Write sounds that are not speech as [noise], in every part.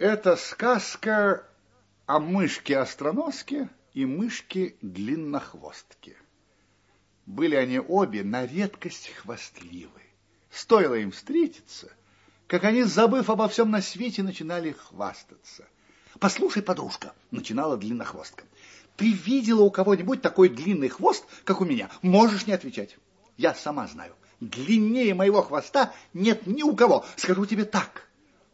Это сказка о мышке-остроноске и мышке-длиннохвостке. Были они обе на редкость хвастливы. Стоило им встретиться, как они, забыв обо всем на свете, начинали хвастаться. «Послушай, подружка», — начинала длиннохвостка, «ты видела у кого-нибудь такой длинный хвост, как у меня? Можешь не отвечать. Я сама знаю, длиннее моего хвоста нет ни у кого. Скажу тебе так,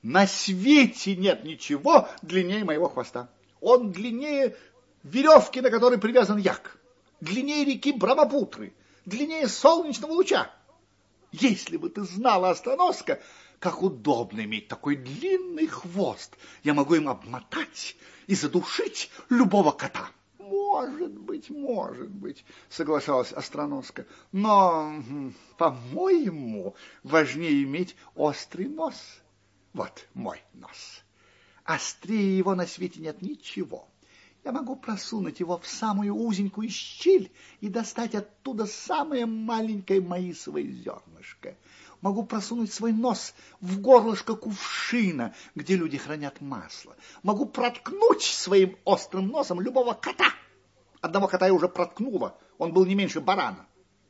на свете нет ничего длиннее моего хвоста. Он длиннее веревки, на которой привязан як, длиннее реки Брамапутры, длиннее солнечного луча. Если бы ты знала, Остроноска, как удобно иметь такой длинный хвост. Я могу им обмотать и задушить любого кота. Может быть, может быть, соглашалась Остроноска. Но, по-моему, важнее иметь острый нос. Вот мой нос. Острее его на свете нет ничего. Я могу просунуть его в самую узенькую щель и достать оттуда самое маленькое маисовое зернышко. Могу просунуть свой нос в горлышко кувшина, где люди хранят масло. Могу проткнуть своим острым носом любого кота. Одного кота я уже проткнула, он был не меньше барана.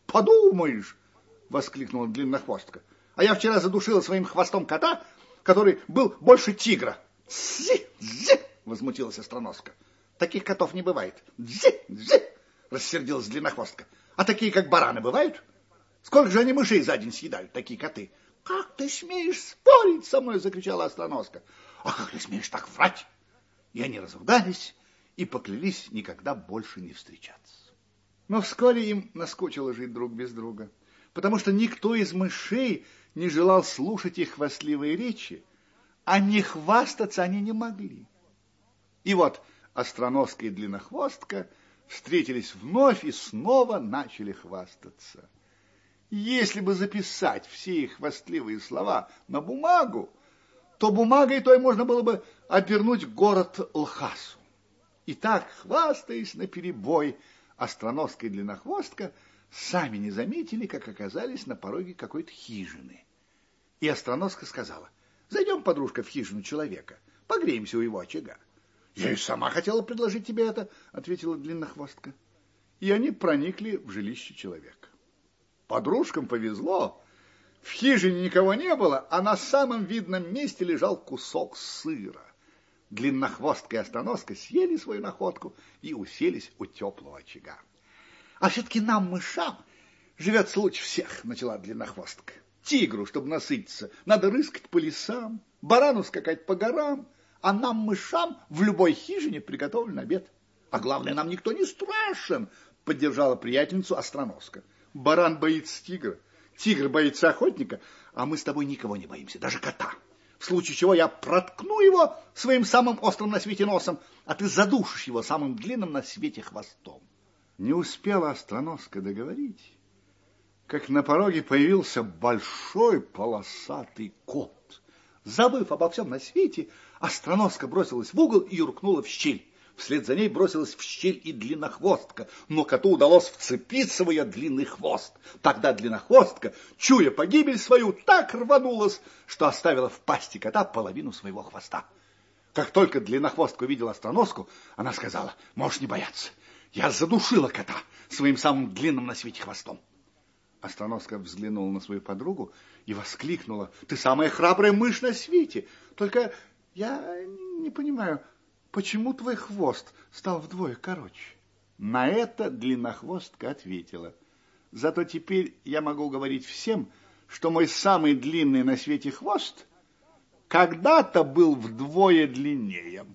«Подумаешь!» — воскликнула длиннохвостка. «А я вчера задушила своим хвостом кота, который был больше тигра. Зи, зи, возмутилась остроноска. Таких котов не бывает. Зи, зи, рассердилась длиннохвостка. А такие, как бараны, бывают? Сколько же они мышей за день съедают, такие коты? Как ты смеешь спорить со мной, закричала остроноска. А как ты смеешь так врать? И они разругались и поклялись никогда больше не встречаться. Но вскоре им наскучило жить друг без друга, потому что никто из мышей не желал слушать их хвастливые речи, а не хвастаться они не могли. И вот остроноска и длиннохвостка встретились вновь и снова начали хвастаться. Если бы записать все их хвастливые слова на бумагу, то бумагой той можно было бы обернуть город Лхасу. И так, хвастаясь на перебой, остроноска и длиннохвостка сами не заметили, как оказались на пороге какой-то хижины. И остроноска сказала, зайдем, подружка, в хижину человека, погреемся у его очага. Я и сама хотела предложить тебе это, ответила длиннохвостка. И они проникли в жилище человека. Подружкам повезло. В хижине никого не было, а на самом видном месте лежал кусок сыра. Длиннохвостка и остроноска съели свою находку и уселись у теплого очага. А все-таки нам, мышам, живется лучше всех, начала длиннохвостка. Тигру, чтобы насытиться, надо рыскать по лесам, барану скакать по горам, а нам, мышам, в любой хижине приготовлен обед. А главное, нам никто не страшен, поддержала приятельницу Остроноска. Баран боится тигра, тигр боится охотника, а мы с тобой никого не боимся, даже кота. В случае чего я проткну его своим самым острым на свете носом, а ты задушишь его самым длинным на свете хвостом. Не успела Остроноска договорить, как на пороге появился большой полосатый кот. Забыв обо всем на свете, остроноска бросилась в угол и юркнула в щель. Вслед за ней бросилась в щель и длиннохвостка, но коту удалось вцепиться в ее длинный хвост. Тогда длиннохвостка, чуя погибель свою, так рванулась, что оставила в пасти кота половину своего хвоста. Как только длиннохвостка увидела остроноску, она сказала, можешь не бояться, я задушила кота своим самым длинным на свете хвостом. Остроноска взглянула на свою подругу и воскликнула. Ты самая храбрая мышь на свете. Только я не понимаю, почему твой хвост стал вдвое короче? На это длиннохвостка ответила. Зато теперь я могу говорить всем, что мой самый длинный на свете хвост когда-то был вдвое длиннее.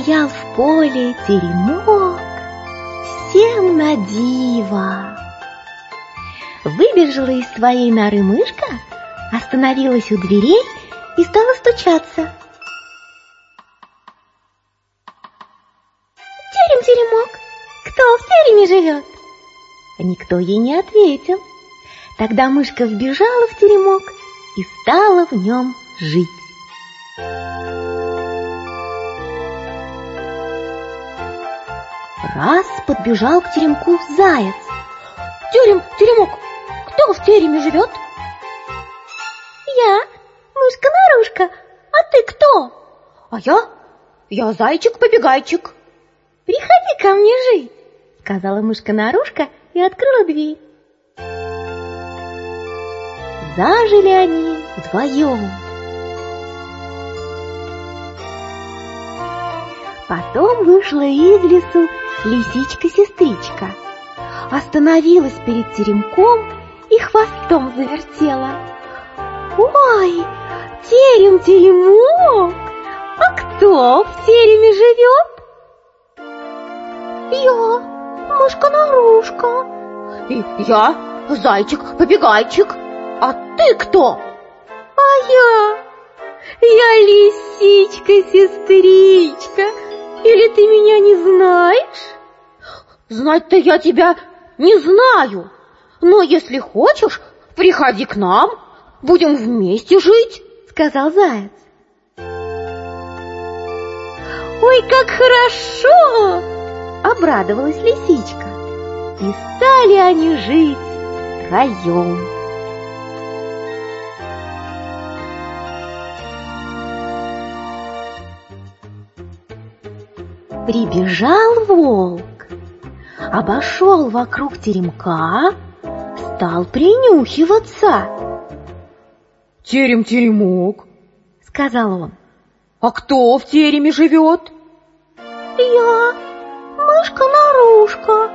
Стоял в поле теремок, всем на диво. выбежала из своей норы мышка, остановилась у дверей и стала стучаться. Терем-теремок, кто в тереме живет? Никто ей не ответил. Тогда мышка вбежала в теремок и стала в нем жить. Раз подбежал к теремку заяц. Терем, теремок, кто в тереме живет? Я, мышка-нарушка, а ты кто? А я, я зайчик-побегайчик. Приходи ко мне жить, сказала мышка-нарушка и открыла дверь. Зажили они вдвоем. Потом вышла из лесу лисичка-сестричка. Остановилась перед теремком и хвостом завертела. Ой, терем-теремок, а кто в тереме живет? Я, мышка-нарушка. И я, зайчик-побегайчик. А ты кто? А я, я лисичка-сестричка. Или ты меня не знаешь? Знать-то я тебя не знаю. Но если хочешь, приходи к нам, будем вместе жить, сказал заяц. Ой, как хорошо! Обрадовалась лисичка. И стали они жить втроем. Прибежал волк, обошел вокруг теремка, стал принюхиваться. «Терем-теремок», — сказал он. «А кто в тереме живет?» «Я, мышка-нарушка».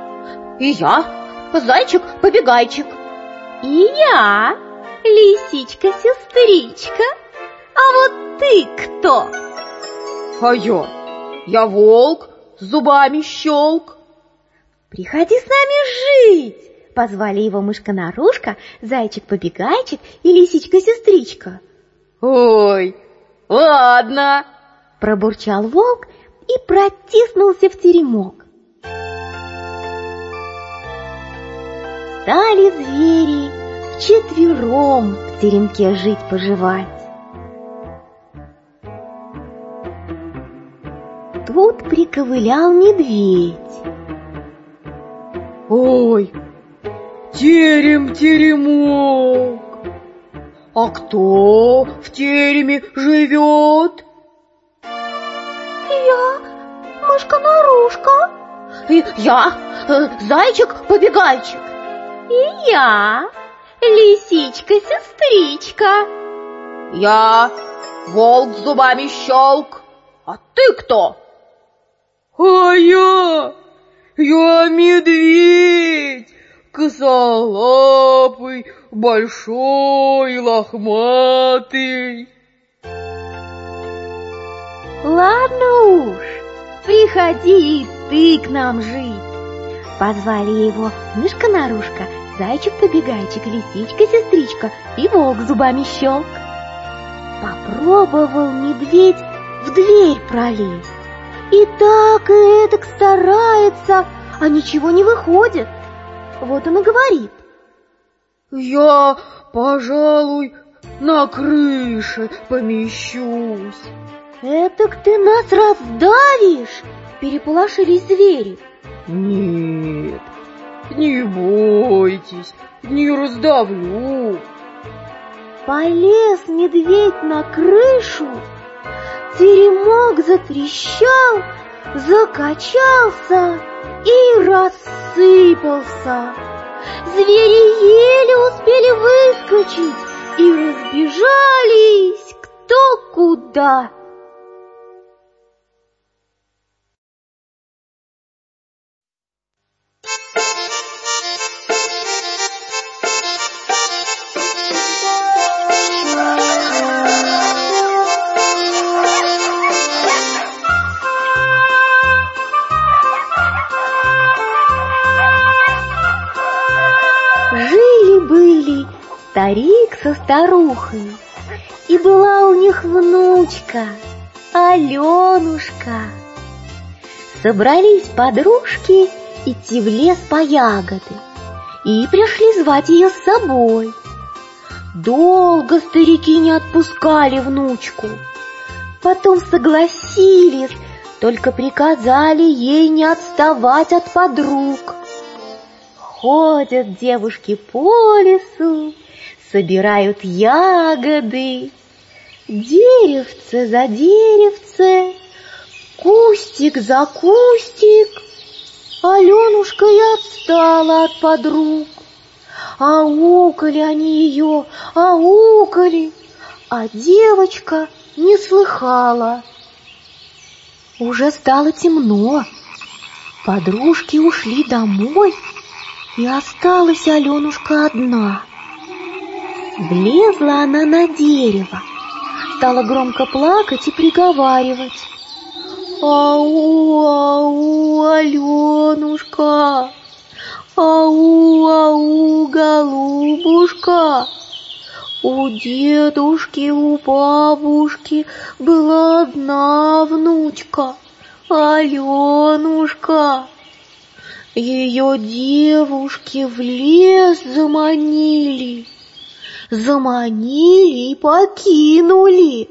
«И я, зайчик-побегайчик». «И я, лисичка-сестричка. А вот ты кто?» «А я, я волк, зубами щелк. Приходи с нами жить, позвали его мышка-нарушка, зайчик-побегайчик и лисичка-сестричка. Ой, ладно, пробурчал волк и протиснулся в теремок. Стали звери вчетвером в теремке жить-поживать. Тут приковылял медведь. Ой, терем-теремок! А кто в тереме живет? Я, мышка-нарушка. Я, э, зайчик-побегайчик. И я, лисичка-сестричка. Я, волк зубами щелк. А ты кто? А я, я медведь, косолапый, большой, лохматый. Ладно уж, приходи и ты к нам жить. Позвали его мышка-нарушка, зайчик-побегайчик, лисичка-сестричка и волк зубами щелк. Попробовал медведь в дверь пролезть. И так и этак старается, а ничего не выходит. Вот он и говорит. Я, пожалуй, на крыше помещусь. Этак ты нас раздавишь, переполошились звери. Нет, не бойтесь, не раздавлю. Полез медведь на крышу, Теремок затрещал, закачался и рассыпался. Звери еле успели выскочить и разбежались кто куда. Старик со старухой, и была у них внучка, Аленушка. Собрались подружки идти в лес по ягоды и пришли звать ее с собой. Долго старики не отпускали внучку, потом согласились, только приказали ей не отставать от подруг. Ходят девушки по лесу, собирают ягоды, деревце за деревце, кустик за кустик. Аленушка и отстала от подруг. Аукали они ее, аукали, а девочка не слыхала. Уже стало темно. Подружки ушли домой, и осталась Аленушка одна. Влезла она на дерево, стала громко плакать и приговаривать. «Ау, ау, Аленушка! Ау, ау, голубушка!» У дедушки, у бабушки была одна внучка, Аленушка. Ее девушки в лес заманили, заманили и покинули.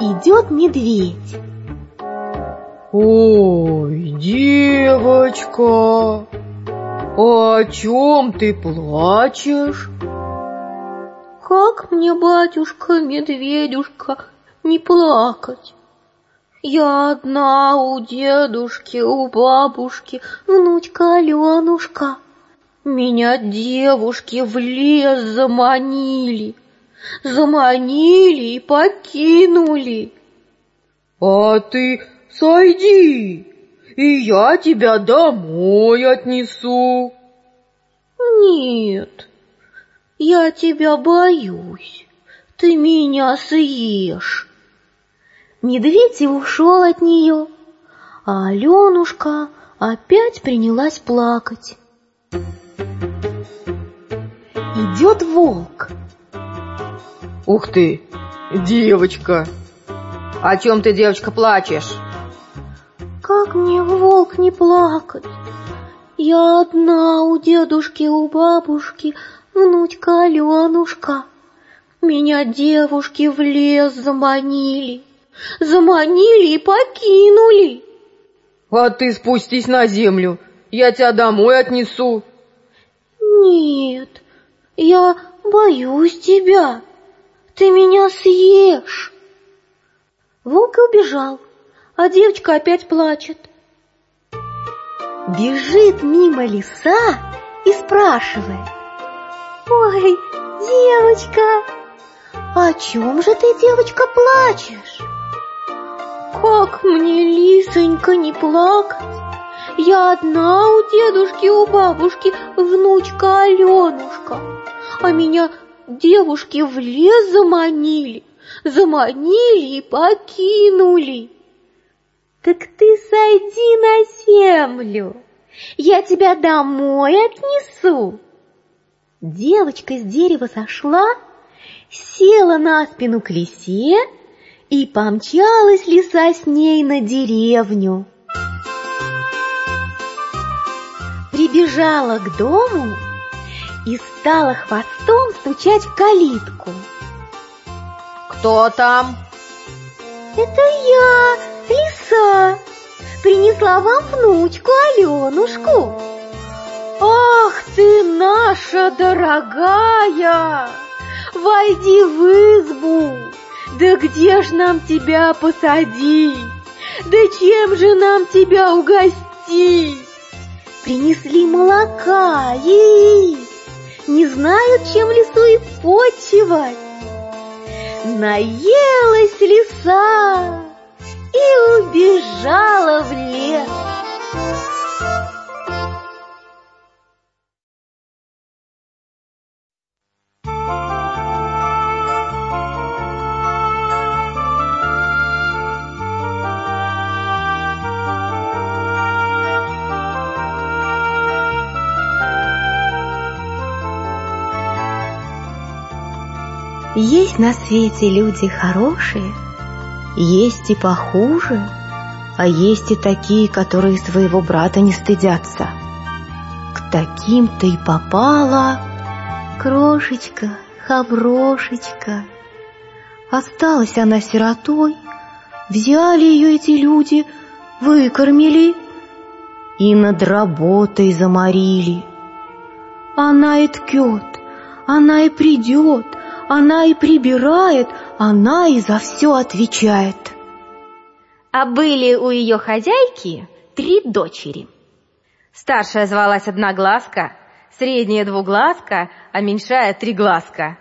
Идет медведь. Ой, девочка, а о чем ты плачешь? Как мне, батюшка-медведюшка, не плакать? Я одна у дедушки, у бабушки, внучка Аленушка. Меня девушки в лес заманили, заманили и покинули. А ты сойди, и я тебя домой отнесу. Нет, я тебя боюсь, ты меня съешь. Медведь и ушел от нее, а Аленушка опять принялась плакать. Идет волк. Ух ты, девочка! О чем ты, девочка, плачешь? Как мне, волк, не плакать? Я одна у дедушки, у бабушки, внучка Аленушка. Меня девушки в лес заманили, заманили и покинули. А ты спустись на землю, я тебя домой отнесу. Нет, я боюсь тебя, ты меня съешь. Волк убежал а девочка опять плачет. Бежит мимо леса и спрашивает. Ой, девочка, о чем же ты, девочка, плачешь? Как мне, лисонька, не плакать? Я одна у дедушки, у бабушки, внучка Аленушка, а меня девушки в лес заманили, заманили и покинули. Так ты сойди на землю, я тебя домой отнесу. Девочка с дерева сошла, села на спину к лисе и помчалась лиса с ней на деревню. Прибежала к дому и стала хвостом стучать в калитку. Кто там? Это я, лиса, принесла вам внучку Аленушку. Ах ты наша дорогая, войди в избу, да где ж нам тебя посадить, да чем же нам тебя угостить? Принесли молока, яиц, не знают, чем лесу и почивать. Наелась лиса и убежала в лес. Есть на свете люди хорошие, есть и похуже, а есть и такие, которые своего брата не стыдятся. К таким-то и попала крошечка, хаврошечка. Осталась она сиротой, взяли ее эти люди, выкормили и над работой заморили. Она и ткет, она и придет, она и прибирает, она и за все отвечает. А были у ее хозяйки три дочери. Старшая звалась Одноглазка, средняя Двуглазка, а меньшая Триглазка.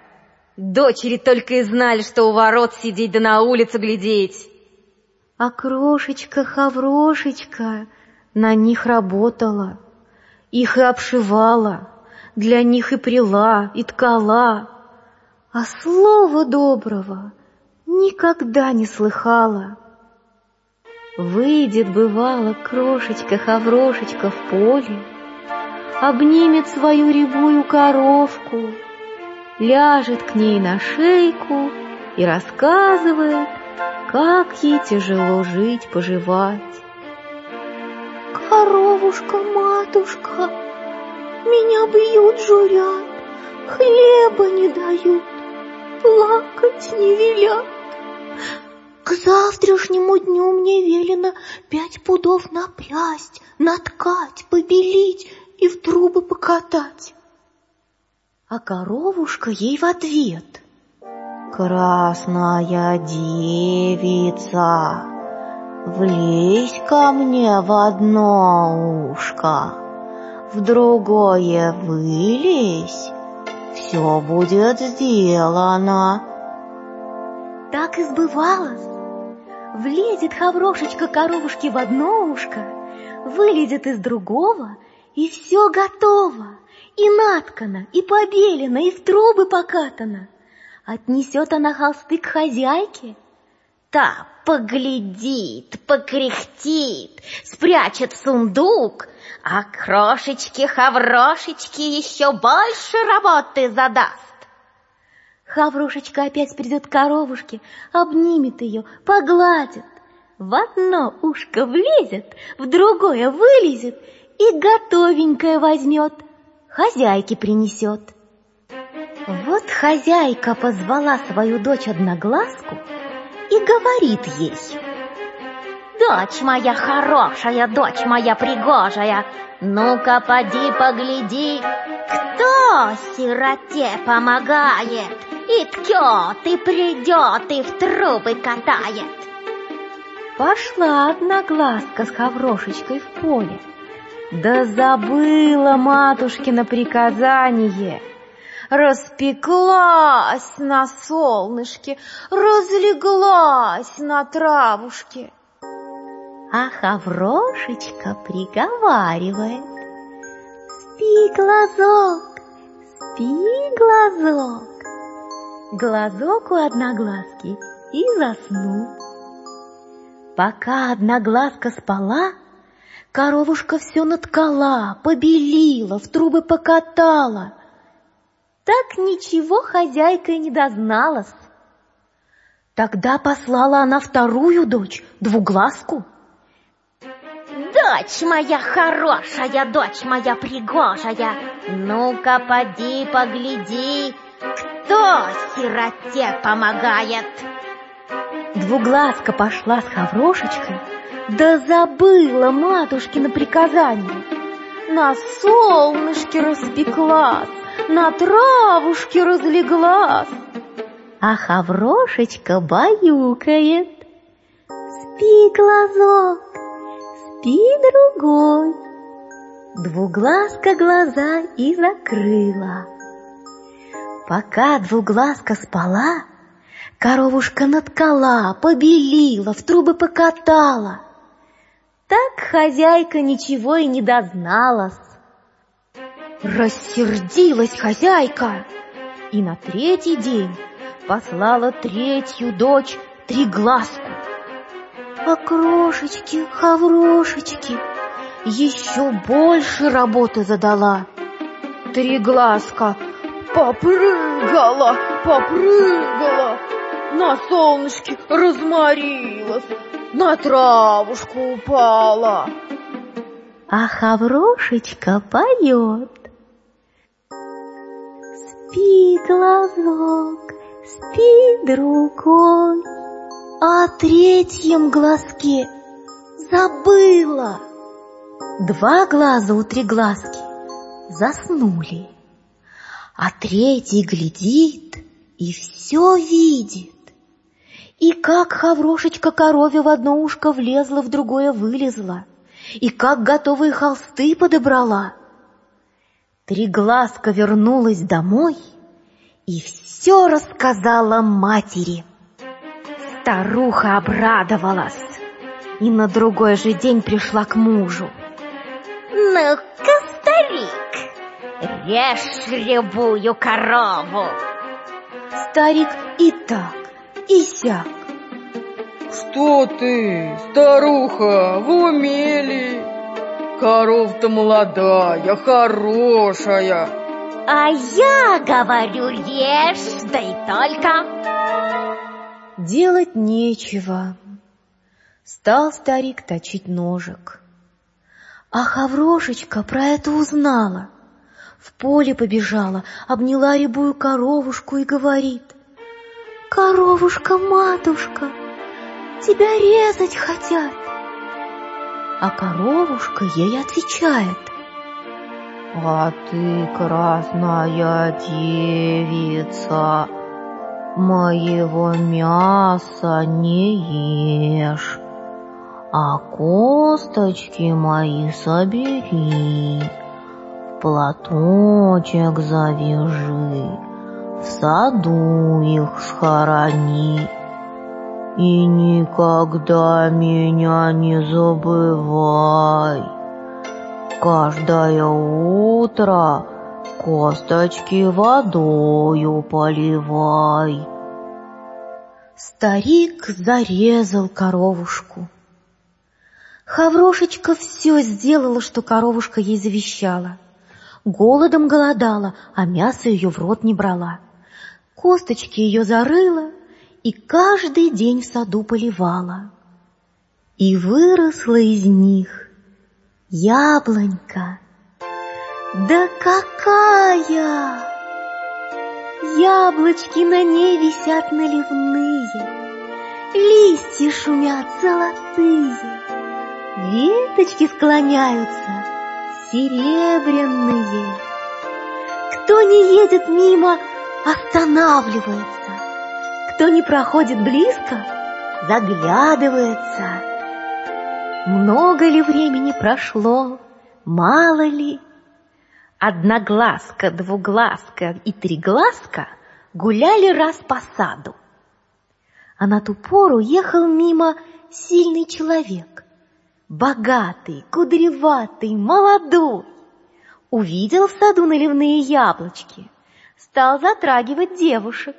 Дочери только и знали, что у ворот сидеть да на улицу глядеть. А крошечка-хаврошечка на них работала, их и обшивала, для них и прила, и ткала а слова доброго никогда не слыхала. Выйдет, бывало, крошечка-хаврошечка в поле, Обнимет свою рябую коровку, Ляжет к ней на шейку и рассказывает, Как ей тяжело жить-поживать. Коровушка-матушка, Меня бьют, журят, Хлеба не дают, плакать не велят. К завтрашнему дню мне велено пять пудов напрясть, наткать, побелить и в трубы покатать. А коровушка ей в ответ. Красная девица, влезь ко мне в одно ушко, в другое вылезь, все будет сделано. Так и сбывалось. Влезет хаврошечка коровушки в одно ушко, вылезет из другого, и все готово, и наткано, и побелено, и в трубы покатано. Отнесет она холсты к хозяйке, та поглядит, покряхтит, спрячет сундук, а крошечки-хаврошечки еще больше работы задаст. Хаврушечка опять придет к коровушке, обнимет ее, погладит. В одно ушко влезет, в другое вылезет и готовенькое возьмет, хозяйке принесет. Вот хозяйка позвала свою дочь Одноглазку и говорит ей — Дочь моя хорошая, дочь моя пригожая, Ну-ка, поди погляди, кто сироте помогает, И ткет, и придет, и в трубы катает. Пошла одноглазка с хаврошечкой в поле, Да забыла матушкино приказание — Распеклась на солнышке, разлеглась на травушке. А Хаврошечка приговаривает. Спи, глазок, спи, глазок. Глазок у одноглазки и заснул. Пока одноглазка спала, коровушка все наткала, побелила, в трубы покатала. Так ничего хозяйка и не дозналась. Тогда послала она вторую дочь, двуглазку, Дочь моя хорошая, дочь моя пригожая, Ну-ка, поди, погляди, кто сироте помогает. Двуглазка пошла с хаврошечкой, да забыла матушкино приказание. На солнышке распеклась, на травушке разлеглась, а хаврошечка баюкает. Спи, глазок, спи, другой. Двуглазка глаза и закрыла. Пока двуглазка спала, коровушка наткала, побелила, в трубы покатала. Так хозяйка ничего и не дозналась. Рассердилась хозяйка и на третий день послала третью дочь Триглазку а крошечки, хаврошечки, еще больше работы задала. Три глазка Попрыгала, попрыгала, на солнышке разморилась, на травушку упала. А Хаврошечка поет. Спи, глазок, спи, другой, а о третьем глазке забыла. Два глаза у триглазки заснули, а третий глядит и все видит. И как Хаврошечка корове в одно ушко влезла, в другое вылезла, и как готовые холсты подобрала. Триглазка вернулась домой и все рассказала матери. Старуха обрадовалась и на другой же день пришла к мужу. «Ну-ка, старик, режь рябую корову!» Старик и так, и сяк. Что ты, старуха, в уме ли? Коров-то молодая, хорошая. А я говорю, режь, да и только. Делать нечего. Стал старик точить ножик. А Хаврошечка про это узнала. В поле побежала, обняла рябую коровушку и говорит. «Коровушка-матушка, тебя резать хотят!» А коровушка ей отвечает. «А ты, красная девица, моего мяса не ешь, а косточки мои собери, в платочек завяжи, в саду их схорони, и никогда меня не забывай. Каждое утро косточки водою поливай. Старик зарезал коровушку. Хаврошечка все сделала, что коровушка ей завещала. Голодом голодала, а мясо ее в рот не брала. Косточки ее зарыла и каждый день в саду поливала. И выросла из них яблонька. Да какая! Яблочки на ней висят наливные, Листья шумят золотые, Веточки склоняются серебряные. Кто не едет мимо, останавливается, Кто не проходит близко, заглядывается. Много ли времени прошло, мало ли, Одноглазка, двуглазка и триглазка гуляли раз по саду. А на ту пору ехал мимо сильный человек, богатый, кудреватый, молодой. Увидел в саду наливные яблочки, стал затрагивать девушек.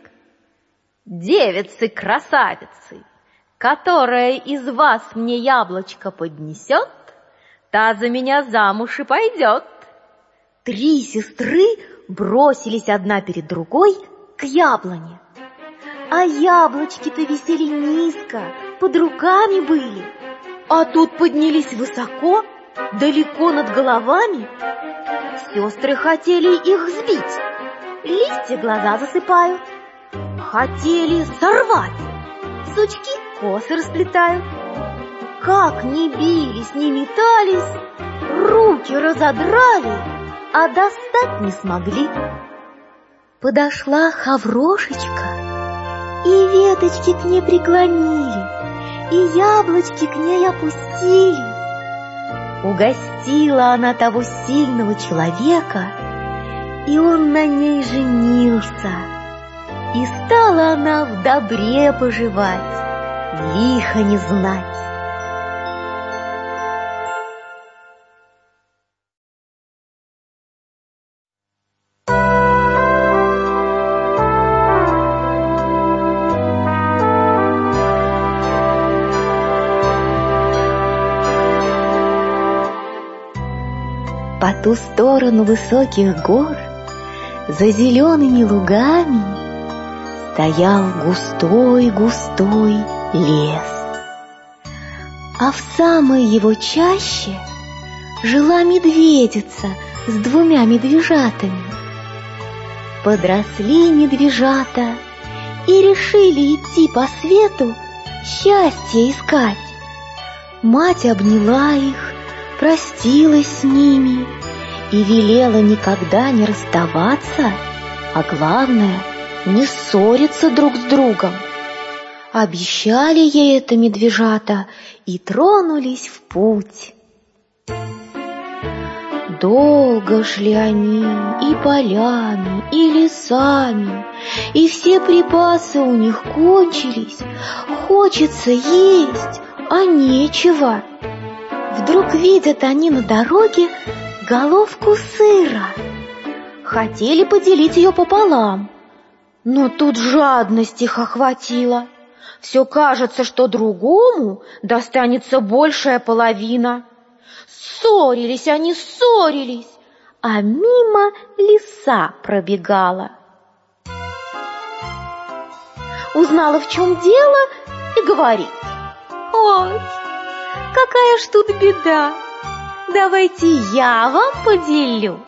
Девицы-красавицы, которая из вас мне яблочко поднесет, та за меня замуж и пойдет. Три сестры бросились одна перед другой к яблоне. А яблочки-то висели низко, под руками были, а тут поднялись высоко, далеко над головами. Сестры хотели их сбить, листья глаза засыпают. Хотели сорвать, сучки косы расплетают. Как ни бились, ни метались, руки разодрали, а достать не смогли. Подошла Хаврошечка, и веточки к ней преклонили, и яблочки к ней опустили. Угостила она того сильного человека, и он на ней женился. И стала она в добре поживать, лихо не знать. Ту сторону высоких гор за зелеными лугами стоял густой-густой лес. А в самой его чаще жила медведица с двумя медвежатами. Подросли медвежата и решили идти по свету счастье искать. Мать обняла их, простилась с ними и велела никогда не расставаться, а главное — не ссориться друг с другом. Обещали ей это медвежата и тронулись в путь. Долго шли они и полями, и лесами, и все припасы у них кончились. Хочется есть, а нечего. Вдруг видят они на дороге головку сыра. Хотели поделить ее пополам, но тут жадность их охватила. Все кажется, что другому достанется большая половина. Ссорились они, ссорились, а мимо лиса пробегала. Узнала, в чем дело, и говорит. «Ой, какая ж тут беда! Давайте я вам поделю!»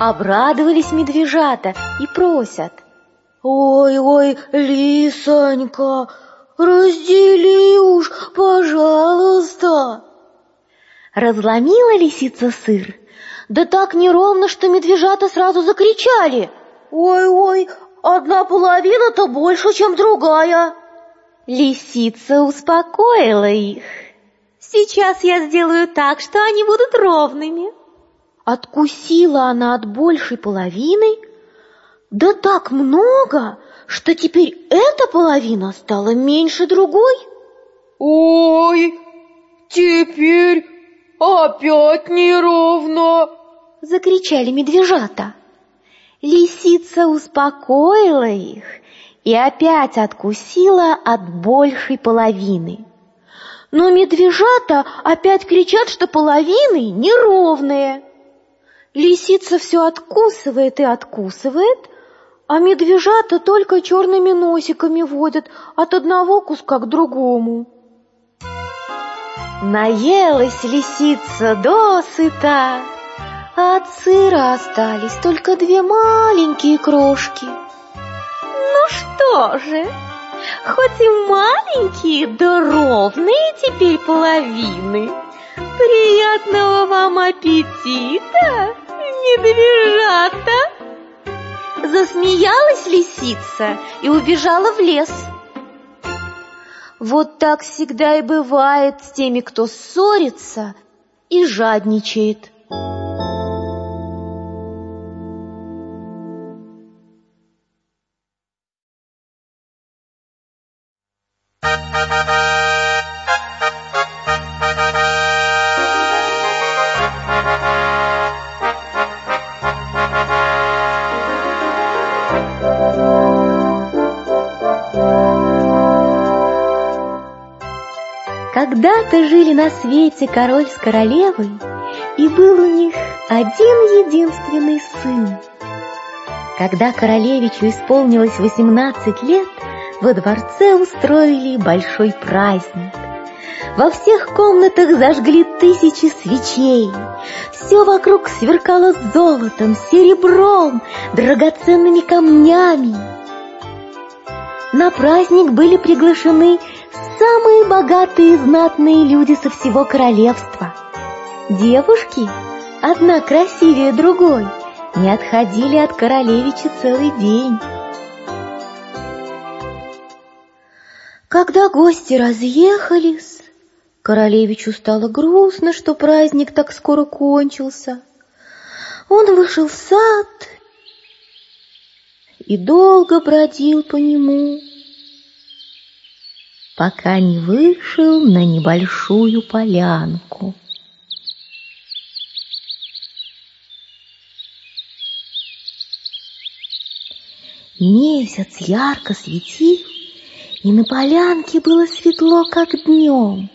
Обрадовались медвежата и просят. «Ой-ой, лисонька, раздели уж, пожалуйста!» Разломила лисица сыр, да так неровно, что медвежата сразу закричали. «Ой-ой, одна половина-то больше, чем другая!» Лисица успокоила их. «Сейчас я сделаю так, что они будут ровными». Откусила она от большей половины, да так много, что теперь эта половина стала меньше другой. «Ой, теперь опять неровно!» — закричали медвежата. Лисица успокоила их и опять откусила от большей половины. Но медвежата опять кричат, что половины неровные. Лисица все откусывает и откусывает, а медвежата только черными носиками водят от одного куска к другому. Наелась лисица досыта, а от сыра остались только две маленькие крошки. Ну что же, хоть и маленькие, да ровные теперь половины. Приятного вам аппетита, медвежата! Засмеялась лисица и убежала в лес. Вот так всегда и бывает с теми, кто ссорится и жадничает. Жили на свете король с королевой, и был у них один единственный сын. Когда королевичу исполнилось 18 лет, во дворце устроили большой праздник. Во всех комнатах зажгли тысячи свечей. Все вокруг сверкало золотом, серебром, драгоценными камнями. На праздник были приглашены самые богатые и знатные люди со всего королевства. Девушки, одна красивее другой, не отходили от королевича целый день. Когда гости разъехались, королевичу стало грустно, что праздник так скоро кончился. Он вышел в сад и долго бродил по нему, пока не вышел на небольшую полянку. Месяц ярко светил, и на полянке было светло, как днем.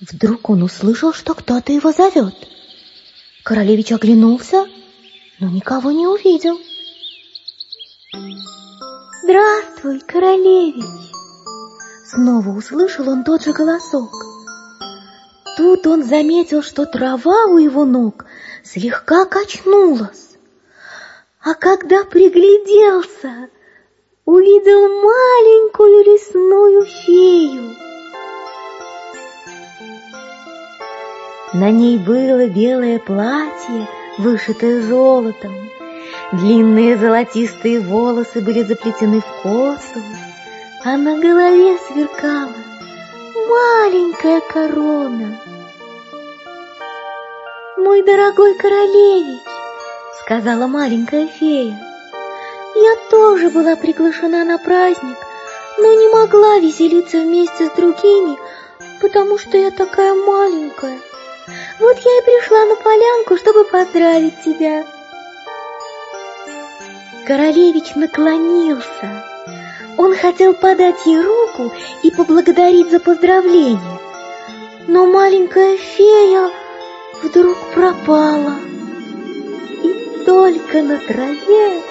Вдруг он услышал, что кто-то его зовет. Королевич оглянулся, но никого не увидел. «Здравствуй, королевич!» Снова услышал он тот же голосок. Тут он заметил, что трава у его ног слегка качнулась. А когда пригляделся, увидел маленькую лесную фею. На ней было белое платье, вышитое золотом. Длинные золотистые волосы были заплетены в косу, а на голове сверкала маленькая корона. «Мой дорогой королевич», — сказала маленькая фея, — «я тоже была приглашена на праздник, но не могла веселиться вместе с другими, потому что я такая маленькая. Вот я и пришла на полянку, чтобы поздравить тебя». Королевич наклонился. Он хотел подать ей руку и поблагодарить за поздравление. Но маленькая фея вдруг пропала. И только на траве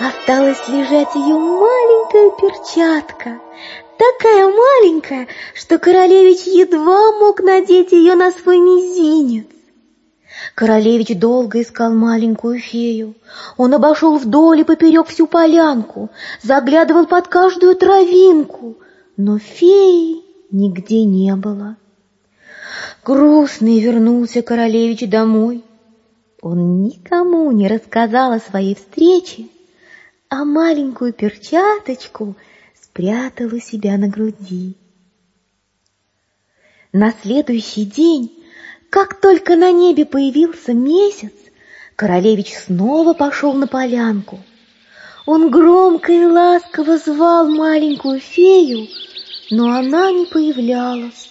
осталась лежать ее маленькая перчатка, такая маленькая, что королевич едва мог надеть ее на свой мизинец. Королевич долго искал маленькую фею. Он обошел вдоль и поперек всю полянку, заглядывал под каждую травинку, но феи нигде не было. Грустный вернулся королевич домой. Он никому не рассказал о своей встрече, а маленькую перчаточку спрятал у себя на груди. На следующий день как только на небе появился месяц, королевич снова пошел на полянку. Он громко и ласково звал маленькую фею, но она не появлялась.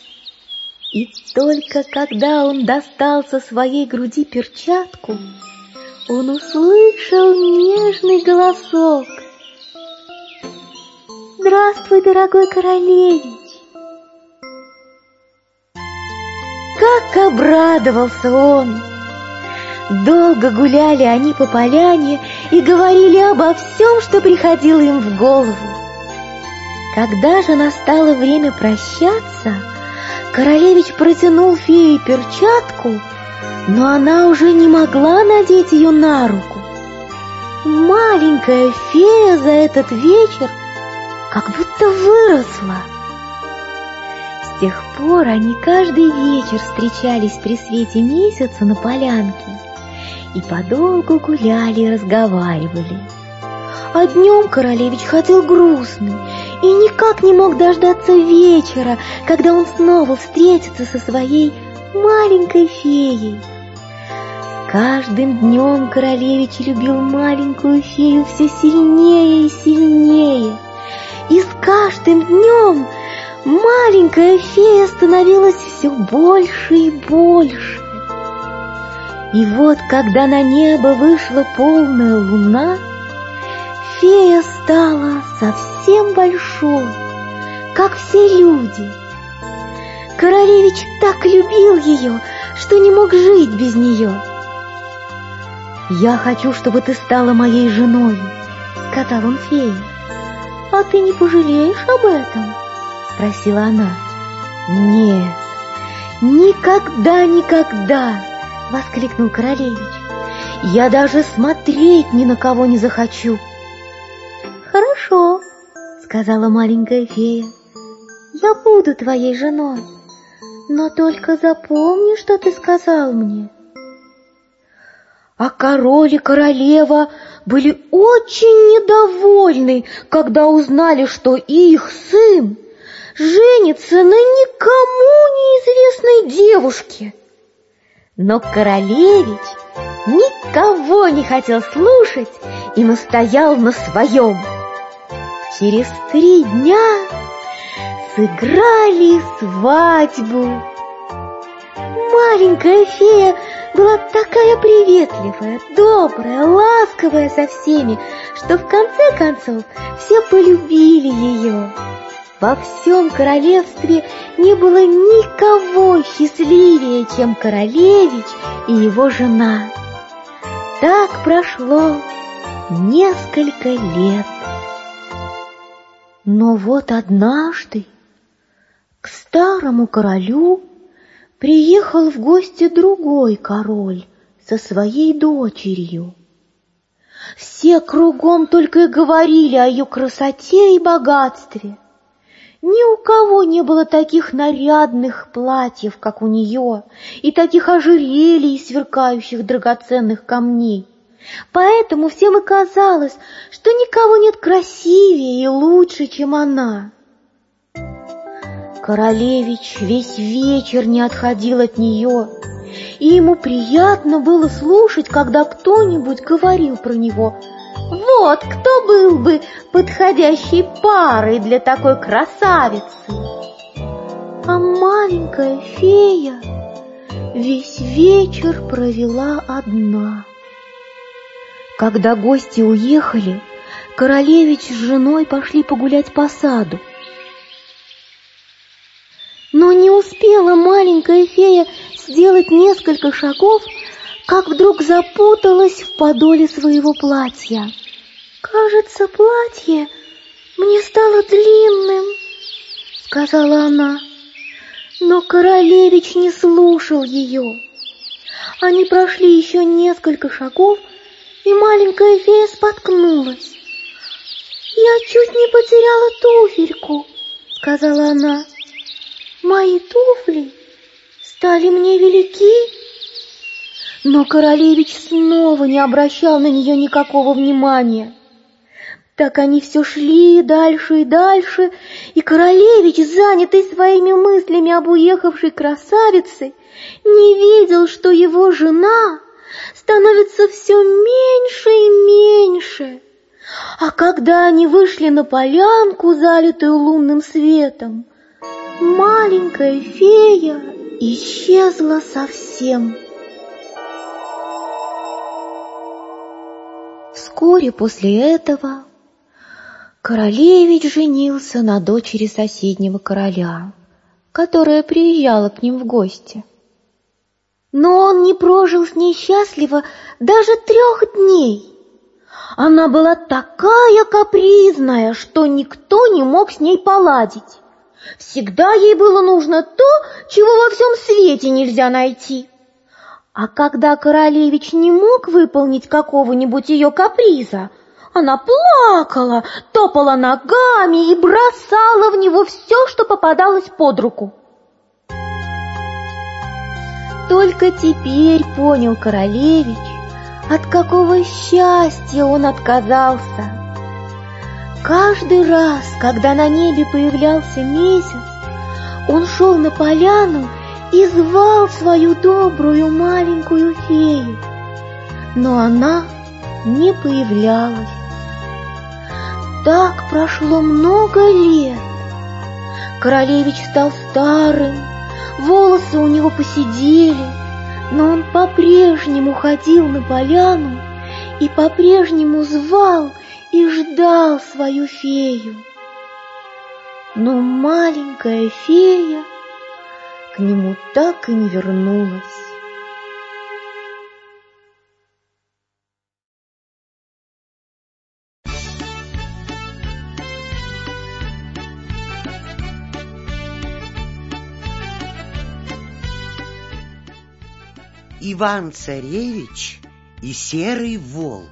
И только когда он достал со своей груди перчатку, он услышал нежный голосок. «Здравствуй, дорогой королевич! Как обрадовался он! Долго гуляли они по поляне и говорили обо всем, что приходило им в голову. Когда же настало время прощаться, королевич протянул фее перчатку, но она уже не могла надеть ее на руку. Маленькая фея за этот вечер как будто выросла тех пор они каждый вечер встречались при свете месяца на полянке и подолгу гуляли и разговаривали. А днем королевич ходил грустный и никак не мог дождаться вечера, когда он снова встретится со своей маленькой феей. С каждым днем королевич любил маленькую фею все сильнее и сильнее. И с каждым днем маленькая фея становилась все больше и больше. И вот, когда на небо вышла полная луна, фея стала совсем большой, как все люди. Королевич так любил ее, что не мог жить без нее. «Я хочу, чтобы ты стала моей женой», — сказал он фее. «А ты не пожалеешь об этом?» Спросила она. «Нет, никогда, никогда!» — воскликнул королевич. «Я даже смотреть ни на кого не захочу!» «Хорошо!» — сказала маленькая фея. «Я буду твоей женой, но только запомни, что ты сказал мне». А король и королева были очень недовольны, когда узнали, что их сын женится на никому неизвестной девушке. Но королевич никого не хотел слушать и настоял на своем. Через три дня сыграли свадьбу. Маленькая фея была такая приветливая, добрая, ласковая со всеми, что в конце концов все полюбили ее. Во всем королевстве не было никого счастливее, чем королевич и его жена. Так прошло несколько лет. Но вот однажды к старому королю приехал в гости другой король со своей дочерью. Все кругом только и говорили о ее красоте и богатстве. Ни у кого не было таких нарядных платьев, как у нее, и таких ожерелий, сверкающих драгоценных камней. Поэтому всем и казалось, что никого нет красивее и лучше, чем она. Королевич весь вечер не отходил от нее, и ему приятно было слушать, когда кто-нибудь говорил про него. Вот кто был бы подходящей парой для такой красавицы. А маленькая фея весь вечер провела одна. Когда гости уехали, королевич с женой пошли погулять по саду. Но не успела маленькая фея сделать несколько шагов, как вдруг запуталась в подоле своего платья. «Кажется, платье мне стало длинным», — сказала она. Но королевич не слушал ее. Они прошли еще несколько шагов, и маленькая фея споткнулась. «Я чуть не потеряла туфельку», — сказала она. Мои туфли стали мне велики. Но королевич снова не обращал на нее никакого внимания. Так они все шли дальше и дальше, и королевич, занятый своими мыслями об уехавшей красавице, не видел, что его жена становится все меньше и меньше. А когда они вышли на полянку, залитую лунным светом, маленькая фея исчезла совсем. Вскоре после этого королевич женился на дочери соседнего короля, которая приезжала к ним в гости. Но он не прожил с ней счастливо даже трех дней. Она была такая капризная, что никто не мог с ней поладить. Всегда ей было нужно то, чего во всем свете нельзя найти. А когда королевич не мог выполнить какого-нибудь ее каприза, она плакала, топала ногами и бросала в него все, что попадалось под руку. Только теперь понял королевич, от какого счастья он отказался. Каждый раз, когда на небе появлялся месяц, он шел на поляну и звал свою добрую маленькую фею. Но она не появлялась. Так прошло много лет. Королевич стал старым, волосы у него посидели, но он по-прежнему ходил на поляну и по-прежнему звал и ждал свою фею. Но маленькая фея нему так и не вернулась. Иван-царевич и серый волк.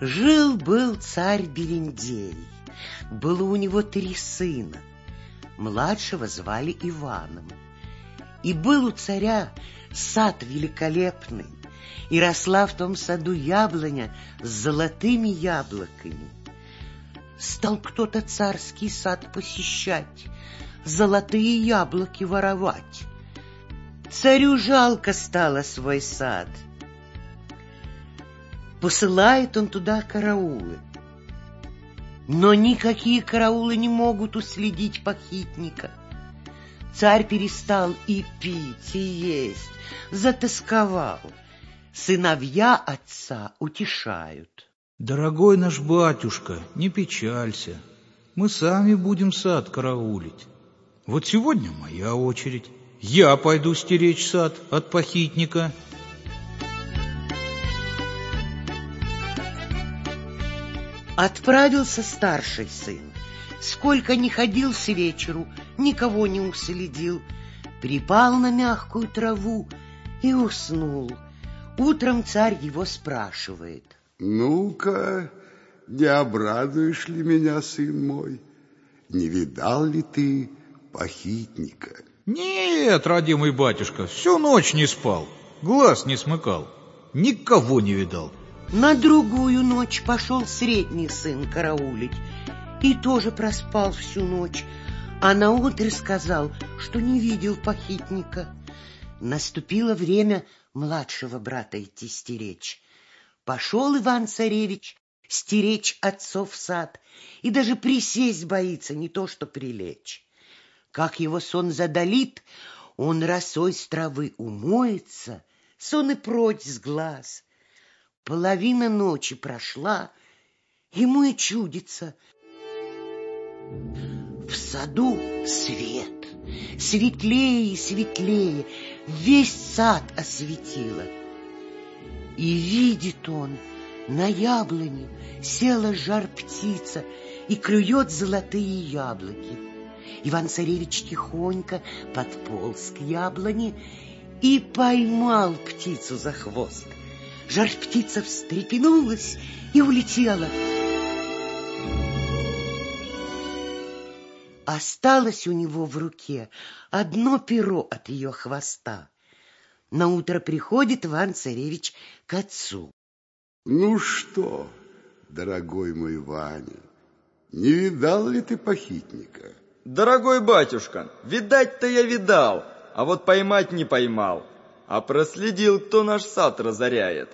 Жил-был царь Берендей. Было у него три сына. Младшего звали Иваном. И был у царя сад великолепный, и росла в том саду яблоня с золотыми яблоками. Стал кто-то царский сад посещать, золотые яблоки воровать. Царю жалко стало свой сад — посылает он туда караулы. Но никакие караулы не могут уследить похитника. Царь перестал и пить, и есть, затасковал. Сыновья отца утешают. Дорогой наш батюшка, не печалься. Мы сами будем сад караулить. Вот сегодня моя очередь. Я пойду стеречь сад от похитника. Отправился старший сын. Сколько ни ходил с вечеру, никого не уследил. Припал на мягкую траву и уснул. Утром царь его спрашивает. Ну-ка, не обрадуешь ли меня, сын мой? Не видал ли ты похитника? Нет, родимый батюшка, всю ночь не спал, глаз не смыкал, никого не видал. На другую ночь пошел средний сын караулить и тоже проспал всю ночь, а на утро сказал, что не видел похитника. Наступило время младшего брата идти стеречь. Пошел Иван-царевич стеречь отцов сад и даже присесть боится, не то что прилечь. Как его сон задалит, он росой с травы умоется, сон и прочь с глаз. Половина ночи прошла, ему и чудится. В саду свет, светлее и светлее, весь сад осветило. И видит он, на яблоне села жар-птица и клюет золотые яблоки. Иван-царевич тихонько подполз к яблоне и поймал птицу за хвост. Жар-птица встрепенулась и улетела. Осталось у него в руке одно перо от ее хвоста. На утро приходит Иван-царевич к отцу. Ну что, дорогой мой Ваня, не видал ли ты похитника? Дорогой батюшка, видать-то я видал, а вот поймать не поймал а проследил, кто наш сад разоряет.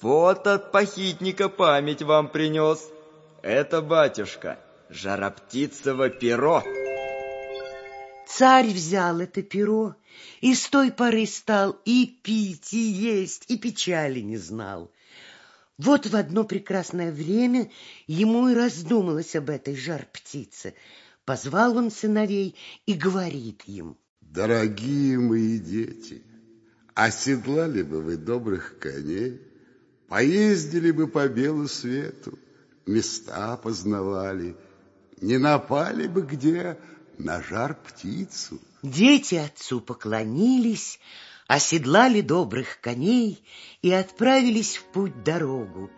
Вот от похитника память вам принес. Это, батюшка, жароптицево перо. Царь взял это перо и с той поры стал и пить, и есть, и печали не знал. Вот в одно прекрасное время ему и раздумалось об этой жар-птице. Позвал он сыновей и говорит им. Дорогие мои дети, Оседлали бы вы добрых коней, Поездили бы по белу свету, Места познавали, Не напали бы где на жар птицу. Дети отцу поклонились, Оседлали добрых коней И отправились в путь дорогу.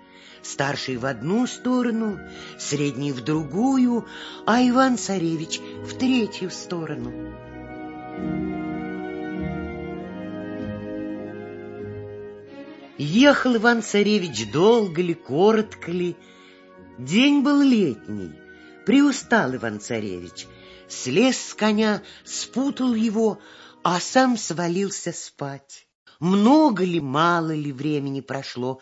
Старший в одну сторону, средний в другую, а Иван-царевич в третью сторону. Ехал Иван-царевич долго ли, коротко ли. День был летний. Приустал Иван-царевич. Слез с коня, спутал его, а сам свалился спать. Много ли, мало ли времени прошло,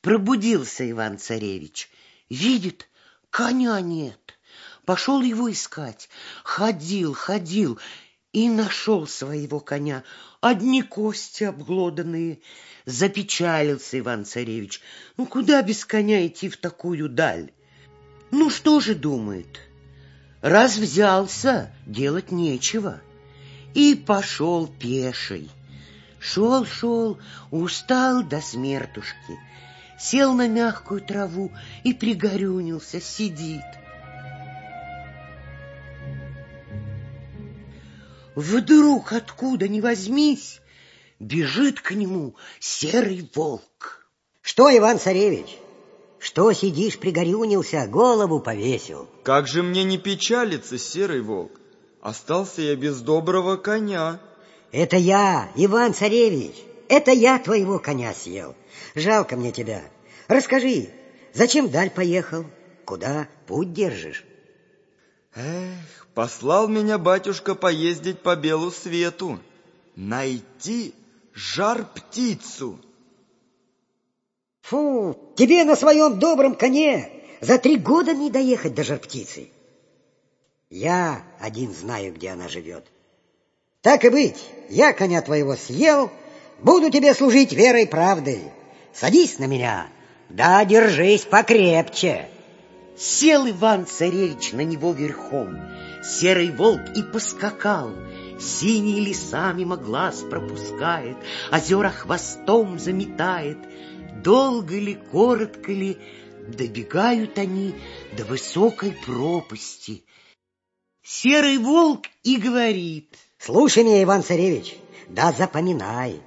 пробудился Иван-царевич. Видит, коня нет. Пошел его искать. Ходил, ходил и нашел своего коня. Одни кости обглоданные. Запечалился Иван-царевич. Ну, куда без коня идти в такую даль? Ну, что же думает? Раз взялся, делать нечего. И пошел пеший. Шел-шел, устал до смертушки. Сел на мягкую траву и пригорюнился, сидит. Вдруг, откуда ни возьмись, бежит к нему серый волк. Что, Иван-царевич, что сидишь, пригорюнился, голову повесил? Как же мне не печалиться, серый волк? Остался я без доброго коня. Это я, Иван-царевич, это я твоего коня съел. Жалко мне тебя. Расскажи, зачем даль поехал? Куда путь держишь? Эх, послал меня батюшка поездить по белу свету, найти жар-птицу. Фу, тебе на своем добром коне за три года не доехать до жар-птицы. Я один знаю, где она живет. Так и быть, я коня твоего съел, буду тебе служить верой и правдой. Садись на меня, да держись покрепче. Сел Иван-царевич на него верхом, серый волк и поскакал. Синие леса мимо пропускает, Озера хвостом заметает. Долго ли, коротко ли, добегают они до высокой пропасти. Серый волк и говорит. Слушай меня, Иван-царевич, да запоминай.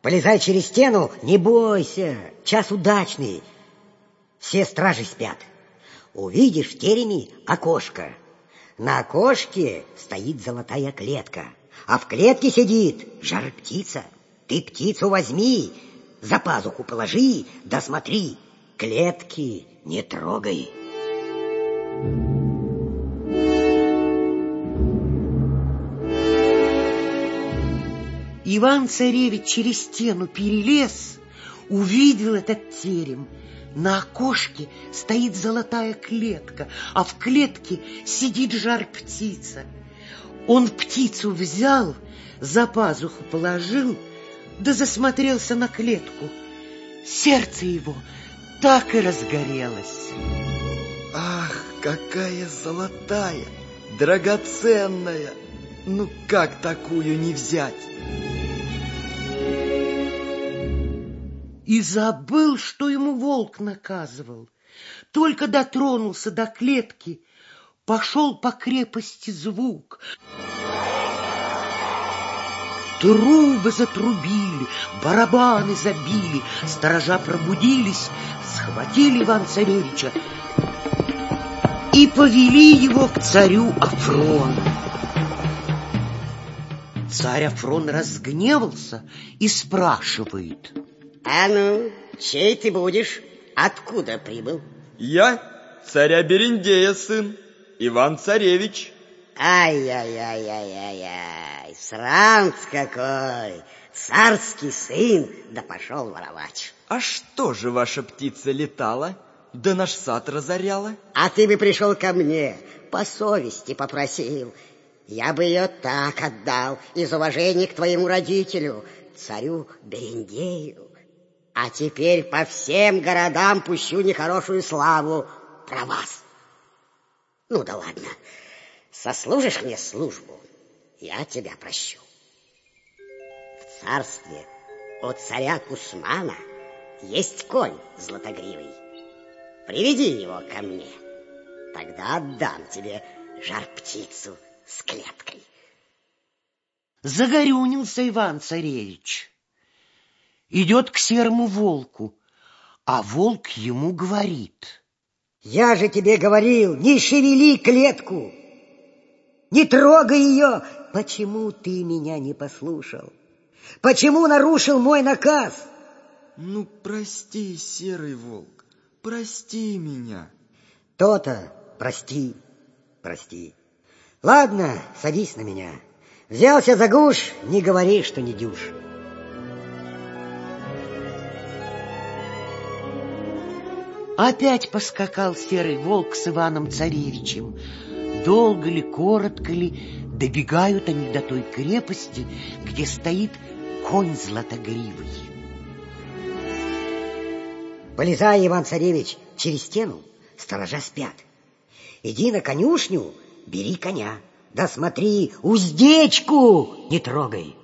Полезай через стену, не бойся, час удачный. Все стражи спят. Увидишь в тереме окошко. На окошке стоит золотая клетка, а в клетке сидит жар-птица. Ты птицу возьми, за пазуху положи, да смотри, клетки не трогай. Иван-царевич через стену перелез, увидел этот терем. На окошке стоит золотая клетка, а в клетке сидит жар-птица. Он птицу взял, за пазуху положил, да засмотрелся на клетку. Сердце его так и разгорелось. Ах, какая золотая, драгоценная! Ну как такую не взять? И забыл, что ему волк наказывал. Только дотронулся до клетки, пошел по крепости звук. Трубы затрубили, барабаны забили, сторожа пробудились, схватили Иван-царевича и повели его к царю Афрону. Царь Афрон разгневался и спрашивает. А ну, чей ты будешь? Откуда прибыл? Я царя Берендея сын, Иван-царевич. Ай-яй-яй-яй-яй, сранц какой! Царский сын, да пошел воровать. А что же ваша птица летала, да наш сад разоряла? А ты бы пришел ко мне, по совести попросил. Я бы ее так отдал, из уважения к твоему родителю, царю Берендею. А теперь по всем городам пущу нехорошую славу про вас. Ну да ладно, сослужишь мне службу, я тебя прощу. В царстве у царя Кусмана есть конь златогривый. Приведи его ко мне, тогда отдам тебе жар-птицу с клеткой. Загорюнился Иван-царевич идет к серому волку, а волк ему говорит. Я же тебе говорил, не шевели клетку, не трогай ее. Почему ты меня не послушал? Почему нарушил мой наказ? Ну, прости, серый волк, прости меня. То-то, прости, прости. Ладно, садись на меня. Взялся за гуш, не говори, что не дюшь. Опять поскакал серый волк с Иваном Царевичем. Долго ли, коротко ли, добегают они до той крепости, где стоит конь златогривый. Полезай, Иван-царевич, через стену, сторожа спят. Иди на конюшню, бери коня. Да смотри, уздечку не трогай.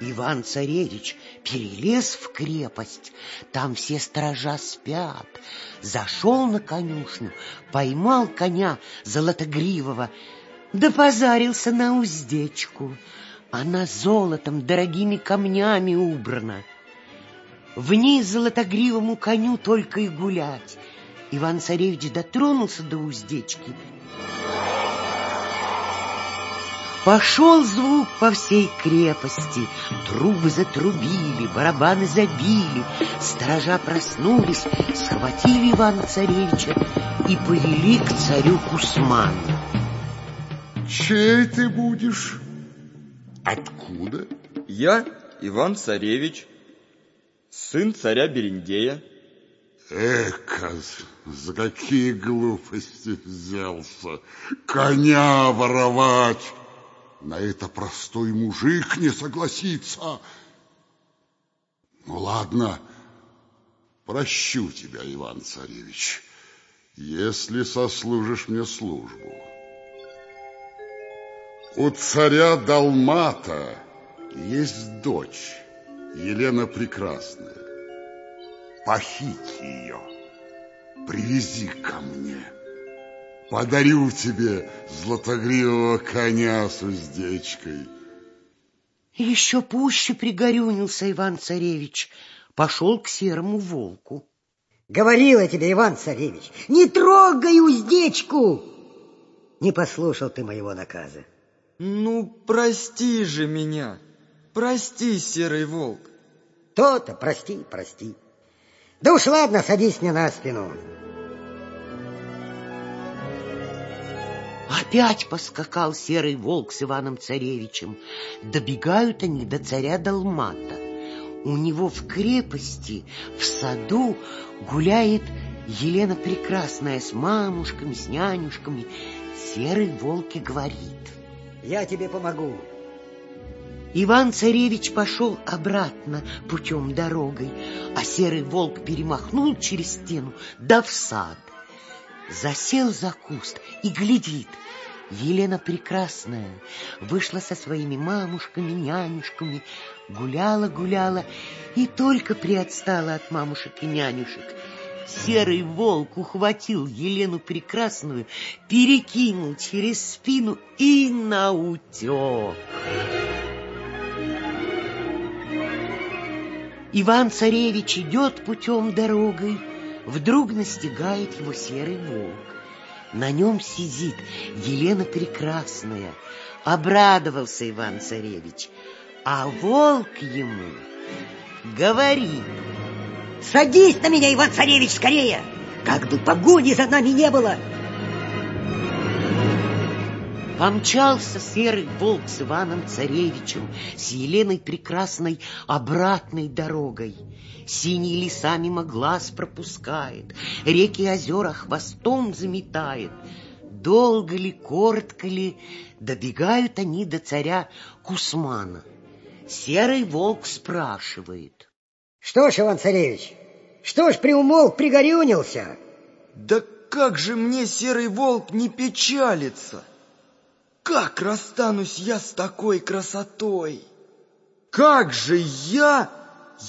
Иван-царевич перелез в крепость, там все сторожа спят. Зашел на конюшню, поймал коня золотогривого, да позарился на уздечку. Она золотом, дорогими камнями убрана. Вниз золотогривому коню только и гулять. Иван-царевич дотронулся до уздечки — Пошел звук по всей крепости, трубы затрубили, барабаны забили, сторожа проснулись, схватили Ивана Царевича и повели к царю Кусману. Чей ты будешь? Откуда? Я Иван Царевич, сын царя Берендея. Эх, за какие глупости взялся коня воровать! На это простой мужик не согласится. Ну, ладно, прощу тебя, Иван-царевич, если сослужишь мне службу. У царя Далмата есть дочь, Елена Прекрасная. Похити ее, привези ко мне. Подарю тебе златогривого коня с уздечкой. Еще пуще пригорюнился Иван-царевич, пошел к серому волку. Говорила тебе, Иван-царевич, не трогай уздечку! Не послушал ты моего наказа. Ну, прости же меня, прости, серый волк. То-то, прости, прости. Да уж ладно, садись мне на спину. Опять поскакал серый волк с Иваном Царевичем. Добегают они до царя Далмата. У него в крепости, в саду гуляет Елена Прекрасная с мамушками, с нянюшками. Серый волк и говорит. Я тебе помогу. Иван-царевич пошел обратно путем дорогой, а серый волк перемахнул через стену, да в сад засел за куст и глядит. Елена Прекрасная вышла со своими мамушками, нянюшками, гуляла-гуляла и только приотстала от мамушек и нянюшек. Серый волк ухватил Елену Прекрасную, перекинул через спину и наутек. Иван-царевич идет путем дорогой, Вдруг настигает его серый волк. На нем сидит Елена Прекрасная. Обрадовался Иван-царевич. А волк ему говорит. Садись на меня, Иван-царевич, скорее! Как бы погони за нами не было! Помчался серый волк с Иваном Царевичем, с Еленой Прекрасной обратной дорогой. Синие леса мимо глаз пропускает, реки и озера хвостом заметает. Долго ли, коротко ли, добегают они до царя Кусмана. Серый волк спрашивает. Что ж, Иван-царевич, что ж приумолк, пригорюнился? Да как же мне, серый волк, не печалится? Как расстанусь я с такой красотой? Как же я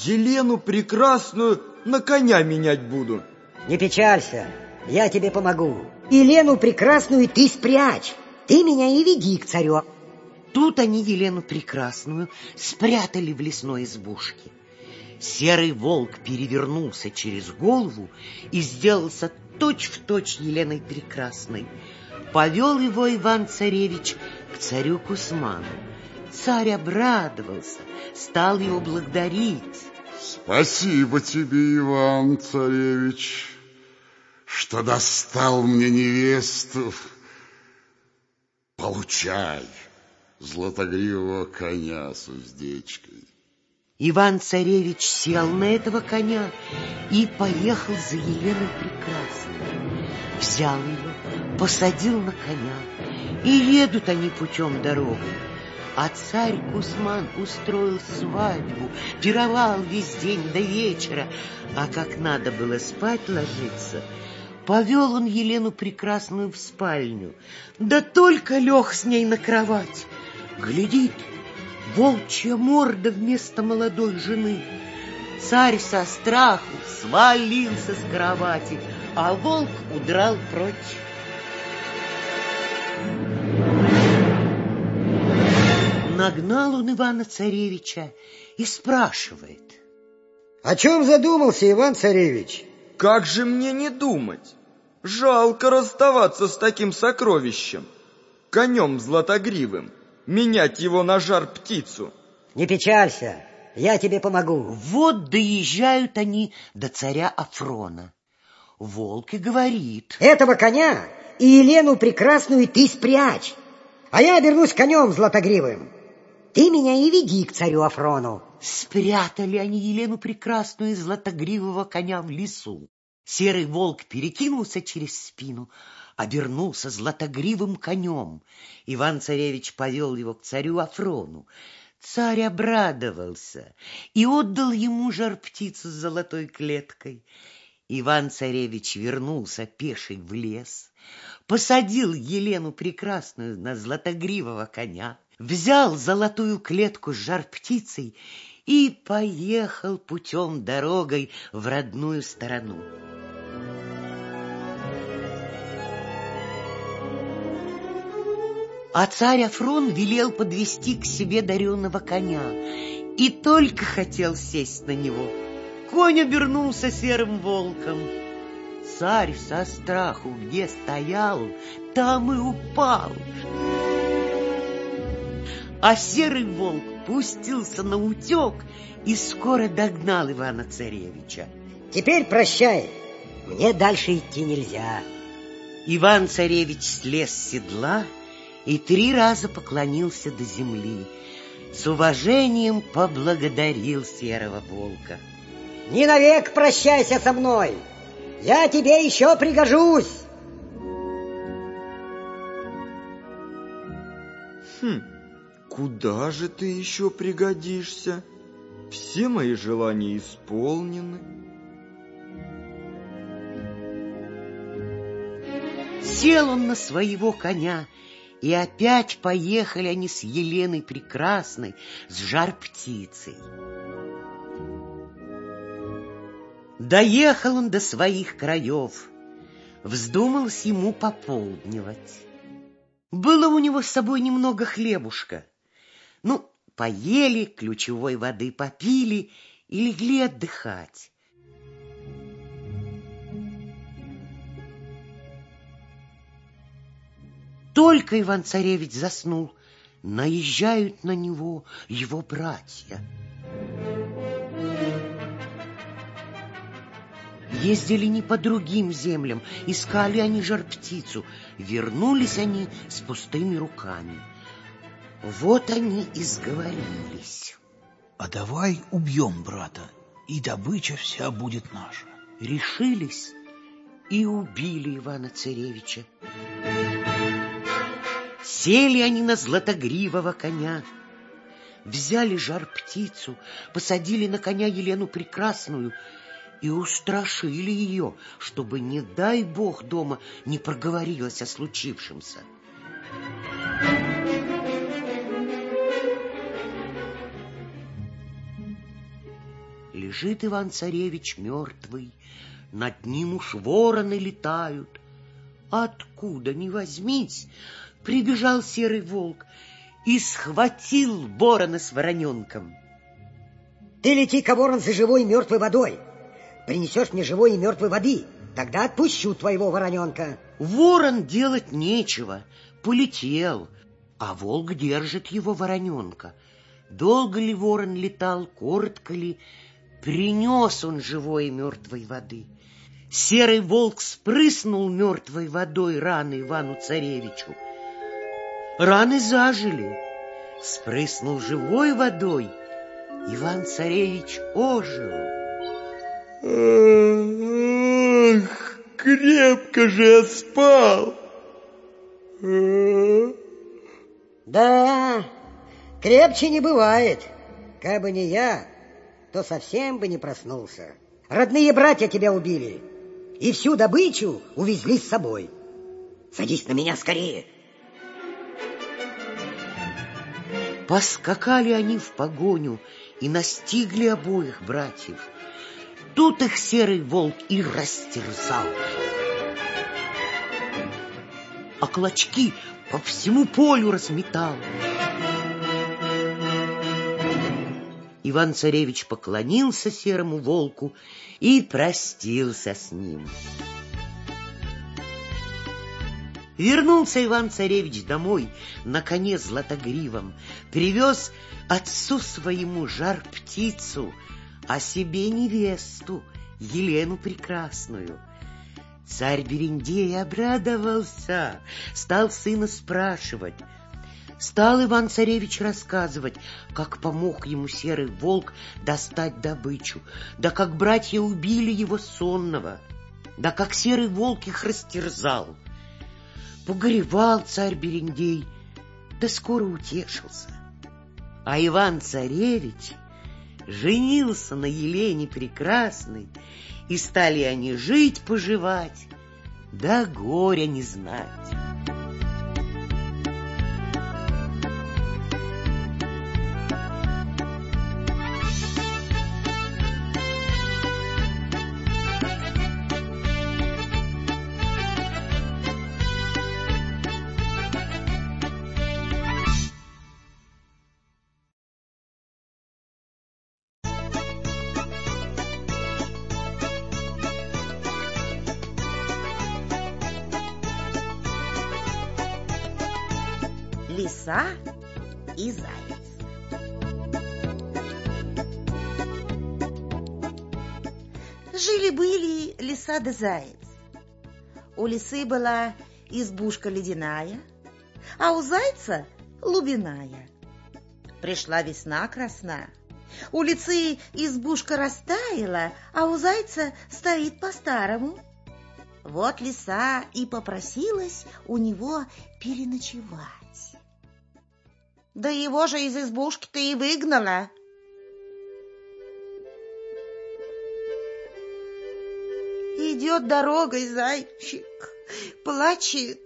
Елену Прекрасную на коня менять буду? Не печалься, я тебе помогу. Елену Прекрасную ты спрячь. Ты меня и веди к царю. Тут они Елену Прекрасную спрятали в лесной избушке. Серый волк перевернулся через голову и сделался точь-в-точь точь Еленой Прекрасной – повел его Иван-царевич к царю Кусману. Царь обрадовался, стал его благодарить. Спасибо тебе, Иван-царевич, что достал мне невесту. Получай златогривого коня с уздечкой. Иван-царевич сел на этого коня и поехал за Еленой Прекрасной. Взял ее, посадил на коня, и едут они путем дорогой. А царь Кусман устроил свадьбу, пировал весь день до вечера, а как надо было спать ложиться, повел он Елену Прекрасную в спальню, да только лег с ней на кровать. Глядит, волчья морда вместо молодой жены. Царь со страху свалился с кровати, а волк удрал прочь. Нагнал он Ивана-царевича и спрашивает. О чем задумался Иван-царевич? Как же мне не думать? Жалко расставаться с таким сокровищем, конем златогривым менять его на жар птицу. Не печалься, я тебе помогу. Вот доезжают они до царя Афрона. Волк и говорит. Этого коня и Елену прекрасную ты спрячь, а я обернусь конем златогривым. Ты меня и веди к царю Афрону. Спрятали они Елену прекрасную и златогривого коня в лесу. Серый волк перекинулся через спину, обернулся златогривым конем. Иван-царевич повел его к царю Афрону. Царь обрадовался и отдал ему жар-птицу с золотой клеткой. Иван-царевич вернулся пеший в лес, посадил Елену Прекрасную на златогривого коня, взял золотую клетку с жар-птицей и поехал путем дорогой в родную сторону. А царь Афрон велел подвести к себе даренного коня и только хотел сесть на него. Конь обернулся серым волком. Царь со страху где стоял, там и упал. А серый волк пустился на утек и скоро догнал Ивана-царевича. Теперь прощай, мне дальше идти нельзя. Иван-царевич слез с седла и три раза поклонился до земли. С уважением поблагодарил серого волка. Не навек прощайся со мной, я тебе еще пригожусь. Хм, куда же ты еще пригодишься? Все мои желания исполнены. Сел он на своего коня и опять поехали они с Еленой Прекрасной, с жар-птицей. Доехал он до своих краев, вздумалось ему пополдневать. Было у него с собой немного хлебушка. Ну, поели, ключевой воды попили и легли отдыхать. Только Иван-царевич заснул, наезжают на него его братья. Ездили не по другим землям, искали они жар-птицу. Вернулись они с пустыми руками. Вот они и сговорились. А давай убьем брата, и добыча вся будет наша. Решились и убили Ивана-царевича. Сели они на златогривого коня, взяли жар-птицу, посадили на коня Елену Прекрасную и устрашили ее, чтобы, не дай бог, дома не проговорилась о случившемся. Лежит Иван-царевич мертвый, над ним уж вороны летают. Откуда ни возьмись, прибежал серый волк и схватил ворона с вороненком. Ты лети-ка, ворон, за живой и мертвой водой. Принесешь мне живой и мертвой воды, тогда отпущу твоего вороненка. Ворон делать нечего, полетел, а волк держит его вороненка. Долго ли ворон летал, коротко ли, принес он живой и мертвой воды. Серый волк спрыснул мертвой водой раны Ивану-царевичу. Раны зажили. Спрыснул живой водой. Иван-царевич ожил. Ах, крепко же я спал. Да, крепче не бывает. Как бы не я, то совсем бы не проснулся. Родные братья тебя убили, и всю добычу увезли с собой. Садись на меня скорее. Поскакали они в погоню и настигли обоих братьев. Тут их серый волк и растерзал. А клочки по всему полю разметал. Иван-царевич поклонился серому волку и простился с ним. Вернулся Иван-царевич домой на коне златогривом, привез отцу своему жар-птицу, а себе невесту, Елену Прекрасную. Царь Берендей обрадовался, стал сына спрашивать. Стал Иван-царевич рассказывать, как помог ему серый волк достать добычу, да как братья убили его сонного, да как серый волк их растерзал. Погоревал царь Берендей, да скоро утешился. А Иван-царевич женился на Елене Прекрасной И стали они жить-поживать, да горя не знать. Жили-были лиса да заяц. У лисы была избушка ледяная, а у зайца лубиная. Пришла весна красна. У лисы избушка растаяла, а у зайца стоит по-старому. Вот лиса и попросилась у него переночевать. Да его же из избушки-то и выгнала. Идет дорогой зайчик, плачет.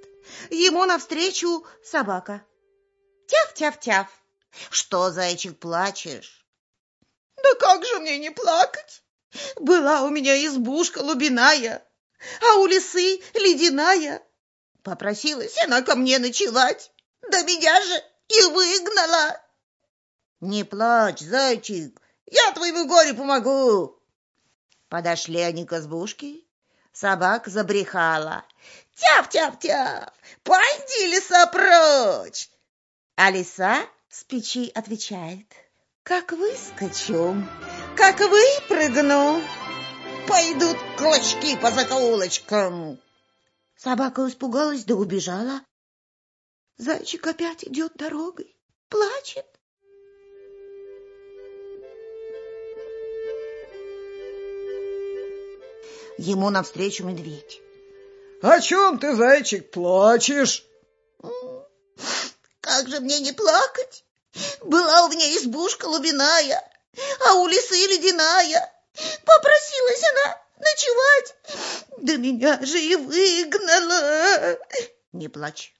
Ему навстречу собака. Тяв-тяв-тяв. Что, зайчик, плачешь? Да как же мне не плакать? Была у меня избушка лубиная, а у лисы ледяная. Попросилась она ко мне ночевать, да меня же и выгнала. Не плачь, зайчик, я твоему горю помогу. Подошли они к избушке, собака забрехала. Тяв-тяв-тяв, пойди, лиса, прочь. А лиса с печи отвечает. Как выскочу, как выпрыгну, пойдут клочки по закоулочкам. Собака испугалась да убежала. Зайчик опять идет дорогой, плачет. Ему навстречу медведь. — О чем ты, зайчик, плачешь? — Как же мне не плакать? Была у меня избушка лубиная, а у лисы ледяная. Попросилась она ночевать, да меня же и выгнала. Не плачь,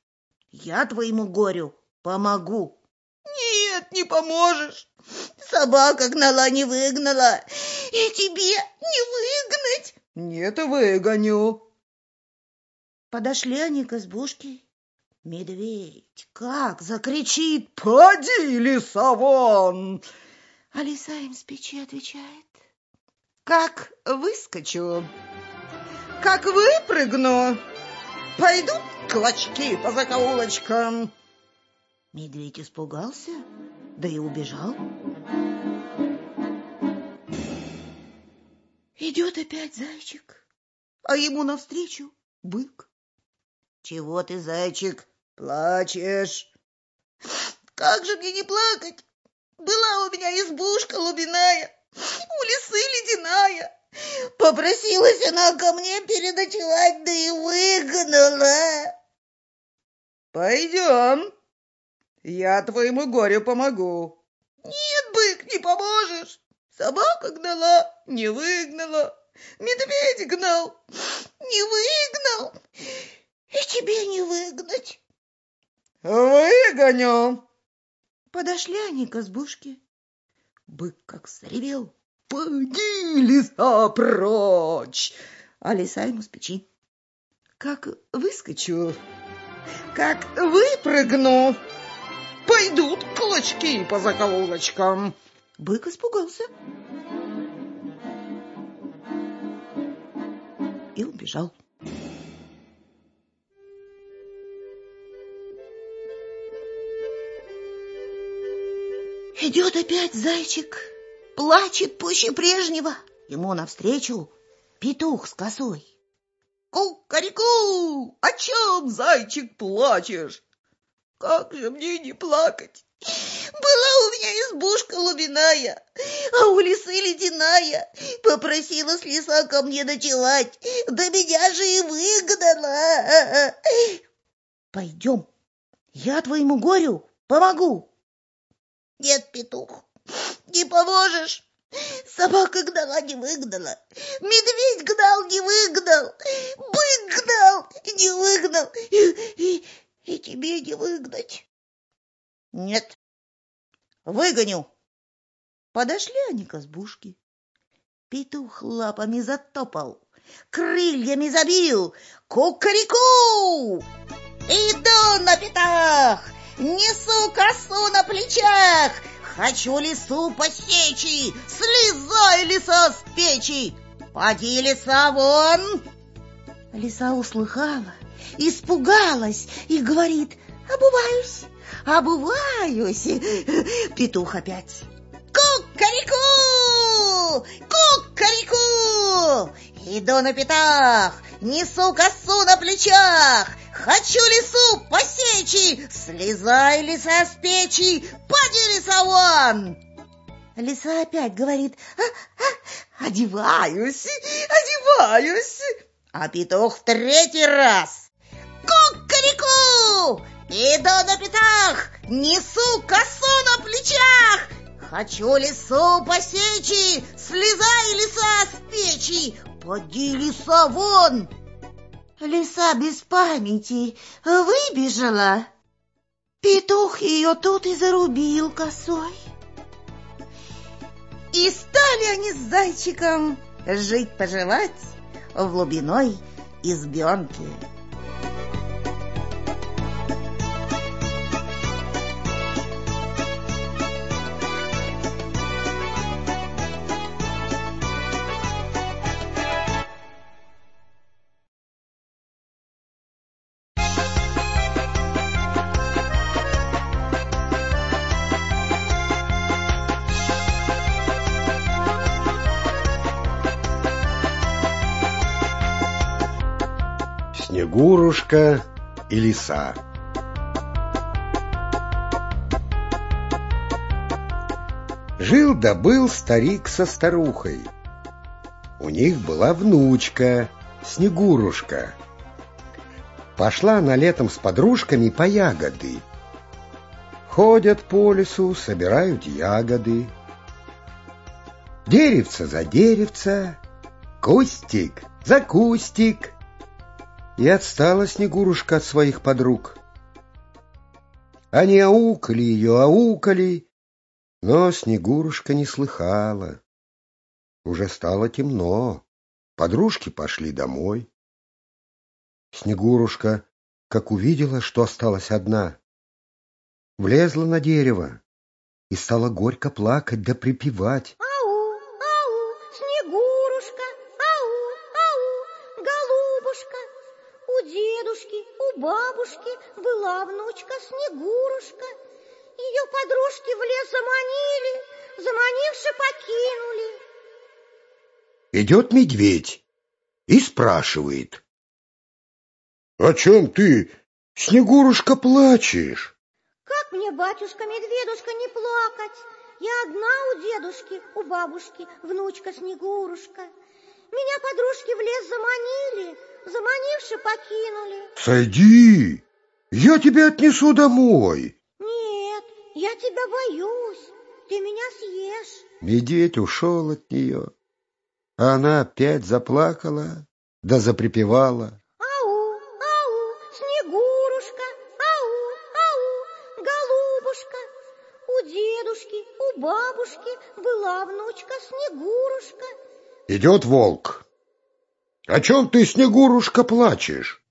я твоему горю помогу. Нет, не поможешь. Собака гнала, не выгнала. И тебе не выгнать. Нет, выгоню. Подошли они к избушке. Медведь как закричит «Поди, лиса, вон!» А лиса им с печи отвечает «Как выскочу, как выпрыгну, пойдут клочки по закоулочкам!» Медведь испугался, да и убежал. Идет опять зайчик, а ему навстречу бык. Чего ты, зайчик, плачешь? Как же мне не плакать? Была у меня избушка лубиная, у лисы ледяная. Попросилась она ко мне переночевать, да и выгнала. Пойдем, я твоему горю помогу. Нет, бык, не поможешь. Собака гнала, не выгнала. Медведь гнал, не выгнал. И тебе не выгнать. Выгоню. Подошли они к избушке. Бык как заревел. Поди, лиса, прочь! А лиса ему с печи. Как выскочу, как выпрыгну, пойдут клочки по закоулочкам. Бык испугался и убежал. Идет опять зайчик, плачет пуще прежнего. Ему навстречу петух с косой. Ку-карику, о чем, зайчик, плачешь? Как же мне не плакать? Была у меня избушка лубиная, а у лисы ледяная. Попросилась лиса ко мне ночевать, да меня же и выгнала. Пойдем, я твоему горю помогу. Нет, петух, не поможешь. Собака гнала, не выгнала. Медведь гнал, не выгнал. Бык гнал, не выгнал. И, и, и тебе не выгнать. Нет, выгоню. Подошли они к избушке. Петух лапами затопал, крыльями забил. Кукареку! Иду на пятах, несу косу на плечах, Хочу лесу посечи, слезай леса с печи, поди леса вон. Лиса услыхала, испугалась и говорит, обуваюсь, обуваюсь. Петух опять. Кукареку! Кукареку! Иду на пятах, несу косу на плечах, Хочу лесу посечи, слезай лиса с печи, поди лиса вон! Лиса опять говорит, а, а, одеваюсь, одеваюсь. А петух в третий раз. Кукареку! Иду на пятах, несу косу на плечах. Хочу лесу посечи, слезай лиса с печи, поди лиса вон! Лиса без памяти выбежала. Петух ее тут и зарубил косой. И стали они с зайчиком жить-поживать в глубиной избенке. Снегурушка и лиса. Жил да был старик со старухой. У них была внучка, Снегурушка. Пошла она летом с подружками по ягоды. Ходят по лесу, собирают ягоды. Деревце за деревце, кустик за кустик — и отстала Снегурушка от своих подруг. Они аукали ее, аукали, но Снегурушка не слыхала. Уже стало темно, подружки пошли домой. Снегурушка, как увидела, что осталась одна, влезла на дерево и стала горько плакать да припевать. Бабушки была внучка Снегурушка. Ее подружки в лес заманили, заманивши покинули. Идет медведь и спрашивает. — О чем ты, Снегурушка, плачешь? Как мне, батюшка-медведушка, не плакать? Я одна у дедушки, у бабушки, внучка Снегурушка. Меня подружки в лес заманили, заманивши покинули. Сойди, я тебя отнесу домой. Нет, я тебя боюсь, ты меня съешь. Медведь ушел от нее, а она опять заплакала, да заприпевала. Ау, ау, Снегурушка, ау, ау, голубушка. У дедушки, у бабушки была внучка Снегурушка. Идет волк. О чем ты, Снегурушка, плачешь?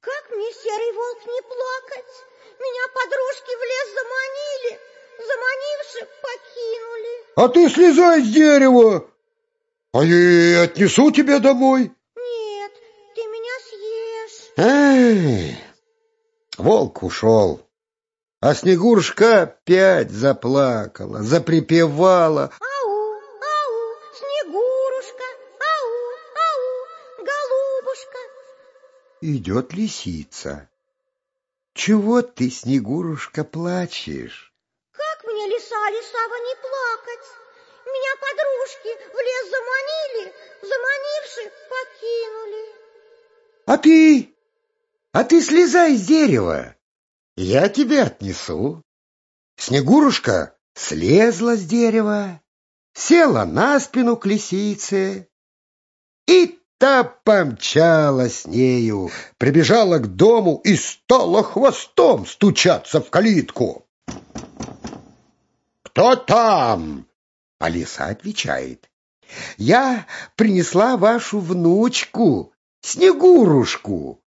Как мне, серый волк, не плакать? Меня подружки в лес заманили, заманивши, покинули. А ты слезай с дерева, а я отнесу тебя домой. Нет, ты меня съешь. Эй, волк ушел, а Снегурушка опять заплакала, заприпевала. Идет лисица. Чего ты, Снегурушка, плачешь? Как мне, лиса лисава, не плакать? Меня подружки в лес заманили, заманивши, покинули. А ты? А ты слезай с дерева, я тебя отнесу. Снегурушка слезла с дерева, села на спину к лисице и та помчалась с нею, прибежала к дому и стала хвостом стучаться в калитку. «Кто там?» Алиса отвечает. «Я принесла вашу внучку, Снегурушку».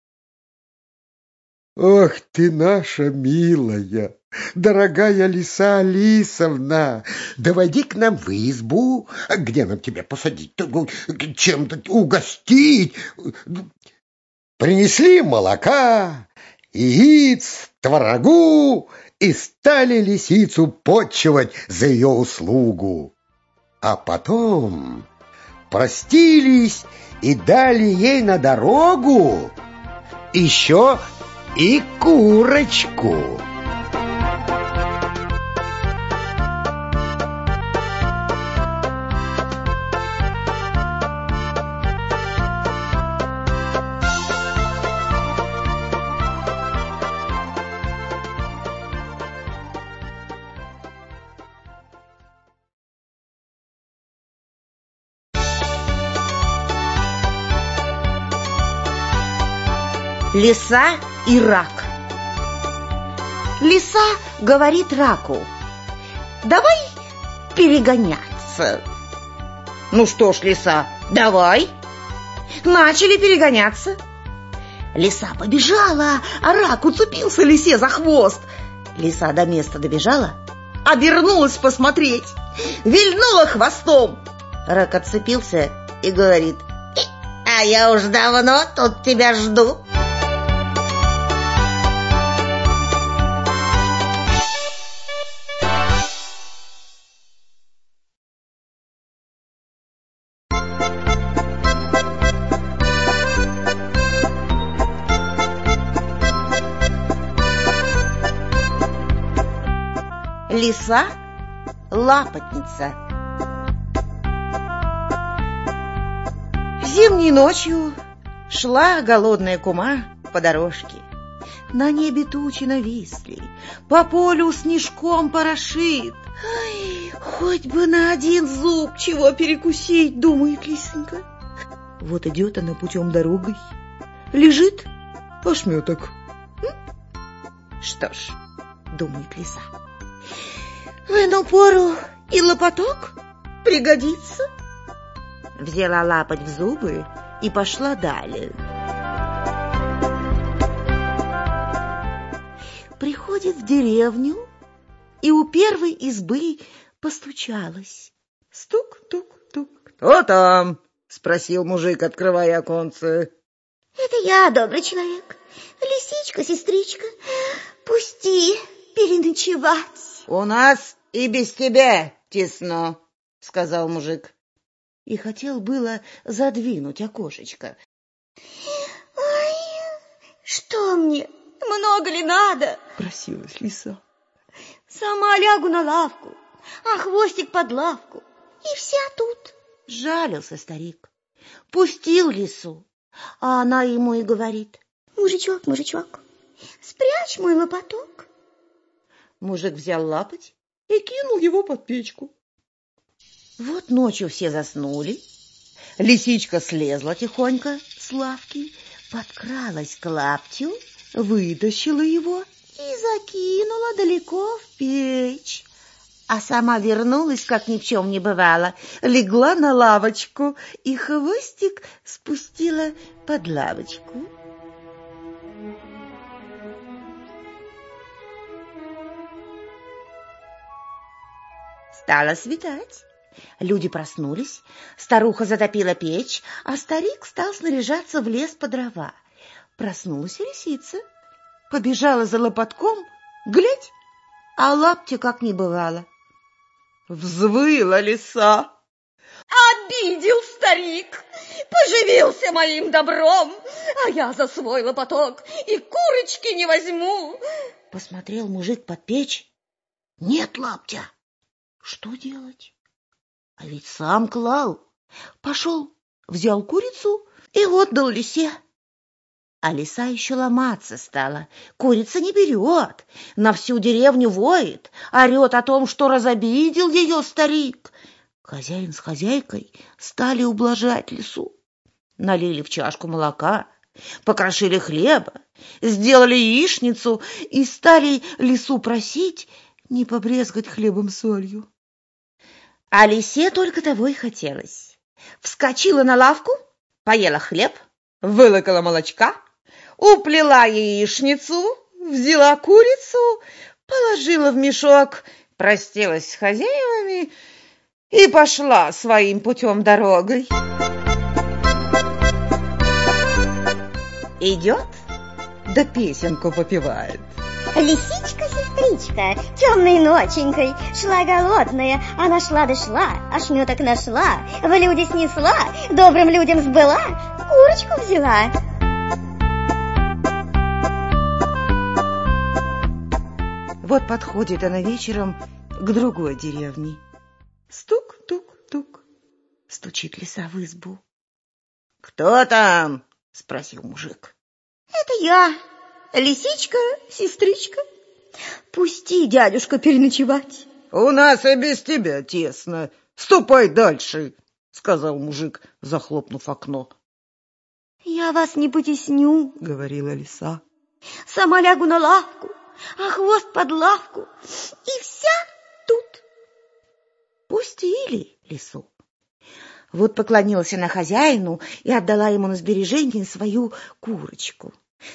«Ох ты наша милая, дорогая лиса Алисовна, доводи к нам в избу, где нам тебя посадить, чем-то угостить». Принесли молока, яиц, творогу и стали лисицу почивать за ее услугу. А потом простились и дали ей на дорогу еще и курочку. Лиса и рак. Лиса говорит раку, давай перегоняться. Ну что ж, лиса, давай. Начали перегоняться. Лиса побежала, а рак уцепился лисе за хвост. Лиса до места добежала, обернулась посмотреть, вильнула хвостом. Рак отцепился и говорит, а я уж давно тут тебя жду. Лиса – лапотница. Зимней ночью шла голодная кума по дорожке. На небе тучи нависли, по полю снежком порошит. Ай, хоть бы на один зуб чего перекусить, думает лисенька. Вот идет она путем дорогой, лежит ошметок. Что ж, думает лиса, в эту пору и лопоток пригодится. Взяла лапоть в зубы и пошла далее. Приходит в деревню и у первой избы постучалась. Стук-тук-тук. «Кто там?» — спросил мужик, открывая оконце. «Это я, добрый человек. Лисичка, сестричка, пусти переночевать». «У нас и без тебя тесно, — сказал мужик. И хотел было задвинуть окошечко. — Ой, что мне, много ли надо? — просилась лиса. — Сама лягу на лавку, а хвостик под лавку, и вся тут. Жалился старик, пустил лису, а она ему и говорит. — Мужичок, мужичок, спрячь мой лопоток. Мужик взял лапоть и кинул его под печку. Вот ночью все заснули. Лисичка слезла тихонько с лавки, подкралась к лаптю, вытащила его и закинула далеко в печь. А сама вернулась, как ни в чем не бывало, легла на лавочку и хвостик спустила под лавочку. Стало светать. Люди проснулись, старуха затопила печь, а старик стал снаряжаться в лес по дрова. Проснулась лисица. Побежала за лопатком, глядь, а лапти как не бывало. Взвыла лиса. Обидел старик, поживился моим добром, а я за свой лопаток и курочки не возьму. Посмотрел мужик под печь. Нет лаптя. Что делать? А ведь сам клал. Пошел, взял курицу и отдал лисе. А лиса еще ломаться стала. Курица не берет, на всю деревню воет, орет о том, что разобидел ее старик. Хозяин с хозяйкой стали ублажать лису. Налили в чашку молока, покрошили хлеба, сделали яичницу и стали лису просить не побрезгать хлебом солью. А лисе только того и хотелось. Вскочила на лавку, поела хлеб, вылокала молочка, уплела яичницу, взяла курицу, положила в мешок, простилась с хозяевами и пошла своим путем дорогой. Идет, да песенку попивает. Лисичка-сестричка темной ноченькой Шла голодная, а нашла дошла Ошметок нашла, в люди снесла Добрым людям сбыла, курочку взяла Вот подходит она вечером к другой деревне. Стук-тук-тук. Стучит лиса в избу. «Кто там?» — спросил мужик. «Это я, лисичка, сестричка. Пусти, дядюшка, переночевать». «У нас и без тебя тесно. Ступай дальше», — сказал мужик, захлопнув окно. «Я вас не потесню», — говорила лиса. «Сама лягу на лавку, а хвост под лавку, и вся тут». Пустили лису. Вот поклонилась она хозяину и отдала ему на сбережение свою курочку.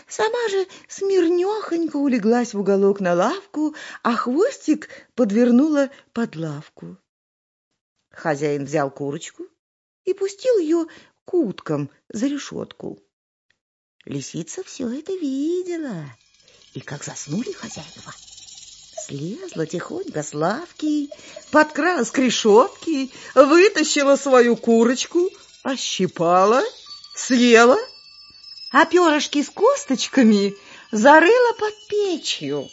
Сама же смирнёхонько улеглась в уголок на лавку, а хвостик подвернула под лавку. Хозяин взял курочку и пустил ее к уткам за решетку. Лисица все это видела, и как заснули хозяева, слезла тихонько с лавки, подкралась к решетке, вытащила свою курочку, ощипала, съела — а перышки с косточками зарыла под печью.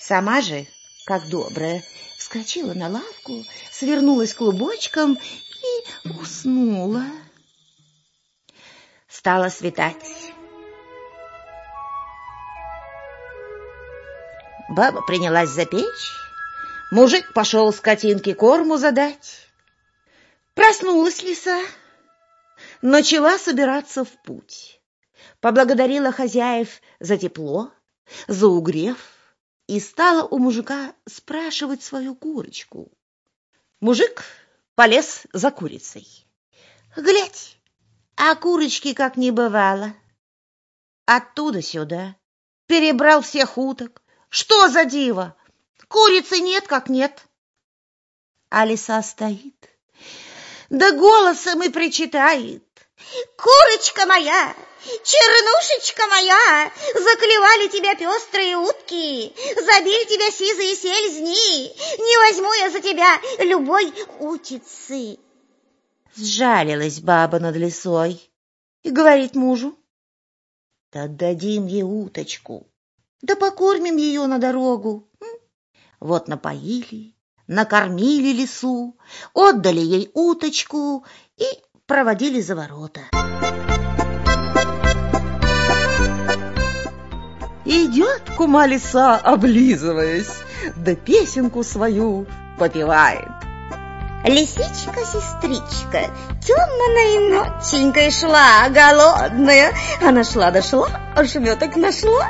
Сама же, как добрая, вскочила на лавку, свернулась клубочком и уснула. Стало светать. Баба принялась за печь, мужик пошел скотинке корму задать. Проснулась лиса начала собираться в путь. Поблагодарила хозяев за тепло, за угрев и стала у мужика спрашивать свою курочку. Мужик полез за курицей. Глядь, а курочки как не бывало. Оттуда сюда перебрал всех уток. Что за диво? Курицы нет как нет. А лиса стоит, да голосом и причитает. Курочка моя, чернушечка моя, заклевали тебя пестрые утки, забили тебя сизые сельзни, не возьму я за тебя любой утицы. Сжалилась баба над лесой и говорит мужу, да отдадим ей уточку, да покормим ее на дорогу. Вот напоили, накормили лису, отдали ей уточку и проводили за ворота. Идет кума лиса, облизываясь, да песенку свою попивает. Лисичка-сестричка темной ноченькой шла, голодная. Она шла-дошла, ошметок нашла,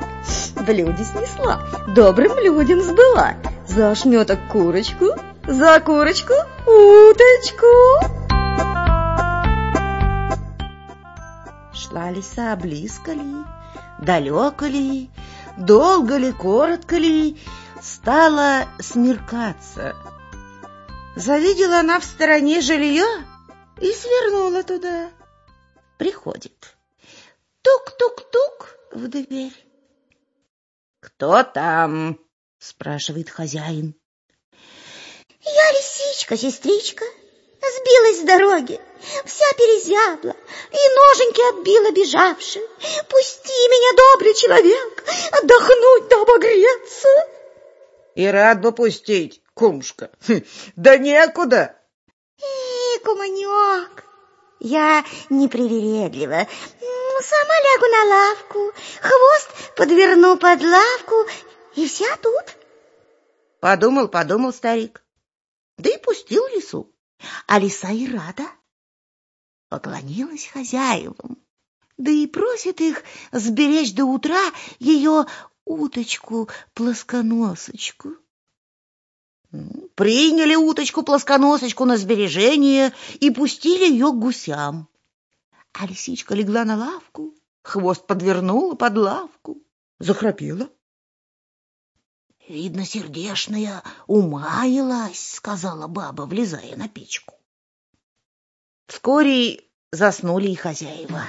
в люди снесла, добрым людям сбыла. За ошметок курочку, за курочку уточку. Шла лиса близко ли, далеко ли, долго ли, коротко ли, стала смеркаться. Завидела она в стороне жилье и свернула туда. Приходит. Тук-тук-тук в дверь. «Кто там?» — спрашивает хозяин. «Я лисичка, сестричка, сбилась с дороги, вся перезябла, и ноженьки отбила бежавши. Пусти меня, добрый человек, отдохнуть да обогреться. И рад бы пустить, кумушка, да некуда. И, куманек, я непривередлива, сама лягу на лавку, хвост подверну под лавку, и вся тут. Подумал, подумал старик. да и пустил лису. А лиса и рада. Поклонилась хозяевам, да и просит их сберечь до утра ее уточку-плосконосочку. Приняли уточку-плосконосочку на сбережение и пустили ее к гусям. А лисичка легла на лавку, хвост подвернула под лавку, захрапела. Видно, сердешная умаялась, сказала баба, влезая на печку. Вскоре заснули и хозяева.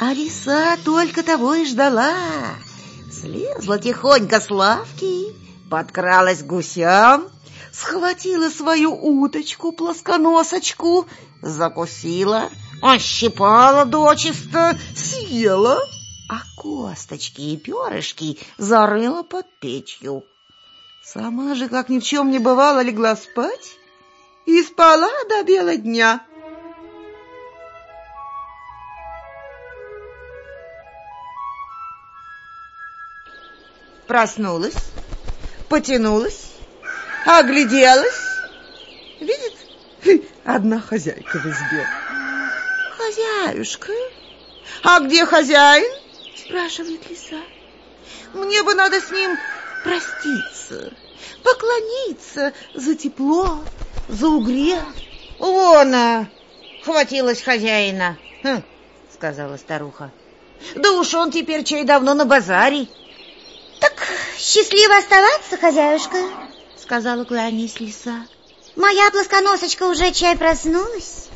А лиса только того и ждала. Слезла тихонько с лавки, подкралась к гусям, схватила свою уточку-плосконосочку, закусила, ощипала дочисто, съела, а косточки и перышки зарыла под печью. Сама же, как ни в чем не бывало, легла спать и спала до бела дня. Проснулась, потянулась, огляделась. Видит, одна хозяйка в избе. Хозяюшка, а где хозяин? Спрашивает лиса. Мне бы надо с ним проститься, поклониться за тепло, за угре. Вон, а, хватилась хозяина, хм, сказала старуха. Да уж он теперь чай давно на базаре. Так счастливо оставаться, хозяюшка, сказала кланяясь лиса. Моя плосконосочка уже чай проснулась.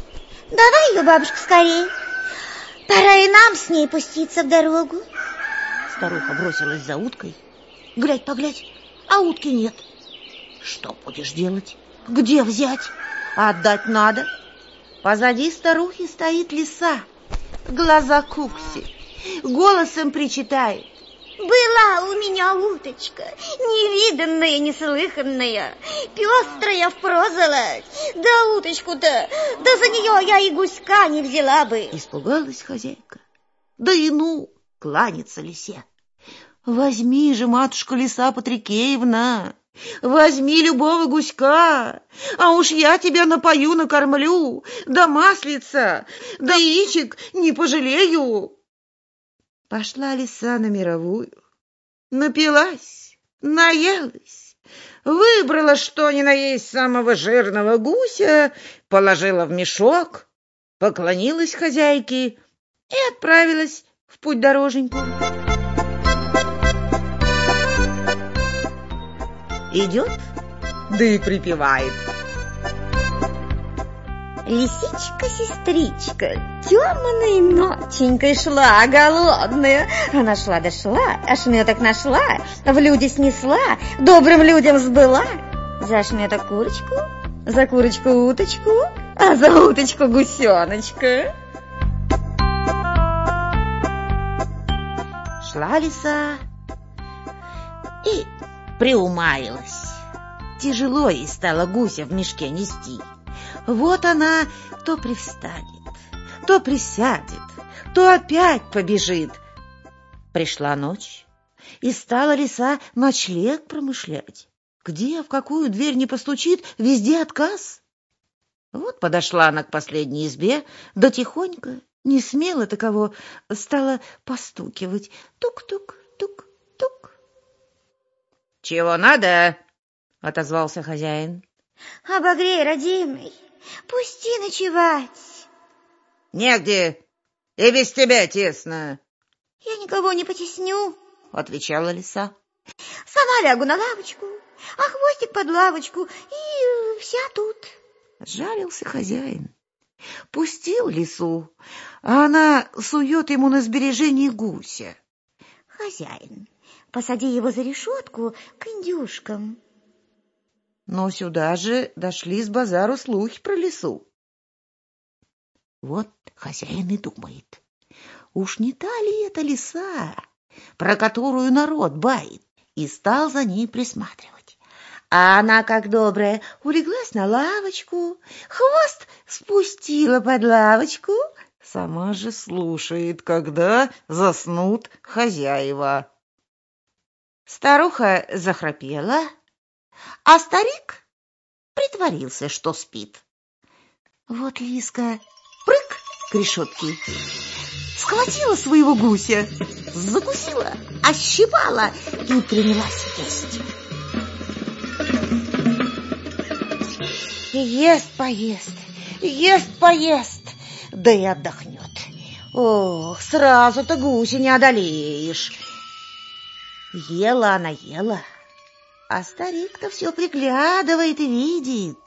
Давай ее, бабушка, скорее. Пора и нам с ней пуститься в дорогу. Старуха бросилась за уткой. Глядь, поглядь, а утки нет. Что будешь делать? Где взять? Отдать надо. Позади старухи стоит лиса. Глаза кукси. Голосом причитает. Была у меня уточка, невиданная, неслыханная, пестрая в. Да уточку-то, да за нее я и гуська не взяла бы. Испугалась хозяйка. Да и ну, кланяться лисе. Возьми же, матушка лиса Патрикеевна, возьми любого гуська, а уж я тебя напою, накормлю, да маслица, да яичек не пожалею. Пошла лиса на мировую, напилась, наелась, выбрала что ни на есть самого жирного гуся, положила в мешок, поклонилась хозяйке и отправилась в путь дороженьку. Идет, да и припевает. Лисичка-сестричка темной ноченькой шла, голодная. Она шла дошла, а шметок нашла, в люди снесла, добрым людям сбыла. За шметок курочку, за курочку уточку, а за уточку гусеночка. Шла лиса и приумаялась. Тяжело ей стало гуся в мешке нести. Вот она то привстанет, то присядет, то опять побежит. Пришла ночь, и стала лиса ночлег промышлять. Где, в какую дверь не постучит, везде отказ. Вот подошла она к последней избе, да тихонько, не смело таково, стала постукивать. Тук-тук, тук-тук. — Чего надо? — отозвался хозяин. — Обогрей, родимый, Пусти ночевать. Негде, и без тебя тесно. Я никого не потесню, отвечала лиса. Сама лягу на лавочку, а хвостик под лавочку, и вся тут. Жалился хозяин. Пустил лису, а она сует ему на сбережение гуся. Хозяин, посади его за решетку к индюшкам. Но сюда же дошли с базару слухи про лесу. Вот хозяин и думает, уж не та ли это лиса, про которую народ бает, и стал за ней присматривать. А она, как добрая, улеглась на лавочку, хвост спустила под лавочку, сама же слушает, когда заснут хозяева. Старуха захрапела, а старик притворился, что спит. Вот Лиска прыг к решетке, схватила своего гуся, закусила, ощипала и принялась есть. Ест, поест, ест, поест, да и отдохнет. Ох, сразу-то гуся не одолеешь. Ела она, ела, а старик-то все приглядывает и видит,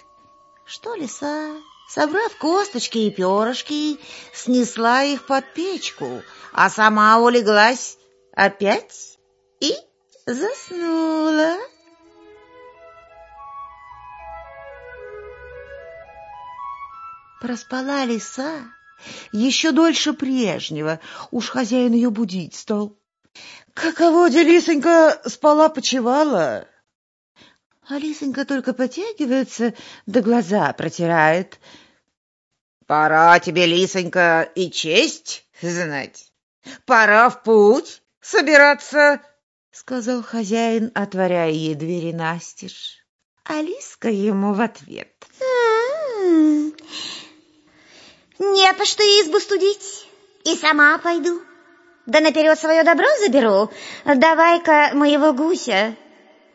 что лиса, собрав косточки и перышки, снесла их под печку, а сама улеглась опять и заснула. Проспала лиса еще дольше прежнего, уж хозяин ее будить стал. Каково Лисонька спала-почевала? А Лисонька только потягивается, да глаза протирает. Пора тебе, Лисонька, и честь знать. Пора в путь собираться, — сказал хозяин, отворяя ей двери настежь. Алиска ему в ответ. М-м-м. Не по что избу студить, и сама пойду. Да наперед свое добро заберу. Давай-ка моего гуся.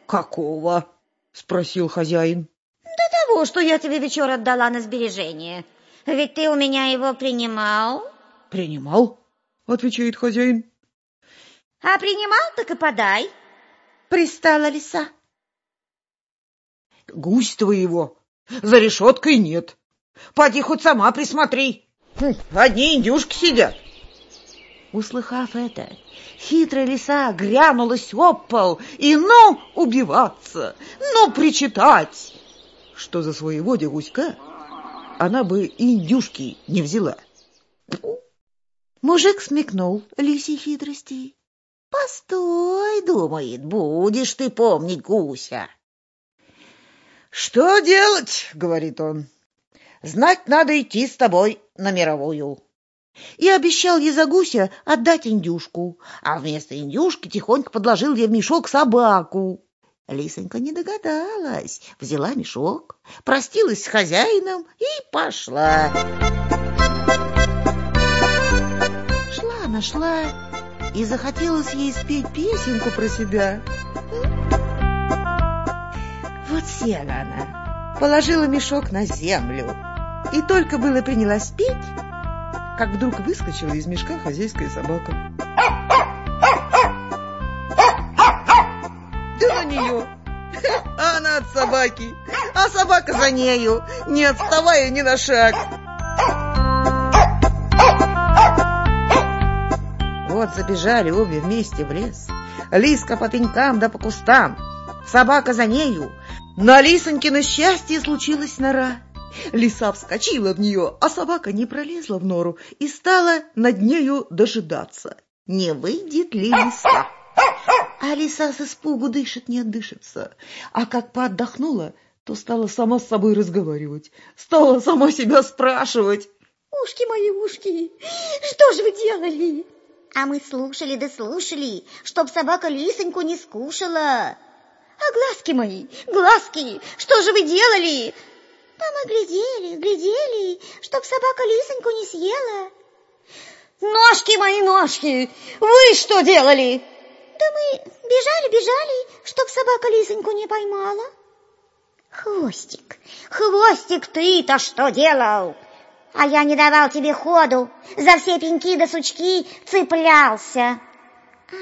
Какого? Спросил хозяин. Да того, что я тебе вечер отдала на сбережение. Ведь ты у меня его принимал. Принимал, отвечает хозяин. А принимал, так и подай. Пристала лиса. Гусь твоего за решеткой нет. Поди хоть сама присмотри. Хм, одни индюшки сидят. Услыхав это, хитрая лиса грянулась об пол и ну убиваться, ну причитать, что за своего гуська она бы индюшки не взяла. Мужик смекнул лисий хитрости. Постой, думает, будешь ты помнить гуся. Что делать, говорит он. Знать надо идти с тобой на мировую и обещал ей за гуся отдать индюшку, а вместо индюшки тихонько подложил ей в мешок собаку. Лисонька не догадалась, взяла мешок, простилась с хозяином и пошла. Шла она, шла, и захотелось ей спеть песенку про себя. Вот села она, положила мешок на землю, и только было принялась петь, как вдруг выскочила из мешка хозяйская собака. Да на нее! А она от собаки, а собака за нею, не отставая ни на шаг. Вот забежали обе вместе в лес. Лиска по пенькам да по кустам, собака за нею. На Лисонькино счастье случилась нора. Лиса вскочила в нее, а собака не пролезла в нору и стала над нею дожидаться, не выйдет ли лиса. А лиса с испугу дышит, не отдышится. А как поотдохнула, то стала сама с собой разговаривать, стала сама себя спрашивать. «Ушки мои, ушки, что же вы делали?» А мы слушали да слушали, чтоб собака лисоньку не скушала. А глазки мои, глазки, что же вы делали? Да мы глядели, глядели, чтоб собака лисоньку не съела. Ножки мои, ножки, вы что делали? Да мы бежали, бежали, чтоб собака лисоньку не поймала. Хвостик, хвостик, ты-то что делал? А я не давал тебе ходу, за все пеньки да сучки цеплялся. А,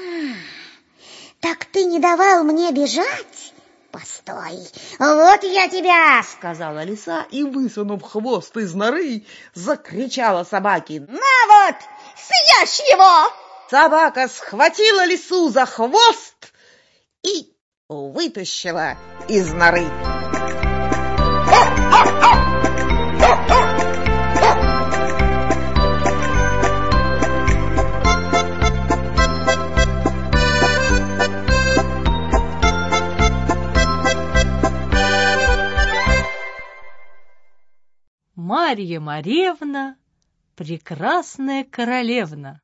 так ты не давал мне бежать? «Постой, вот я тебя!» — сказала лиса и, высунув хвост из норы, закричала собаке. «На вот, съешь его!» Собака схватила лису за хвост и вытащила из норы. Марья Маревна, прекрасная королевна.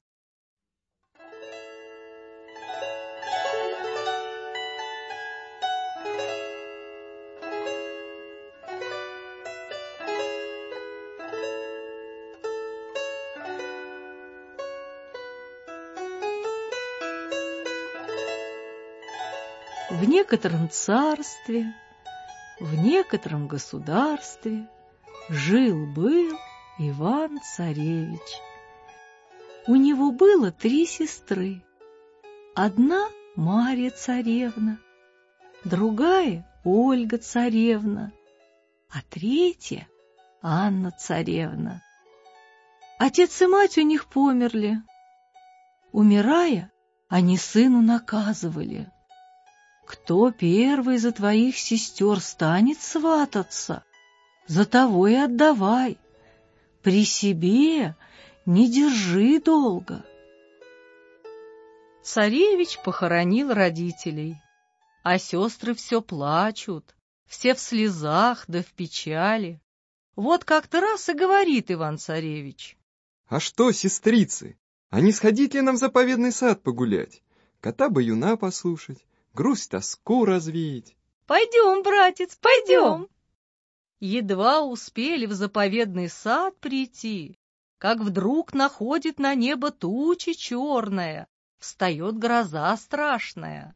В некотором царстве, в некотором государстве – жил-был Иван-царевич. У него было три сестры. Одна — Марья царевна, другая — Ольга царевна, а третья — Анна царевна. Отец и мать у них померли. Умирая, они сыну наказывали. Кто первый за твоих сестер станет свататься, за того и отдавай. При себе не держи долго. Царевич похоронил родителей, а сестры все плачут, все в слезах да в печали. Вот как-то раз и говорит Иван-царевич. А что, сестрицы, а не сходить ли нам в заповедный сад погулять? Кота-баюна послушать, грусть-тоску развеять. Пойдем, братец, пойдем. Едва успели в заповедный сад прийти, как вдруг находит на небо туча черная, встает гроза страшная.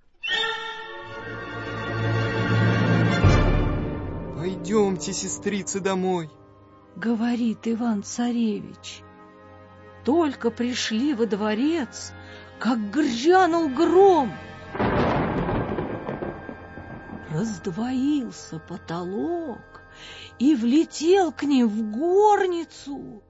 Пойдемте, сестрицы, домой, — говорит Иван-царевич. Только пришли во дворец, как грянул гром. Раздвоился потолок и влетел к ним в горницу.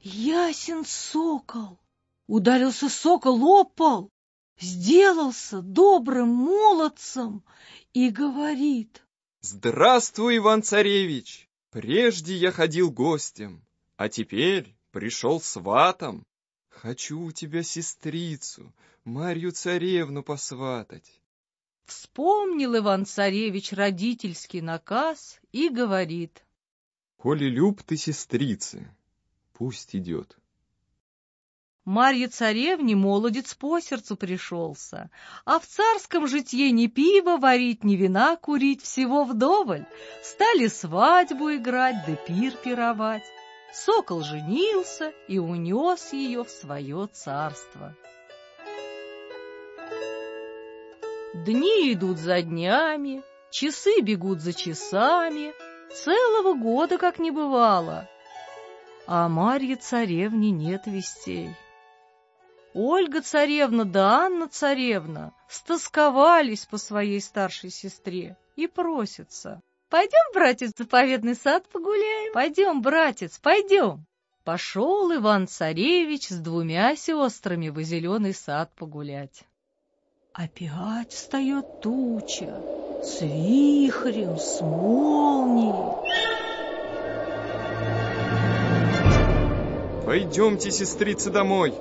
Ясен сокол. Ударился сокол, опал, сделался добрым молодцем и говорит. Здравствуй, Иван-царевич! Прежде я ходил гостем, а теперь пришел сватом. Хочу у тебя сестрицу, Марью-царевну посватать. Вспомнил Иван-царевич родительский наказ и говорит. Коли люб ты сестрицы, пусть идет. Марье царевне молодец по сердцу пришелся, а в царском житье ни пиво варить, ни вина курить, всего вдоволь. Стали свадьбу играть, да пир пировать. Сокол женился и унес ее в свое царство. Дни идут за днями, часы бегут за часами, целого года как не бывало. А Марье царевне нет вестей. Ольга царевна да Анна царевна стосковались по своей старшей сестре и просятся. Пойдем, братец, в заповедный сад погуляем? Пойдем, братец, пойдем. Пошел Иван-царевич с двумя сестрами в зеленый сад погулять. Опять встает туча с вихрем, с молнией. Пойдемте, сестрицы, домой,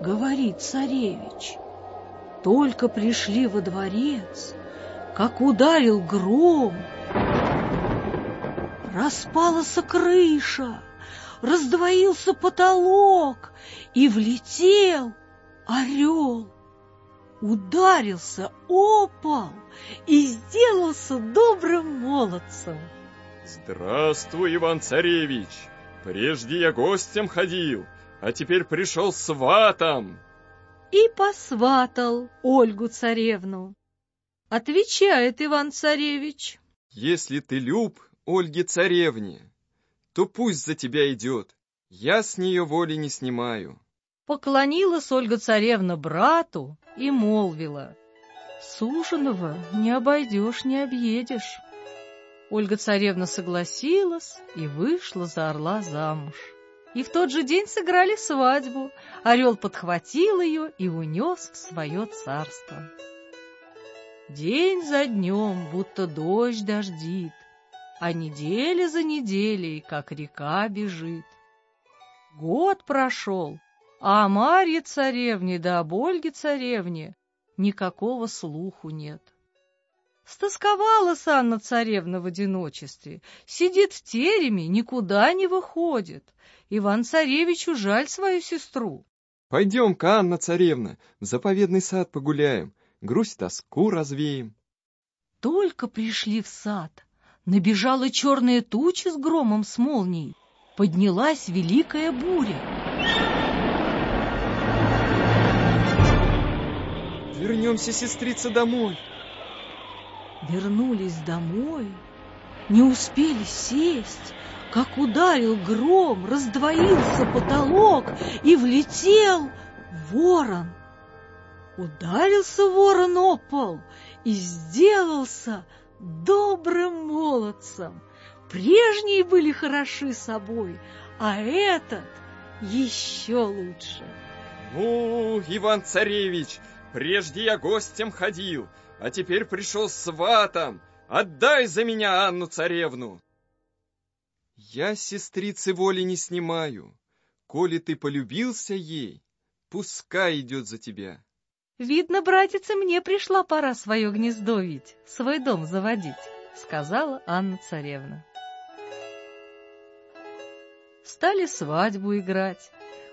говорит царевич. Только пришли во дворец, как ударил гром, распалась крыша, раздвоился потолок, и влетел орел. Ударился опал и сделался добрым молодцем. Здравствуй, Иван-царевич! Прежде я гостем ходил, а теперь пришел сватом. И посватал Ольгу-царевну. Отвечает Иван-царевич. Если ты люб Ольге-царевне, то пусть за тебя идет. Я с нее воли не снимаю. Поклонилась Ольга-царевна брату и молвила. Суженого не обойдешь, не объедешь. Ольга-царевна согласилась и вышла за орла замуж. И в тот же день сыграли свадьбу. Орел подхватил ее и унес в свое царство. День за днем, будто дождь дождит, а неделя за неделей, как река бежит. Год прошел, а о Марье царевне да об Ольге царевне никакого слуху нет. Стосковалась Анна царевна в одиночестве, сидит в тереме, никуда не выходит. Иван-царевичу жаль свою сестру. Пойдем-ка, Анна царевна, в заповедный сад погуляем, грусть-тоску развеем. Только пришли в сад, набежала черная туча с громом с молнией, поднялась великая буря. Вернемся, сестрица, домой, Вернулись домой, не успели сесть, как ударил гром, раздвоился потолок и влетел ворон. Ударился ворон о пол и сделался добрым молодцем. Прежние были хороши собой, а этот еще лучше. Ну, Иван-царевич, прежде я гостем ходил, а теперь пришел сватом. Отдай за меня Анну-царевну. Я сестрицы воли не снимаю. Коли ты полюбился ей, пускай идет за тебя. Видно, братица, мне пришла пора свое гнездо видеть, свой дом заводить, сказала Анна-царевна. Стали свадьбу играть.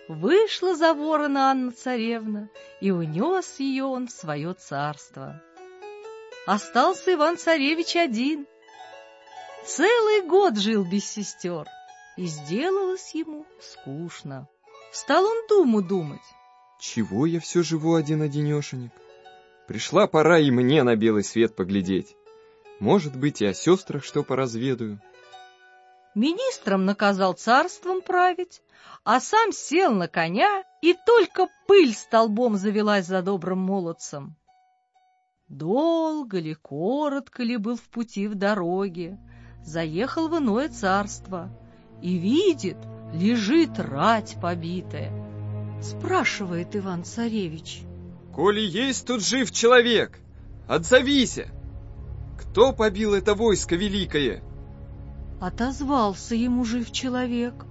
Вышла за ворона Анна-царевна, и унес ее он в свое царство. Остался Иван-царевич один. Целый год жил без сестер, и сделалось ему скучно. Стал он думу думать. Чего я все живу один-одинешенек? Пришла пора и мне на белый свет поглядеть. Может быть, и о сестрах что поразведаю. Министром наказал царством править, а сам сел на коня, и только пыль столбом завелась за добрым молодцем. Долго ли, коротко ли был в пути в дороге, заехал в иное царство и видит, лежит рать побитая. Спрашивает Иван-царевич. «Коли есть тут жив человек, отзовися! Кто побил это войско великое?» Отозвался ему жив человек.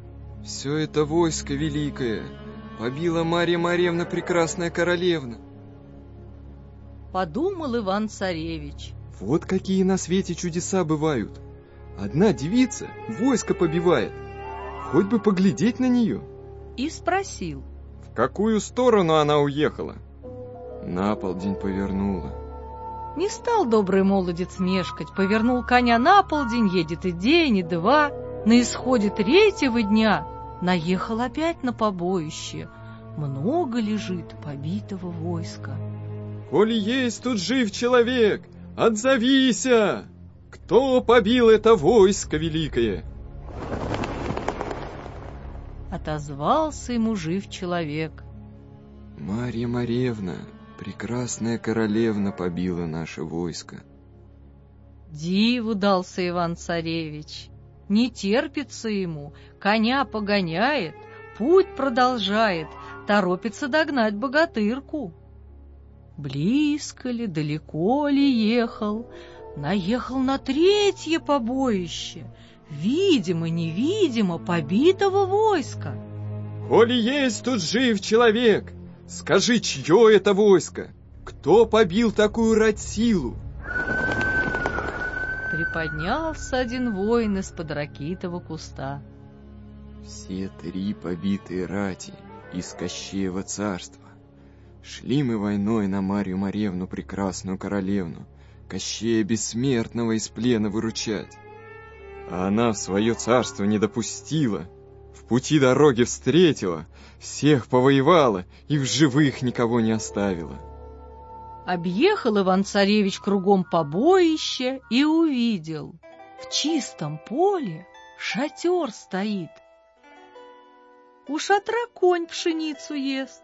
Все это войско великое побила Марья Марьевна, прекрасная королевна. Подумал Иван-царевич. Вот какие на свете чудеса бывают. Одна девица войско побивает. Хоть бы поглядеть на нее. И спросил. В какую сторону она уехала? На полдень повернула. Не стал добрый молодец мешкать, повернул коня на полдень, едет и день, и два. На исходе третьего дня наехал опять на побоище. Много лежит побитого войска. Коли есть тут жив человек, отзовися! Кто побил это войско великое? Отозвался ему жив человек. Марья Маревна, прекрасная королевна, побила наше войско. Диву дался Иван-царевич. Не терпится ему, коня погоняет, путь продолжает, торопится догнать богатырку. Близко ли, далеко ли ехал, наехал на третье побоище, видимо-невидимо побитого войска. «Коли есть тут жив человек, скажи, чье это войско? Кто побил такую рать силу?» Приподнялся один воин из-под ракитого куста. «Все три побитые рати из Кощеева царства. Шли мы войной на Марью Маревну, прекрасную королевну, Кощея Бессмертного из плена выручать. А она в свое царство не допустила, в пути дороги встретила, всех повоевала и в живых никого не оставила. Объехал Иван-царевич кругом побоище и увидел, в чистом поле шатер стоит. У шатра конь пшеницу ест.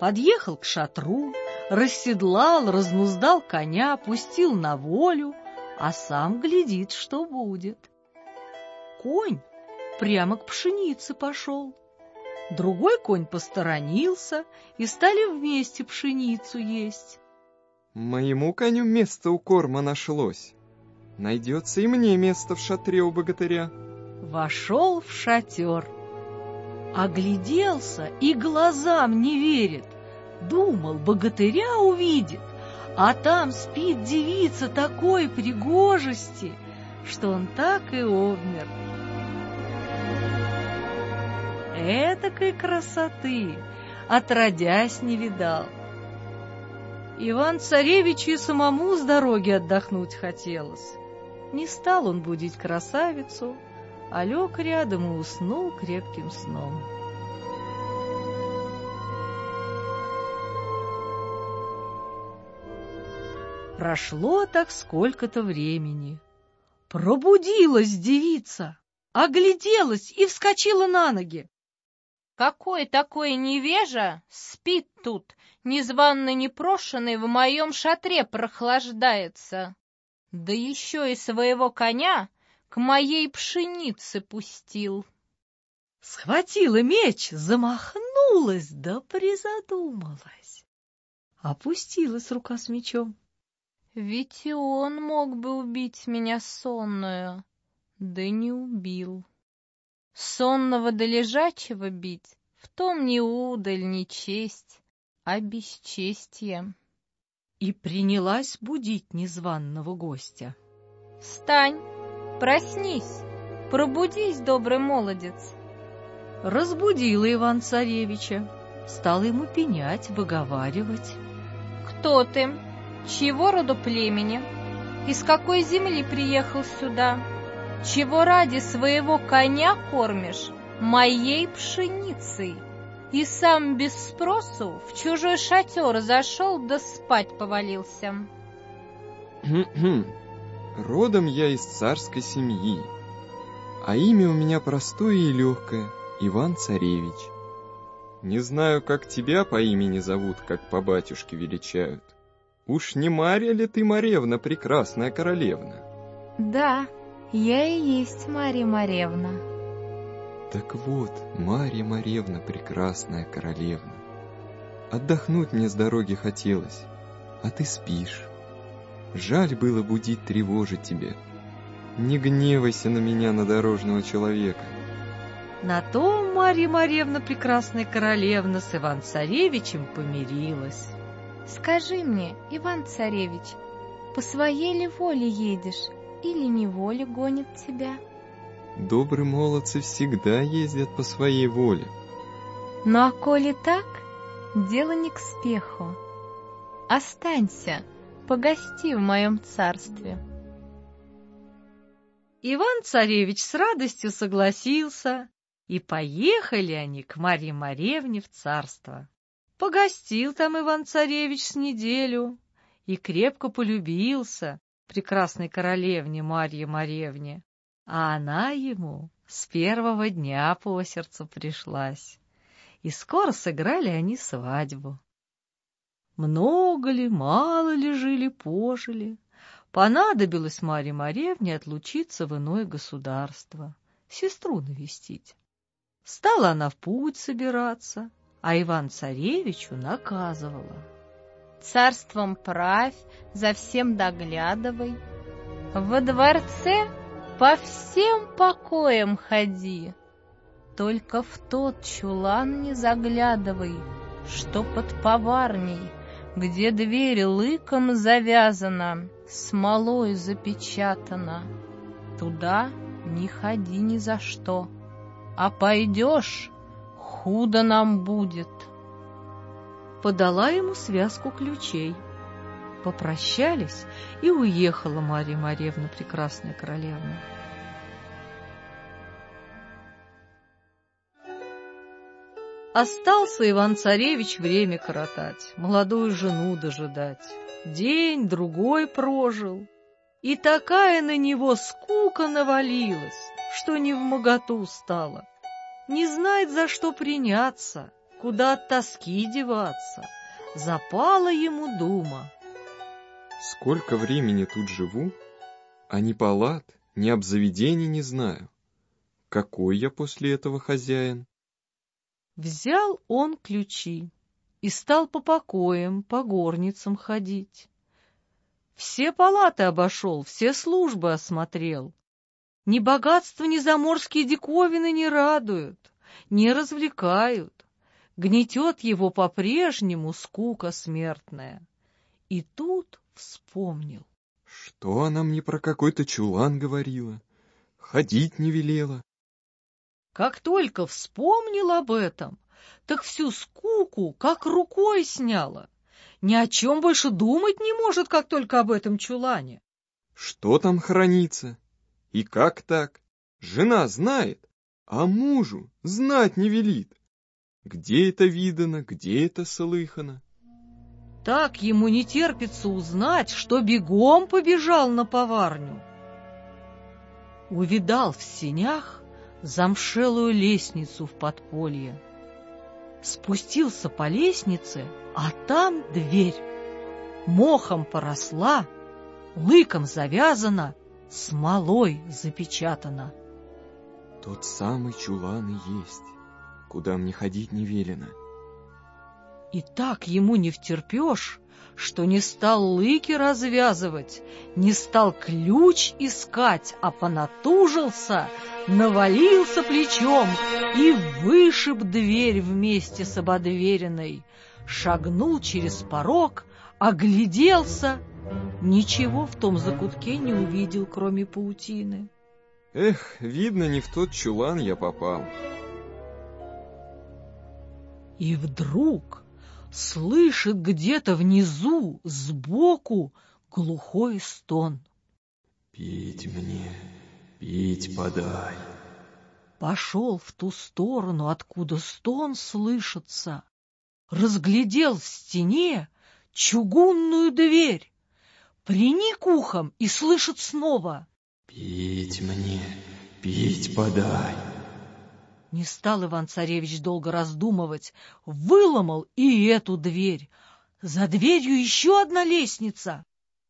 Подъехал к шатру, расседлал, разнуздал коня, пустил на волю, а сам глядит, что будет. Конь прямо к пшенице пошел. Другой конь посторонился, и стали вместе пшеницу есть. Моему коню место у корма нашлось. Найдется и мне место в шатре у богатыря. Вошел в шатер. Огляделся и глазам не верит. Думал, богатыря увидит, а там спит девица такой пригожести, что он так и обмер. этакой красоты отродясь не видал. Иван-царевич и самому с дороги отдохнуть хотелось. Не стал он будить красавицу, а лег рядом и уснул крепким сном. Прошло так сколько-то времени. Пробудилась девица, огляделась и вскочила на ноги. Какой такой невежа спит тут, незваный непрошенный в моем шатре прохлаждается? Да еще и своего коня к моей пшенице пустил. Схватила меч, замахнулась, да призадумалась. Опустилась рука с мечом. Ведь и он мог бы убить меня сонную, да не убил. Сонного да лежачего бить — в том не удаль, не честь, а бесчестье. И принялась будить незваного гостя. «Встань, проснись, пробудись, добрый молодец!» Разбудила Иван-царевича, стал ему пенять, выговаривать. «Кто ты? Чего роду племени? Из какой земли приехал сюда?» Чего ради своего коня кормишь моей пшеницей? И сам без спросу в чужой шатер зашел да спать повалился. Родом я из царской семьи, а имя у меня простое и легкое — Иван-царевич. Не знаю, как тебя по имени зовут, как по батюшке величают. Уж не Марья ли ты, Маревна, прекрасная королевна? Да, я и есть Марья Маревна. Так вот, Марья Маревна, прекрасная королевна. Отдохнуть мне с дороги хотелось, а ты спишь. Жаль было будить, тревожить тебя. Не гневайся на меня, на дорожного человека. На том Марья Маревна, прекрасная королевна, с Иван-царевичем помирилась. Скажи мне, Иван-царевич, по своей ли воле едешь? или неволя гонит тебя? Добрые молодцы всегда ездят по своей воле. Ну а коли так, дело не к спеху. Останься, погости в моем царстве. Иван-царевич с радостью согласился, и поехали они к Марье Маревне в царство. Погостил там Иван-царевич с неделю и крепко полюбился, прекрасной королевне Марье Маревне, а она ему с первого дня по сердцу пришлась. И скоро сыграли они свадьбу. Много ли, мало ли жили, пожили. Понадобилось Марье Маревне отлучиться в иное государство, сестру навестить. Стала она в путь собираться, а Иван-царевичу наказывала — царством правь, за всем доглядывай. Во дворце по всем покоям ходи, Только в тот чулан не заглядывай, Что под поварней, где дверь лыком завязана, Смолой запечатана. Туда не ходи ни за что, А пойдешь, худо нам будет подала ему связку ключей. Попрощались, и уехала Марья Марьевна, прекрасная королевна. Остался Иван-царевич время коротать, молодую жену дожидать. День, другой прожил, и такая на него скука навалилась, что не в моготу стало. Не знает, за что приняться — Куда от тоски деваться? Запала ему дума. Сколько времени тут живу, а ни палат, ни обзаведений не знаю. Какой я после этого хозяин? Взял он ключи и стал по покоям, по горницам ходить. Все палаты обошел, все службы осмотрел. Ни богатство, ни заморские диковины не радуют, не развлекают гнетет его по-прежнему скука смертная. И тут вспомнил. Что она мне про какой-то чулан говорила? Ходить не велела. Как только вспомнил об этом, так всю скуку как рукой сняла. Ни о чем больше думать не может, как только об этом чулане. Что там хранится? И как так? Жена знает, а мужу знать не велит. Где это видано, где это слыхано? Так ему не терпится узнать, что бегом побежал на поварню. Увидал в сенях замшелую лестницу в подполье. Спустился по лестнице, а там дверь. Мохом поросла, лыком завязана, смолой запечатана. Тот самый чулан и есть, куда мне ходить не велено. И так ему не втерпешь, что не стал лыки развязывать, не стал ключ искать, а понатужился, навалился плечом и вышиб дверь вместе с ободверенной, шагнул через порог, огляделся, ничего в том закутке не увидел, кроме паутины. Эх, видно, не в тот чулан я попал. И вдруг слышит где-то внизу, сбоку, глухой стон. «Пить мне, пить подай». Пошел в ту сторону, откуда стон слышится. Разглядел в стене чугунную дверь. Приник ухом и слышит снова. «Пить мне, пить подай». Не стал Иван-царевич долго раздумывать, выломал и эту дверь. За дверью еще одна лестница.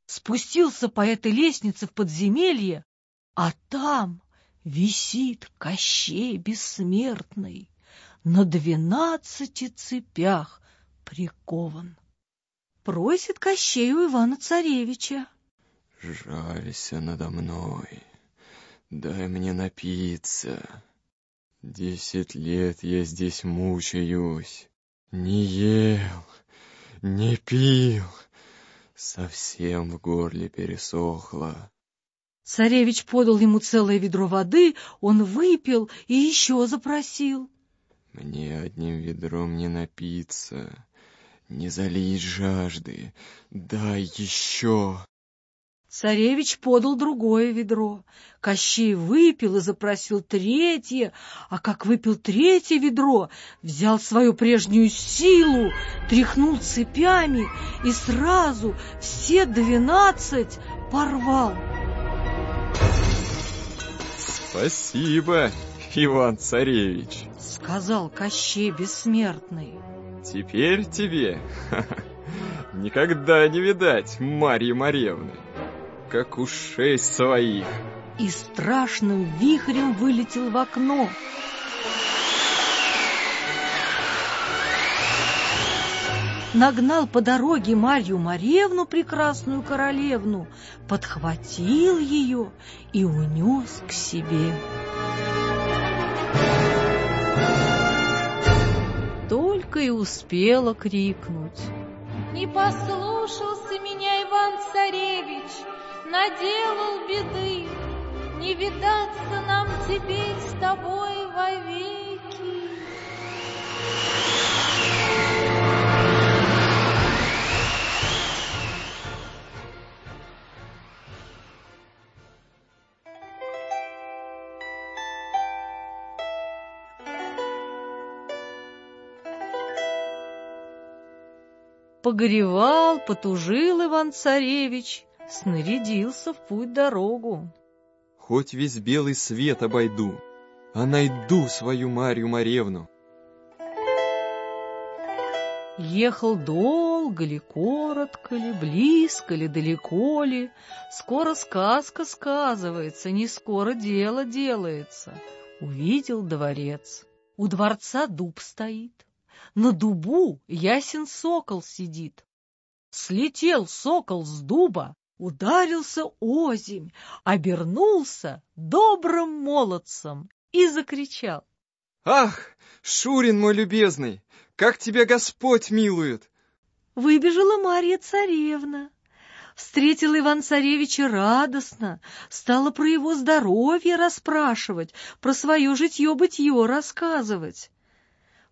Спустился по этой лестнице в подземелье, а там висит Кощей Бессмертный, на двенадцати цепях прикован. Просит Кощей у Ивана-царевича. Жалься надо мной, дай мне напиться. Десять лет я здесь мучаюсь, не ел, не пил, совсем в горле пересохло. Царевич подал ему целое ведро воды, он выпил и еще запросил. Мне одним ведром не напиться, не залить жажды, дай еще. Царевич подал другое ведро. Кощей выпил и запросил третье, а как выпил третье ведро, взял свою прежнюю силу, тряхнул цепями и сразу все двенадцать порвал. Спасибо, Иван-царевич, — сказал Кощей Бессмертный. Теперь тебе [laughs] никогда не видать Марьи Марьевны как ушей своих. И страшным вихрем вылетел в окно. Нагнал по дороге Марью Маревну, прекрасную королевну, подхватил ее и унес к себе. Только и успела крикнуть. Не послушался меня Иван-царевич, наделал беды, Не видаться нам теперь с тобой вовеки. Погревал, потужил Иван-царевич, снарядился в путь-дорогу. Хоть весь белый свет обойду, а найду свою Марью Маревну. Ехал долго ли, коротко ли, близко ли, далеко ли, скоро сказка сказывается, не скоро дело делается. Увидел дворец. У дворца дуб стоит. На дубу ясен сокол сидит. Слетел сокол с дуба, ударился озимь, обернулся добрым молодцем и закричал. «Ах, Шурин мой любезный, как тебя Господь милует!» Выбежала Марья царевна. Встретила Иван-Царевича радостно, стала про его здоровье расспрашивать, про свое житье-бытье рассказывать.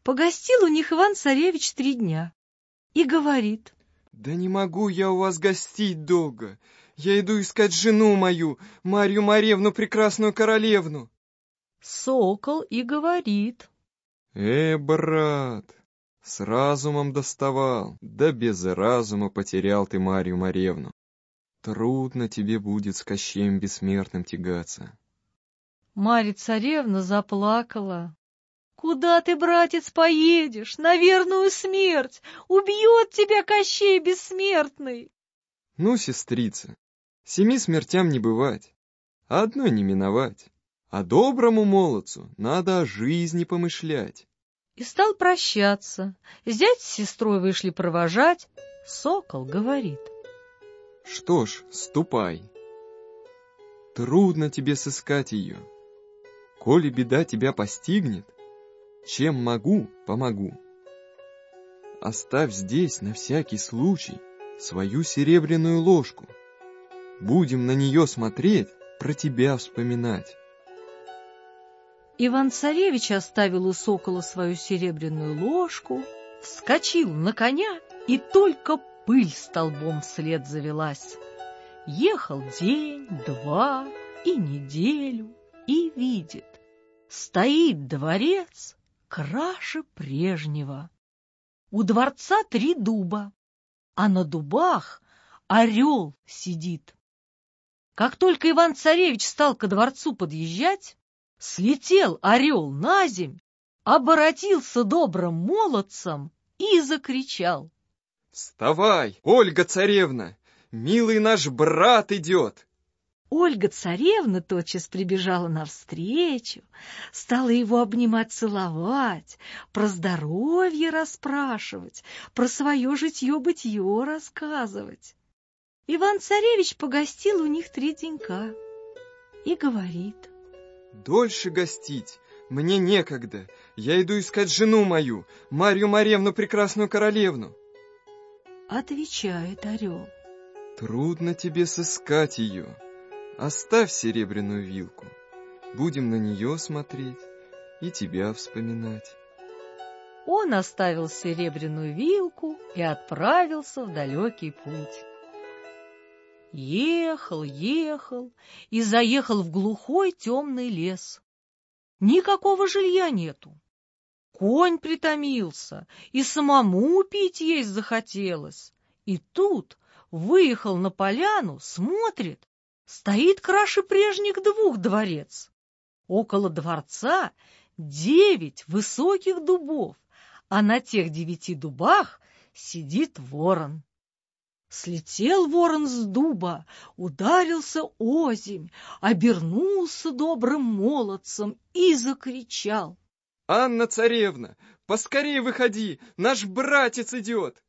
Погостил у них Иван-Царевич три дня и говорит. «Да не могу я у вас гостить долго. Я иду искать жену мою, Марью Маревну, прекрасную королевну». Сокол и говорит. «Э, брат, с разумом доставал, да без разума потерял ты Марью Маревну. Трудно тебе будет с Кощеем Бессмертным тягаться. Марья царевна заплакала. Куда ты, братец, поедешь? На верную смерть! Убьет тебя Кощей Бессмертный! Ну, сестрица, семи смертям не бывать, а одной не миновать. А доброму молодцу надо о жизни помышлять и стал прощаться. Зять с сестрой вышли провожать. Сокол говорит. Что ж, ступай. Трудно тебе сыскать ее. Коли беда тебя постигнет, чем могу, помогу. Оставь здесь на всякий случай свою серебряную ложку. Будем на нее смотреть, про тебя вспоминать. Иван-царевич оставил у сокола свою серебряную ложку, вскочил на коня, и только пыль столбом вслед завелась. Ехал день, два и неделю, и видит, стоит дворец краше прежнего. У дворца три дуба, а на дубах орел сидит. Как только Иван-царевич стал ко дворцу подъезжать, Слетел орел на земь, оборотился добрым молодцем и закричал. «Вставай, Ольга-царевна! Милый наш брат идет!» Ольга-царевна тотчас прибежала навстречу, стала его обнимать, целовать, про здоровье расспрашивать, про свое житье-бытье рассказывать. Иван-царевич погостил у них три денька и говорит — Дольше гостить мне некогда. Я иду искать жену мою, Марью Маревну, прекрасную королевну. Отвечает орел. Трудно тебе сыскать ее. Оставь серебряную вилку. Будем на нее смотреть и тебя вспоминать. Он оставил серебряную вилку и отправился в далекий путь. Ехал, ехал и заехал в глухой темный лес. Никакого жилья нету. Конь притомился, и самому пить есть захотелось. И тут выехал на поляну, смотрит, стоит краше прежних двух дворец. Около дворца девять высоких дубов, а на тех девяти дубах сидит ворон. Слетел ворон с дуба, ударился озимь, обернулся добрым молодцем и закричал. «Анна царевна, поскорее выходи, наш братец идет!»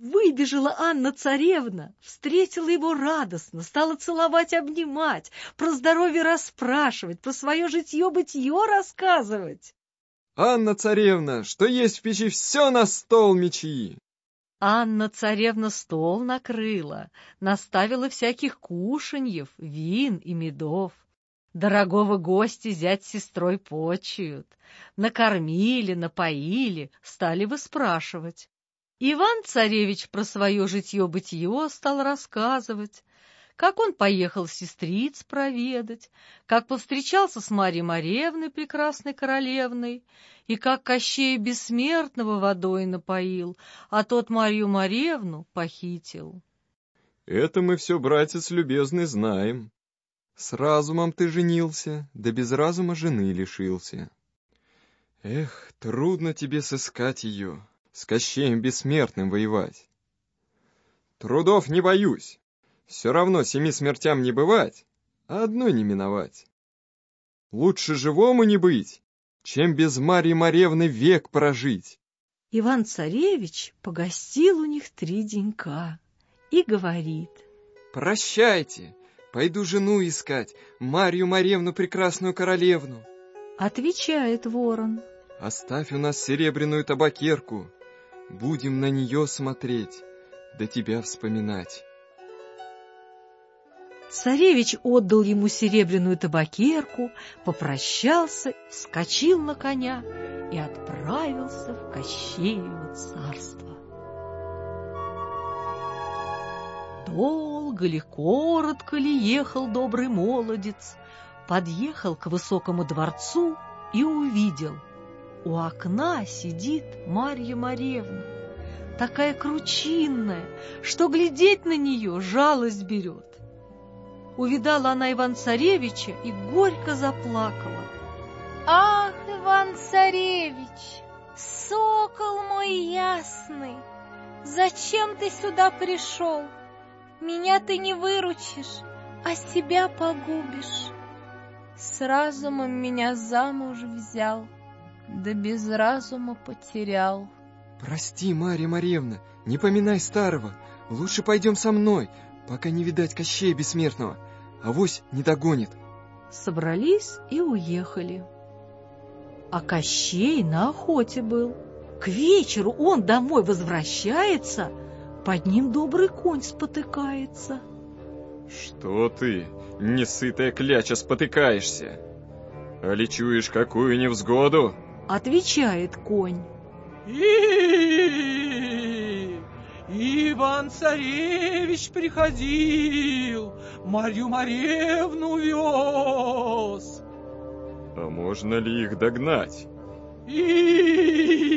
Выбежала Анна царевна, встретила его радостно, стала целовать, обнимать, про здоровье расспрашивать, про свое житье-бытье рассказывать. «Анна царевна, что есть в печи, все на стол мечи!» Анна-царевна стол накрыла, наставила всяких кушаньев, вин и медов. Дорогого гостя зять с сестрой почуют. Накормили, напоили, стали выспрашивать. Иван-царевич про свое житье-бытие стал рассказывать, как он поехал сестриц проведать, как повстречался с Марьей Маревной, прекрасной королевной, и как Кощея Бессмертного водой напоил, а тот Марью Маревну похитил. Это мы все, братец любезный, знаем. С разумом ты женился, да без разума жены лишился. Эх, трудно тебе сыскать ее, с Кощеем Бессмертным воевать. Трудов не боюсь, все равно семи смертям не бывать, а одной не миновать. Лучше живому не быть, чем без Марьи Маревны век прожить. Иван-царевич погостил у них три денька и говорит. Прощайте, пойду жену искать, Марью Маревну, прекрасную королевну. Отвечает ворон. Оставь у нас серебряную табакерку, будем на нее смотреть, да тебя вспоминать. Царевич отдал ему серебряную табакерку, попрощался, вскочил на коня и отправился в Кощеево царство. Долго ли, коротко ли ехал добрый молодец, подъехал к высокому дворцу и увидел. У окна сидит Марья Маревна, такая кручинная, что глядеть на нее жалость берет. Увидала она Иван-Царевича и горько заплакала. Ах, Иван-Царевич, сокол мой ясный, зачем ты сюда пришел? Меня ты не выручишь, а себя погубишь. С разумом меня замуж взял, да без разума потерял. Прости, Марья Марьевна, не поминай старого. Лучше пойдем со мной, пока не видать Кощея Бессмертного. Авось не догонит. Собрались и уехали. А Кощей на охоте был. К вечеру он домой возвращается, под ним добрый конь спотыкается. Что ты, несытая кляча, спотыкаешься? Али чуешь какую невзгоду? Отвечает конь. Иван-царевич приходил, Марью Маревну вез. А можно ли их догнать? И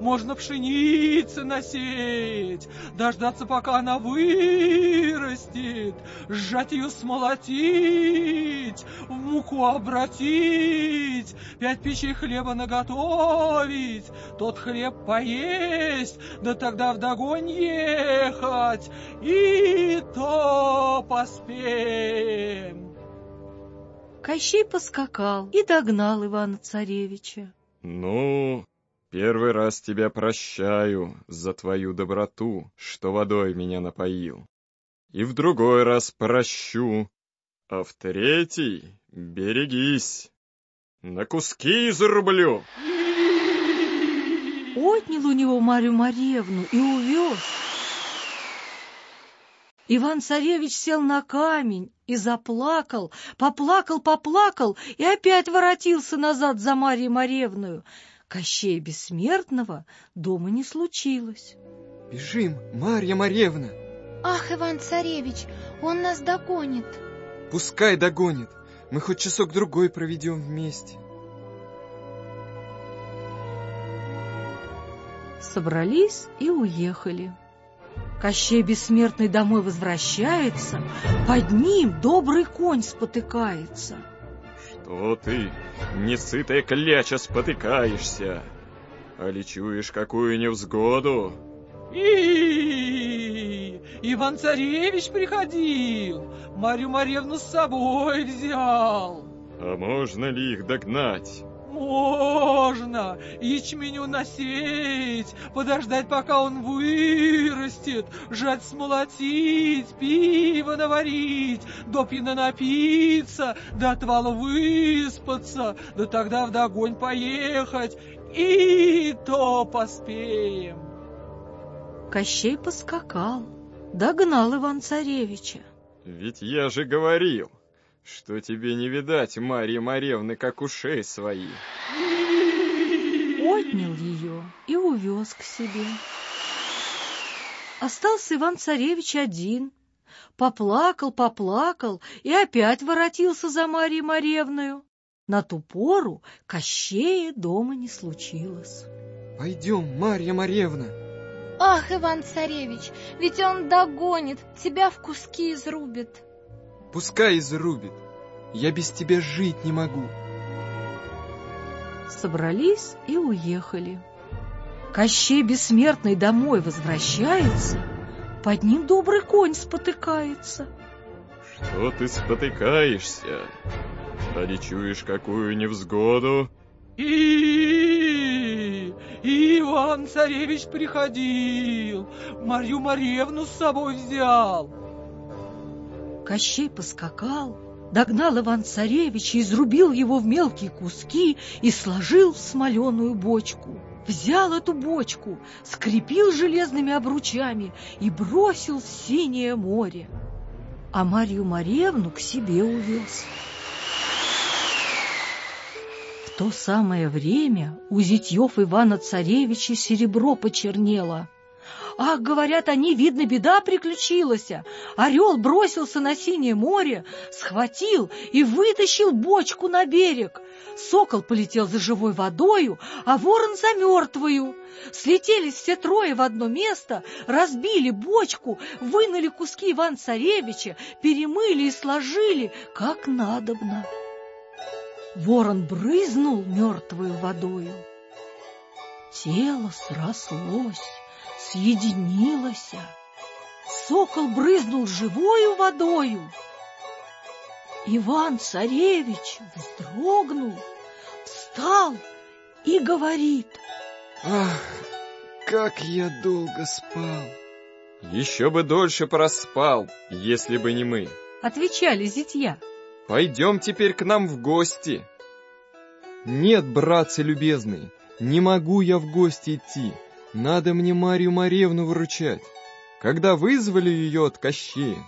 можно пшеницы насеять, дождаться, пока она вырастет, сжать ее, смолотить, в муку обратить, пять печей хлеба наготовить, тот хлеб поесть, да тогда вдогонь ехать, и то поспеем. Кощей поскакал и догнал Ивана-царевича. Ну, первый раз тебя прощаю за твою доброту, что водой меня напоил. И в другой раз прощу, а в третий берегись. На куски изрублю. Отнял у него Марью Марьевну и увез. Иван-царевич сел на камень и заплакал, поплакал, поплакал и опять воротился назад за Марьей Маревную. Кощей Бессмертного дома не случилось. Бежим, Марья Маревна! Ах, Иван-царевич, он нас догонит. Пускай догонит, мы хоть часок-другой проведем вместе. Собрались и уехали. Кощей Бессмертный домой возвращается, под ним добрый конь спотыкается. Что ты, несытая кляча, спотыкаешься? А ли чуешь какую невзгоду? И Иван-царевич приходил, Марью Марьевну с собой взял. А можно ли их догнать? Можно ячменю насеять, подождать, пока он вырастет, жать смолотить, пиво наварить, допьяно напиться, до отвала выспаться, да тогда вдогонь поехать, и то поспеем. Кощей поскакал, догнал Иван-царевича. Ведь я же говорил, что тебе не видать Марьи Маревны, как ушей своих. Отнял ее и увез к себе. Остался Иван-царевич один. Поплакал, поплакал и опять воротился за Марьей Маревною. На ту пору Кощея дома не случилось. Пойдем, Марья Маревна. Ах, Иван-царевич, ведь он догонит, тебя в куски изрубит. Пускай изрубит. Я без тебя жить не могу. Собрались и уехали. Кощей Бессмертный домой возвращается, под ним добрый конь спотыкается. Что ты спотыкаешься? А не чуешь какую невзгоду? И Иван-царевич приходил, Марью Марьевну с собой взял. Кощей поскакал, догнал Иван-царевича, изрубил его в мелкие куски и сложил в смоленую бочку. Взял эту бочку, скрепил железными обручами и бросил в синее море. а Марью Марьевну к себе увез. В то самое время у зятьев Ивана Царевича серебро почернело. Ах, говорят они, видно, беда приключилась. Орел бросился на синее море, схватил и вытащил бочку на берег. Сокол полетел за живой водою, а ворон за мертвую. Слетелись все трое в одно место, разбили бочку, вынули куски Иван-Царевича, перемыли и сложили, как надобно. Ворон брызнул мертвую водою. Тело срослось, съединилось. Сокол брызнул живою водою. Иван-царевич вздрогнул, встал и говорит. Ах, как я долго спал. Еще бы дольше проспал, если бы не мы. Отвечали зятья. Пойдем теперь к нам в гости. Нет, братцы любезные, не могу я в гости идти. Надо мне Марию Маревну выручать. Когда вызвали ее от Кощея,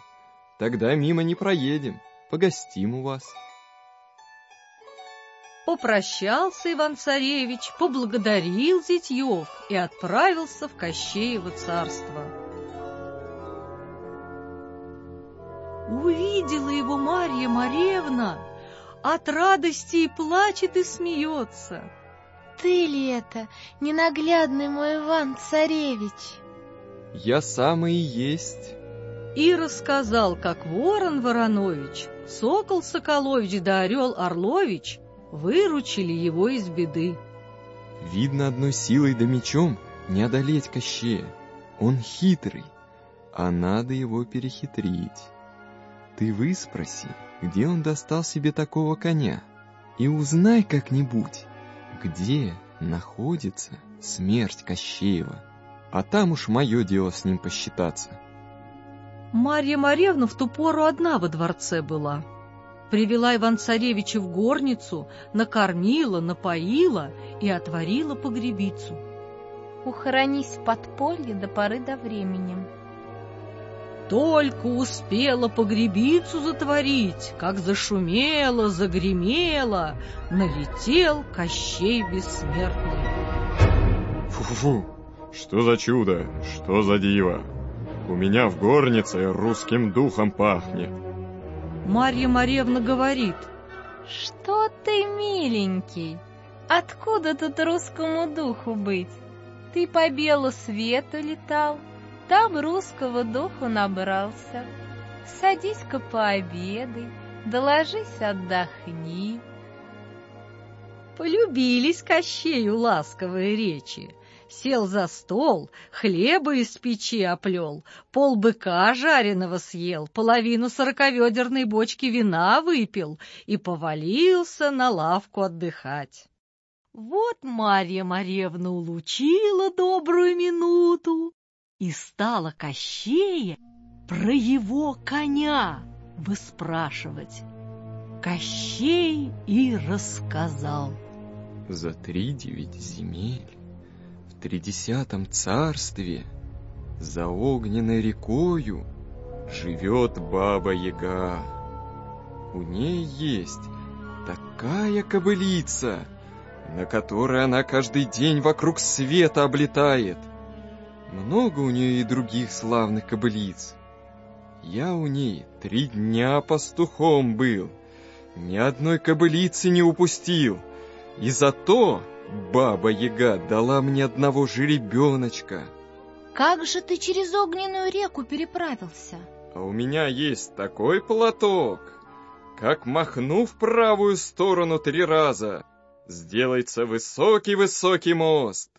тогда мимо не проедем, погостим у вас. Попрощался Иван-царевич, поблагодарил зятьев и отправился в Кощеево царство. Увидела его Марья Маревна, от радости и плачет, и смеется. Ты ли это, ненаглядный мой Иван-царевич? Я самый и есть. И рассказал, как ворон Воронович, сокол Соколович да орел Орлович выручили его из беды. Видно, одной силой да мечом не одолеть Кощея. Он хитрый, а надо его перехитрить. Ты выспроси, где он достал себе такого коня, и узнай как-нибудь, где находится смерть Кощеева, а там уж мое дело с ним посчитаться. Марья Маревна в ту пору одна во дворце была. Привела Иван-царевича в горницу, накормила, напоила и отворила погребицу. Ухоронись в подполье до поры до времени. Только успела погребицу затворить, как зашумело, загремело, налетел Кощей Бессмертный. Фу-фу, что за чудо, что за диво! У меня в горнице русским духом пахнет. Марья Маревна говорит. Что ты, миленький, откуда тут русскому духу быть? Ты по белу свету летал, там русского духу набрался. Садись-ка пообедай, доложись отдохни. Полюбились Кощею ласковые речи. Сел за стол, хлеба из печи оплел, пол быка жареного съел, половину сороковедерной бочки вина выпил и повалился на лавку отдыхать. Вот Марья Марьевна улучила добрую минуту, и стала Кощея про его коня выспрашивать. Кощей и рассказал. За три девять земель, в тридесятом царстве, за огненной рекою живет Баба-Яга. У ней есть такая кобылица, на которой она каждый день вокруг света облетает. Много у нее и других славных кобылиц. Я у ней три дня пастухом был, ни одной кобылицы не упустил. И зато баба-яга дала мне одного жеребеночка. Как же ты через огненную реку переправился? А у меня есть такой платок, как махну в правую сторону три раза, сделается высокий-высокий мост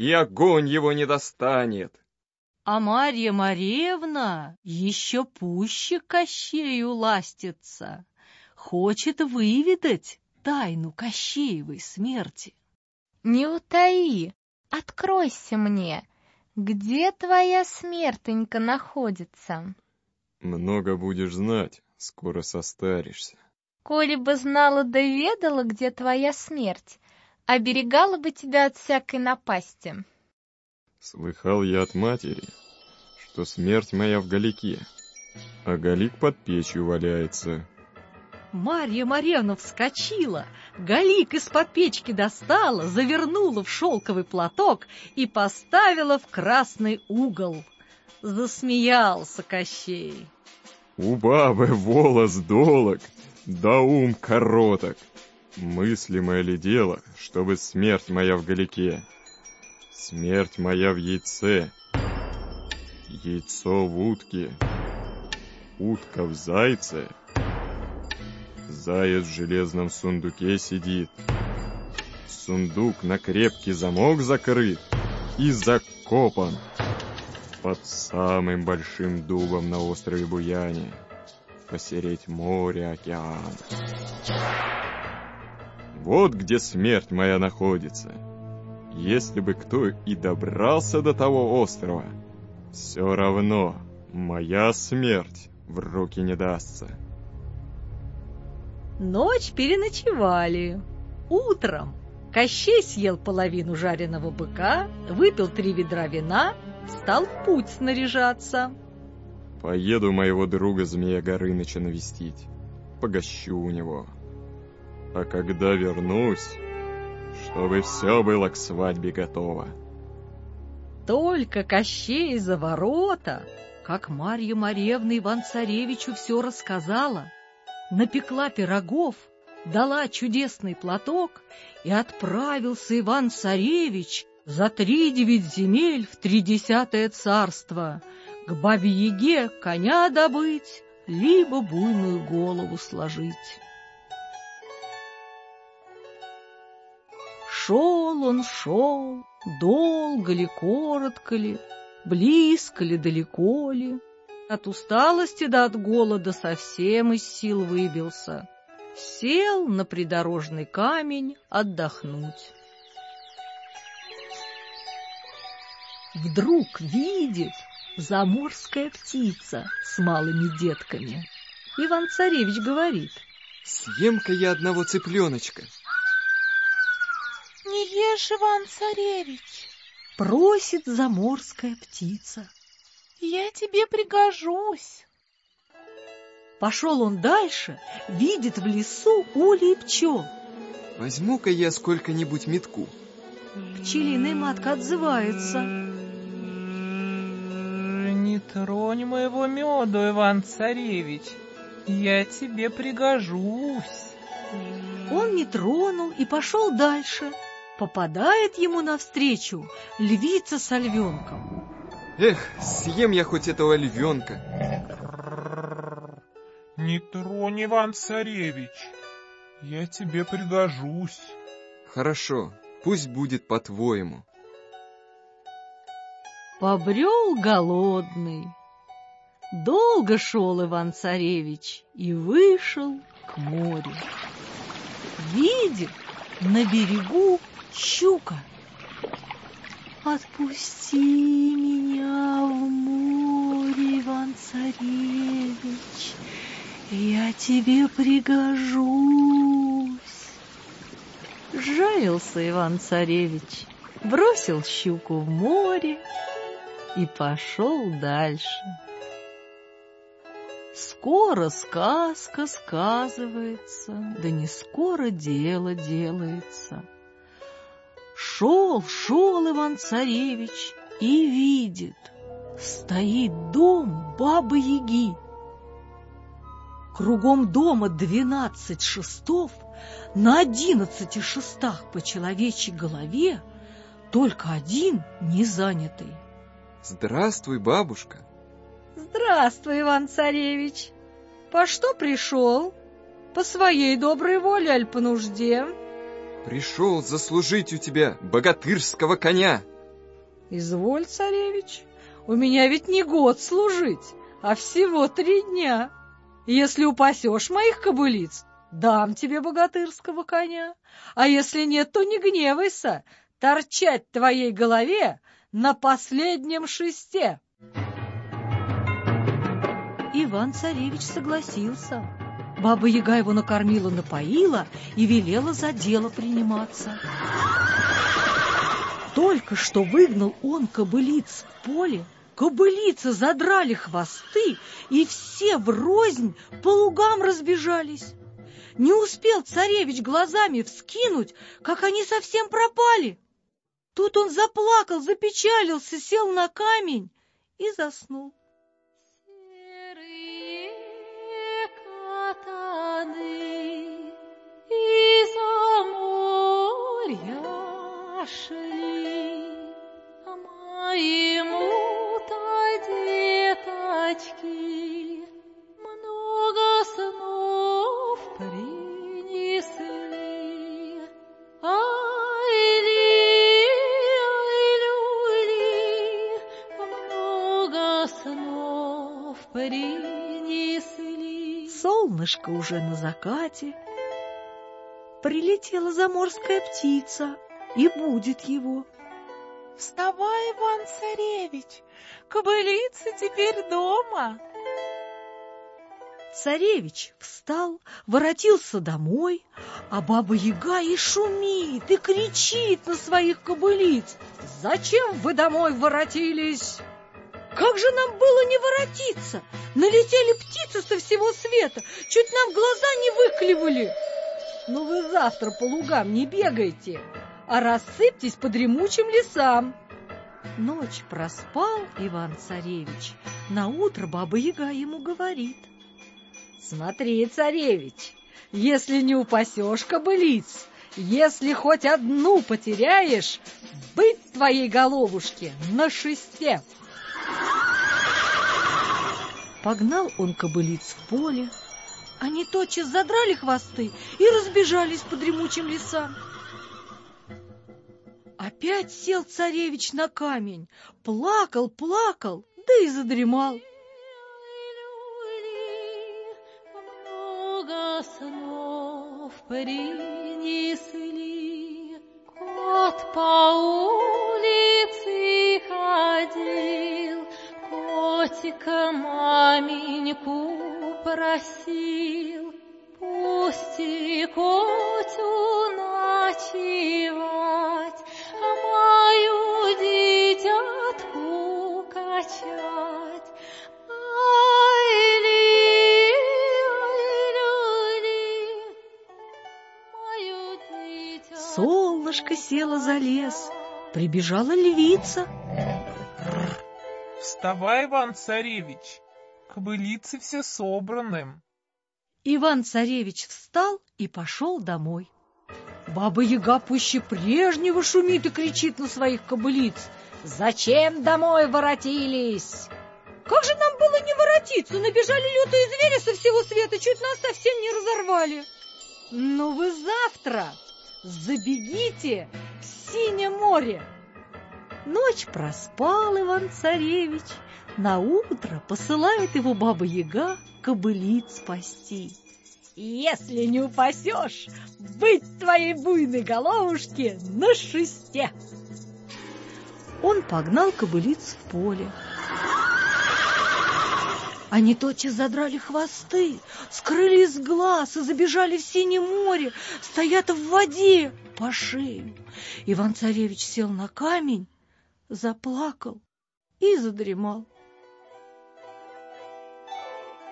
и огонь его не достанет. А Марья Маревна еще пуще Кощею ластится, хочет выведать тайну Кощеевой смерти. Не утаи, откройся мне, где твоя смертенька находится? Много будешь знать, скоро состаришься. Коли бы знала да ведала, где твоя смерть, оберегала бы тебя от всякой напасти. Слыхал я от матери, что смерть моя в Галике. а Галик под печью валяется. Марья Марьевна вскочила, Галик из-под печки достала, завернула в шелковый платок и поставила в красный угол. Засмеялся Кощей. У бабы волос долог, да ум короток. Мыслимое ли дело, чтобы смерть моя в галике? Смерть моя в яйце, яйцо в утке, утка в зайце, заяц в железном сундуке сидит. Сундук на крепкий замок закрыт и закопан под самым большим дубом на острове Буяне, посереть море, океан. Вот где смерть моя находится. Если бы кто и добрался до того острова, все равно моя смерть в руки не дастся. Ночь переночевали. Утром Кощей съел половину жареного быка, выпил три ведра вина, стал в путь снаряжаться. Поеду моего друга Змея Горыныча навестить, погощу у него. А когда вернусь, чтобы все было к свадьбе готово. Только Кощей за ворота, как Марья Марьевна Иван-Царевичу все рассказала, напекла пирогов, дала чудесный платок, и отправился Иван-Царевич за три девять земель в тридесятое царство, к бабе-яге коня добыть, либо буйную голову сложить. Шел он, шел, долго ли, коротко ли, близко ли, далеко ли. От усталости да от голода совсем из сил выбился. Сел на придорожный камень отдохнуть. Вдруг видит заморская птица с малыми детками. Иван-царевич говорит. Съем-ка я одного цыпленочка. Не ешь, Иван-царевич. Просит заморская птица. Я тебе пригожусь. Пошел он дальше, видит в лесу улей пчел. Возьму-ка я сколько-нибудь метку. Пчелиная матка отзывается. Не тронь моего меду, Иван-царевич. Я тебе пригожусь. Он не тронул и пошел дальше. Попадает ему навстречу львица с львенком. Эх, съем я хоть этого львенка. Не тронь, Иван-царевич. Я тебе пригожусь. Хорошо, пусть будет по-твоему. Побрел голодный. Долго шел Иван-царевич и вышел к морю. Видит на берегу щука. Отпусти меня в море, Иван-царевич, я тебе пригожусь. Жалился Иван-царевич, бросил щуку в море и пошел дальше. Скоро сказка сказывается, да не скоро дело делается. Шел, шел Иван-царевич и видит, стоит дом бабы-яги. Кругом дома двенадцать шестов, на одиннадцати шестах по человечьей голове, только один не занятый. Здравствуй, бабушка. Здравствуй, Иван-царевич. По что пришел? По своей доброй воле, аль по нужде? Пришел заслужить у тебя богатырского коня. Изволь, царевич, у меня ведь не год служить, а всего три дня. Если упасешь моих кобылиц, дам тебе богатырского коня, а если нет, то не гневайся, торчать твоей голове на последнем шесте. Иван-царевич согласился. Баба-яга его накормила-напоила и велела за дело приниматься. Только что выгнал он кобылиц в поле, кобылицы задрали хвосты, и все врознь по лугам разбежались. Не успел царевич глазами вскинуть, как они совсем пропали. Тут он заплакал, запечалился, сел на камень и заснул. Катаны из моря шли, а моему-то деточки много снов принесли. Ай-ли, ай-люли, много снов принесли. Солнышко уже на закате. Прилетела заморская птица и будет его. Вставай, Иван-царевич, кобылица теперь дома. Царевич встал, воротился домой, а баба-яга и шумит, и кричит на своих кобылиц. «Зачем вы домой воротились?» Как же нам было не воротиться? Налетели птицы со всего света, чуть нам глаза не выклевали. Ну вы завтра по лугам не бегайте, а рассыпьтесь по дремучим лесам. Ночь проспал Иван-царевич, на утро баба-яга ему говорит. Смотри, царевич, если не упасешь кобылиц, если хоть одну потеряешь, быть твоей головушке на шесте. Погнал он кобылиц в поле. Они тотчас задрали хвосты и разбежались по дремучим лесам. Опять сел царевич на камень, плакал, плакал, да и задремал. много снов принесли. Кот по котика маменьку просил. Пусти котю ночевать, а мою дитятку качать. Солнышко село за лес, прибежала львица. Вставай, Иван-царевич, кобылицы все собраны. Иван-царевич встал и пошел домой. Баба-яга пуще прежнего шумит и кричит на своих кобылиц. «Зачем домой воротились?» Как же нам было не воротиться? Набежали лютые звери со всего света, чуть нас совсем не разорвали. Ну вы завтра забегите в синее море. Ночь проспал Иван-царевич, на утро посылает его баба-яга кобылиц спасти. Если не упасешь, быть твоей буйной головушке на шесте. Он погнал кобылиц в поле. Они тотчас задрали хвосты, скрылись с глаз и забежали в синее море, стоят в воде по шею. Иван-царевич сел на камень, заплакал и задремал.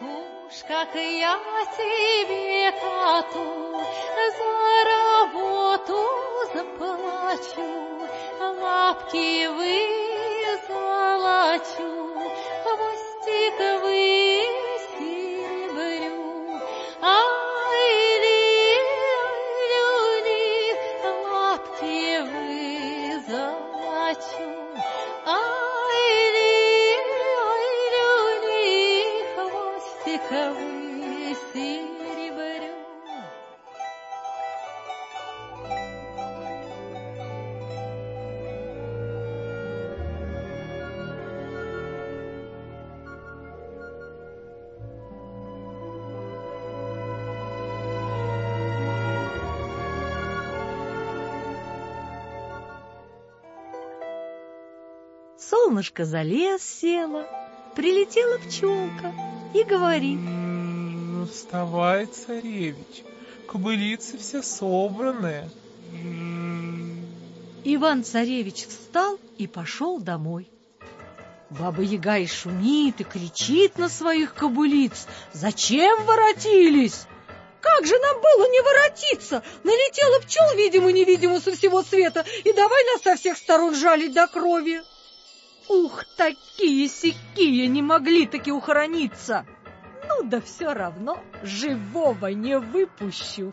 Уж как я тебе, коту, за работу заплачу, лапки вызолочу, хвостик высеребрю. Ай-ли, Солнышко за лес село, прилетела пчелка и говорит. Ну, вставай, царевич, кобылицы все собраны. Иван-царевич встал и пошел домой. Баба-яга и шумит, и кричит на своих кобылиц. Зачем воротились? Как же нам было не воротиться? Налетела пчел, видимо-невидимо, со всего света, и давай нас со всех сторон жалить до крови. Ух, такие-сякие не могли таки ухорониться. Ну да все равно живого не выпущу.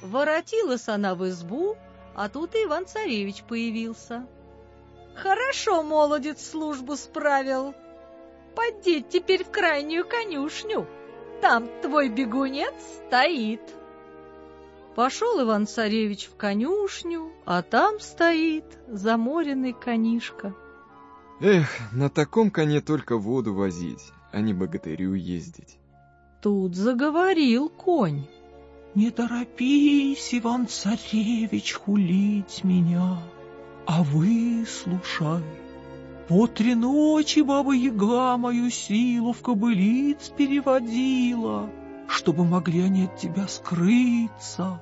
Воротилась она в избу, а тут и Иван-царевич появился. Хорошо молодец службу справил. Поди теперь в крайнюю конюшню. Там твой бегунец стоит. Пошел Иван-царевич в конюшню, а там стоит заморенный конишка. Эх, на таком коне только воду возить, а не богатырю ездить. Тут заговорил конь. Не торопись, Иван-царевич, хулить меня, а выслушай. По три ночи баба-яга мою силу в кобылиц переводила, чтобы могли они от тебя скрыться.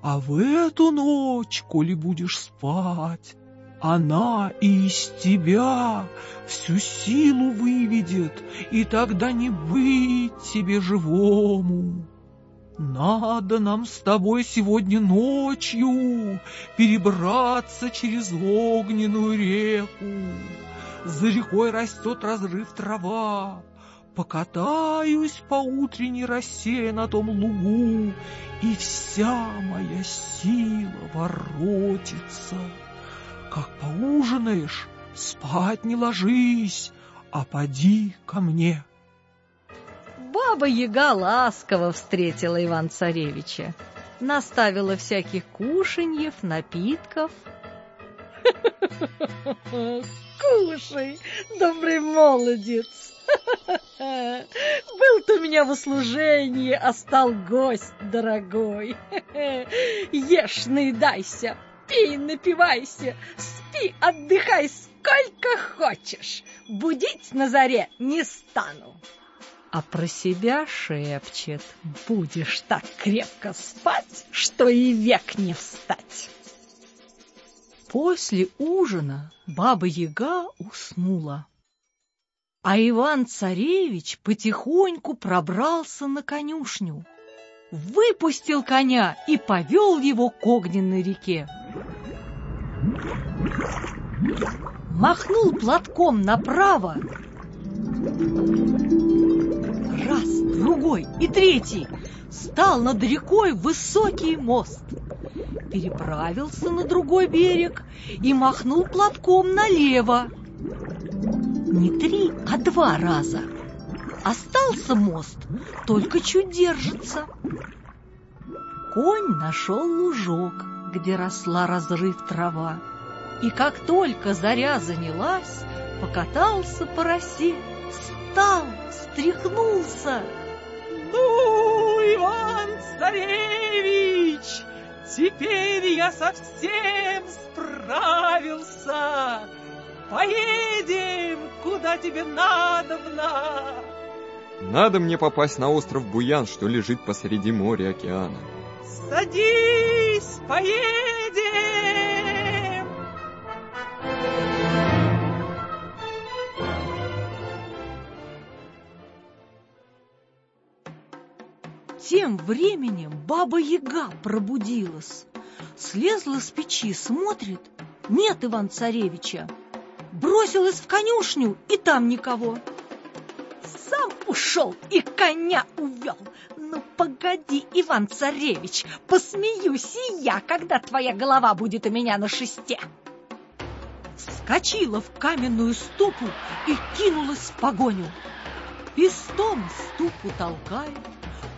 А в эту ночь, коли будешь спать, она и из тебя всю силу выведет, и тогда не быть тебе живому. Надо нам с тобой сегодня ночью перебраться через огненную реку. За рекой растет разрыв трава. Покатаюсь по утренней росе на том лугу, и вся моя сила воротится. Как поужинаешь, спать не ложись, а поди ко мне. Баба-яга ласково встретила Иван-царевича, наставила всяких кушаньев, напитков. [laughs] Кушай, добрый молодец! [laughs] Был-то у меня в услужении, а стал гость дорогой. [laughs] Ешь, наедайся, пей, напивайся, спи, отдыхай сколько хочешь. Будить на заре не стану а про себя шепчет. Будешь так крепко спать, что и век не встать. После ужина баба-яга уснула, а Иван-царевич потихоньку пробрался на конюшню, выпустил коня и повел его к огненной реке. Махнул платком направо, Раз, другой и третий. Стал над рекой высокий мост. Переправился на другой берег и махнул платком налево. Не три, а два раза. Остался мост, только чуть держится. Конь нашел лужок, где росла разрыв трава. И как только заря занялась, покатался по росе, встал, встряхнулся. Ну, Иван-царевич, теперь я совсем справился. Поедем, куда тебе надобно. Надо мне попасть на остров Буян, что лежит посреди моря океана. Садись, поедем! Тем временем баба-яга пробудилась. Слезла с печи, смотрит, нет Иван-царевича. Бросилась в конюшню, и там никого. Сам ушел и коня увел. Ну, погоди, Иван-царевич, посмеюсь и я, когда твоя голова будет у меня на шесте. Вскочила в каменную ступу и кинулась в погоню. Пестом ступу толкает,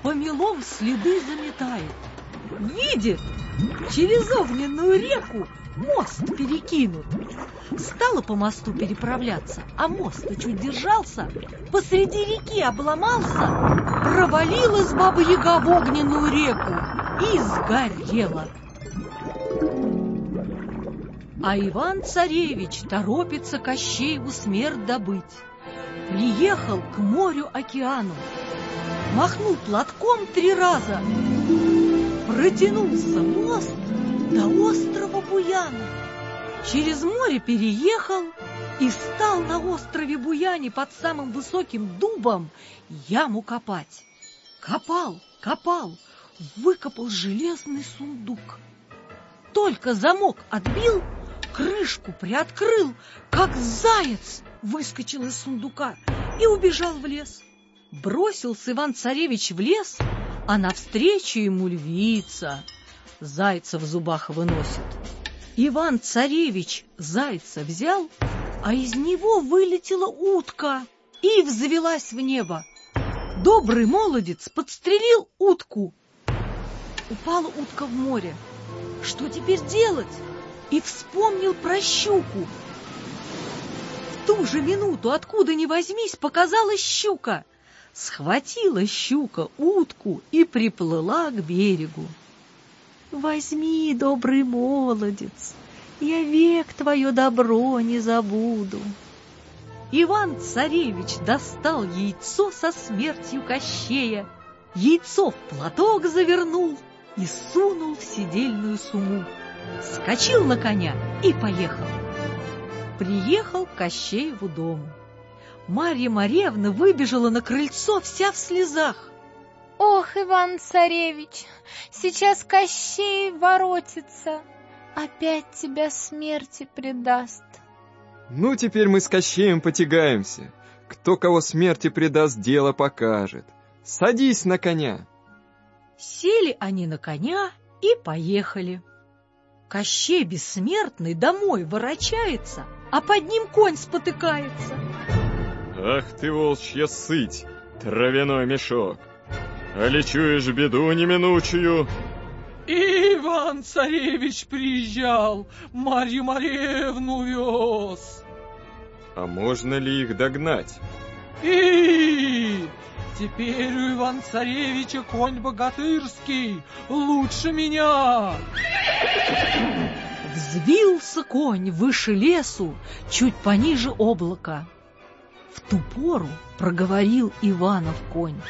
помелом следы заметает. Видит, через огненную реку мост перекинут. Стала по мосту переправляться, а мост-то чуть держался, посреди реки обломался, провалилась баба-яга в огненную реку и сгорела. А Иван-царевич торопится Кощееву смерть добыть. Приехал к морю-океану, махнул платком три раза. Протянулся мост до острова Буяна. Через море переехал и стал на острове Буяне под самым высоким дубом яму копать. Копал, копал, выкопал железный сундук. Только замок отбил, крышку приоткрыл, как заяц выскочил из сундука и убежал в лес. Бросился Иван-царевич в лес, а навстречу ему львица. Зайца в зубах выносит. Иван-царевич зайца взял, а из него вылетела утка и взвелась в небо. Добрый молодец подстрелил утку. Упала утка в море. Что теперь делать? И вспомнил про щуку. В ту же минуту, откуда ни возьмись, показалась щука. Схватила щука утку и приплыла к берегу. Возьми, добрый молодец, я век твое добро не забуду. Иван-царевич достал яйцо со смертью Кощея, яйцо в платок завернул и сунул в сидельную сумму. Скочил на коня и поехал. Приехал к Кощееву дому. Марья Маревна выбежала на крыльцо вся в слезах. Ох, Иван-царевич, сейчас Кощей воротится, опять тебя смерти предаст. Ну, теперь мы с Кощеем потягаемся. Кто кого смерти предаст, дело покажет. Садись на коня. Сели они на коня и поехали. Кощей бессмертный домой ворочается, а под ним конь спотыкается. Ах ты, волчья сыть, травяной мешок! А ли чуешь беду неминучую? Иван-царевич приезжал, Марью Маревну вез. А можно ли их догнать? И теперь у Иван-царевича конь богатырский, лучше меня. Взвился конь выше лесу, чуть пониже облака. В ту пору проговорил Иванов конь.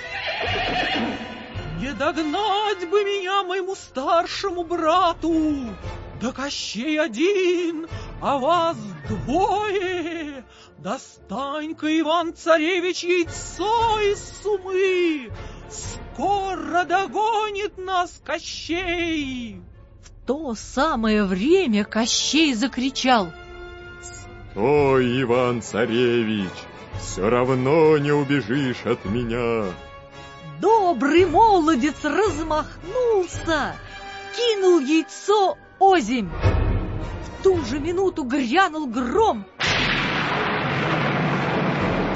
Не догнать бы меня моему старшему брату! Да Кощей один, а вас двое! Достань-ка, Иван-царевич, яйцо из сумы! Скоро догонит нас Кощей! В то самое время Кощей закричал. «Стой, Иван-царевич! Все равно не убежишь от меня!» Добрый молодец размахнулся, кинул яйцо озимь. В ту же минуту грянул гром,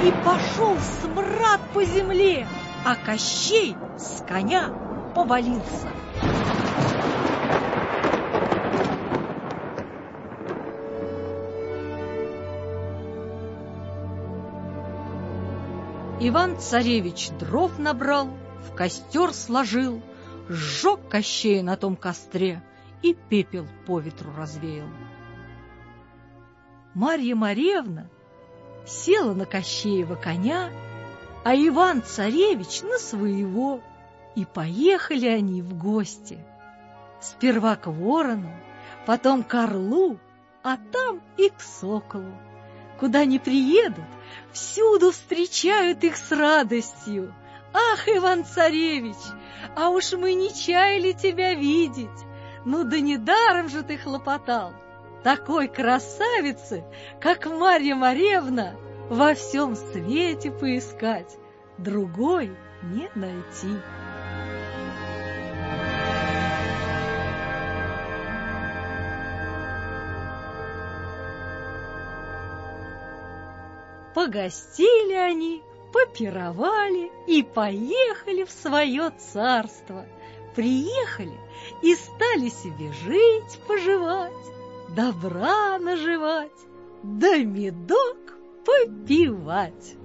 и пошел смрад по земле, а Кощей с коня повалился. Иван-царевич дров набрал, в костер сложил, сжег Кощея на том костре и пепел по ветру развеял. Марья Маревна села на Кощеева коня, а Иван-царевич на своего, и поехали они в гости. Сперва к ворону, потом к орлу, а там и к соколу. Куда ни приедут, всюду встречают их с радостью. Ах, Иван-царевич, а уж мы не чаяли тебя видеть. Ну да недаром же ты хлопотал. Такой красавицы, как Марья Маревна, во всем свете поискать, другой не найти. Погостили они, попировали и поехали в свое царство. Приехали и стали себе жить, поживать, добра наживать, да медок попивать.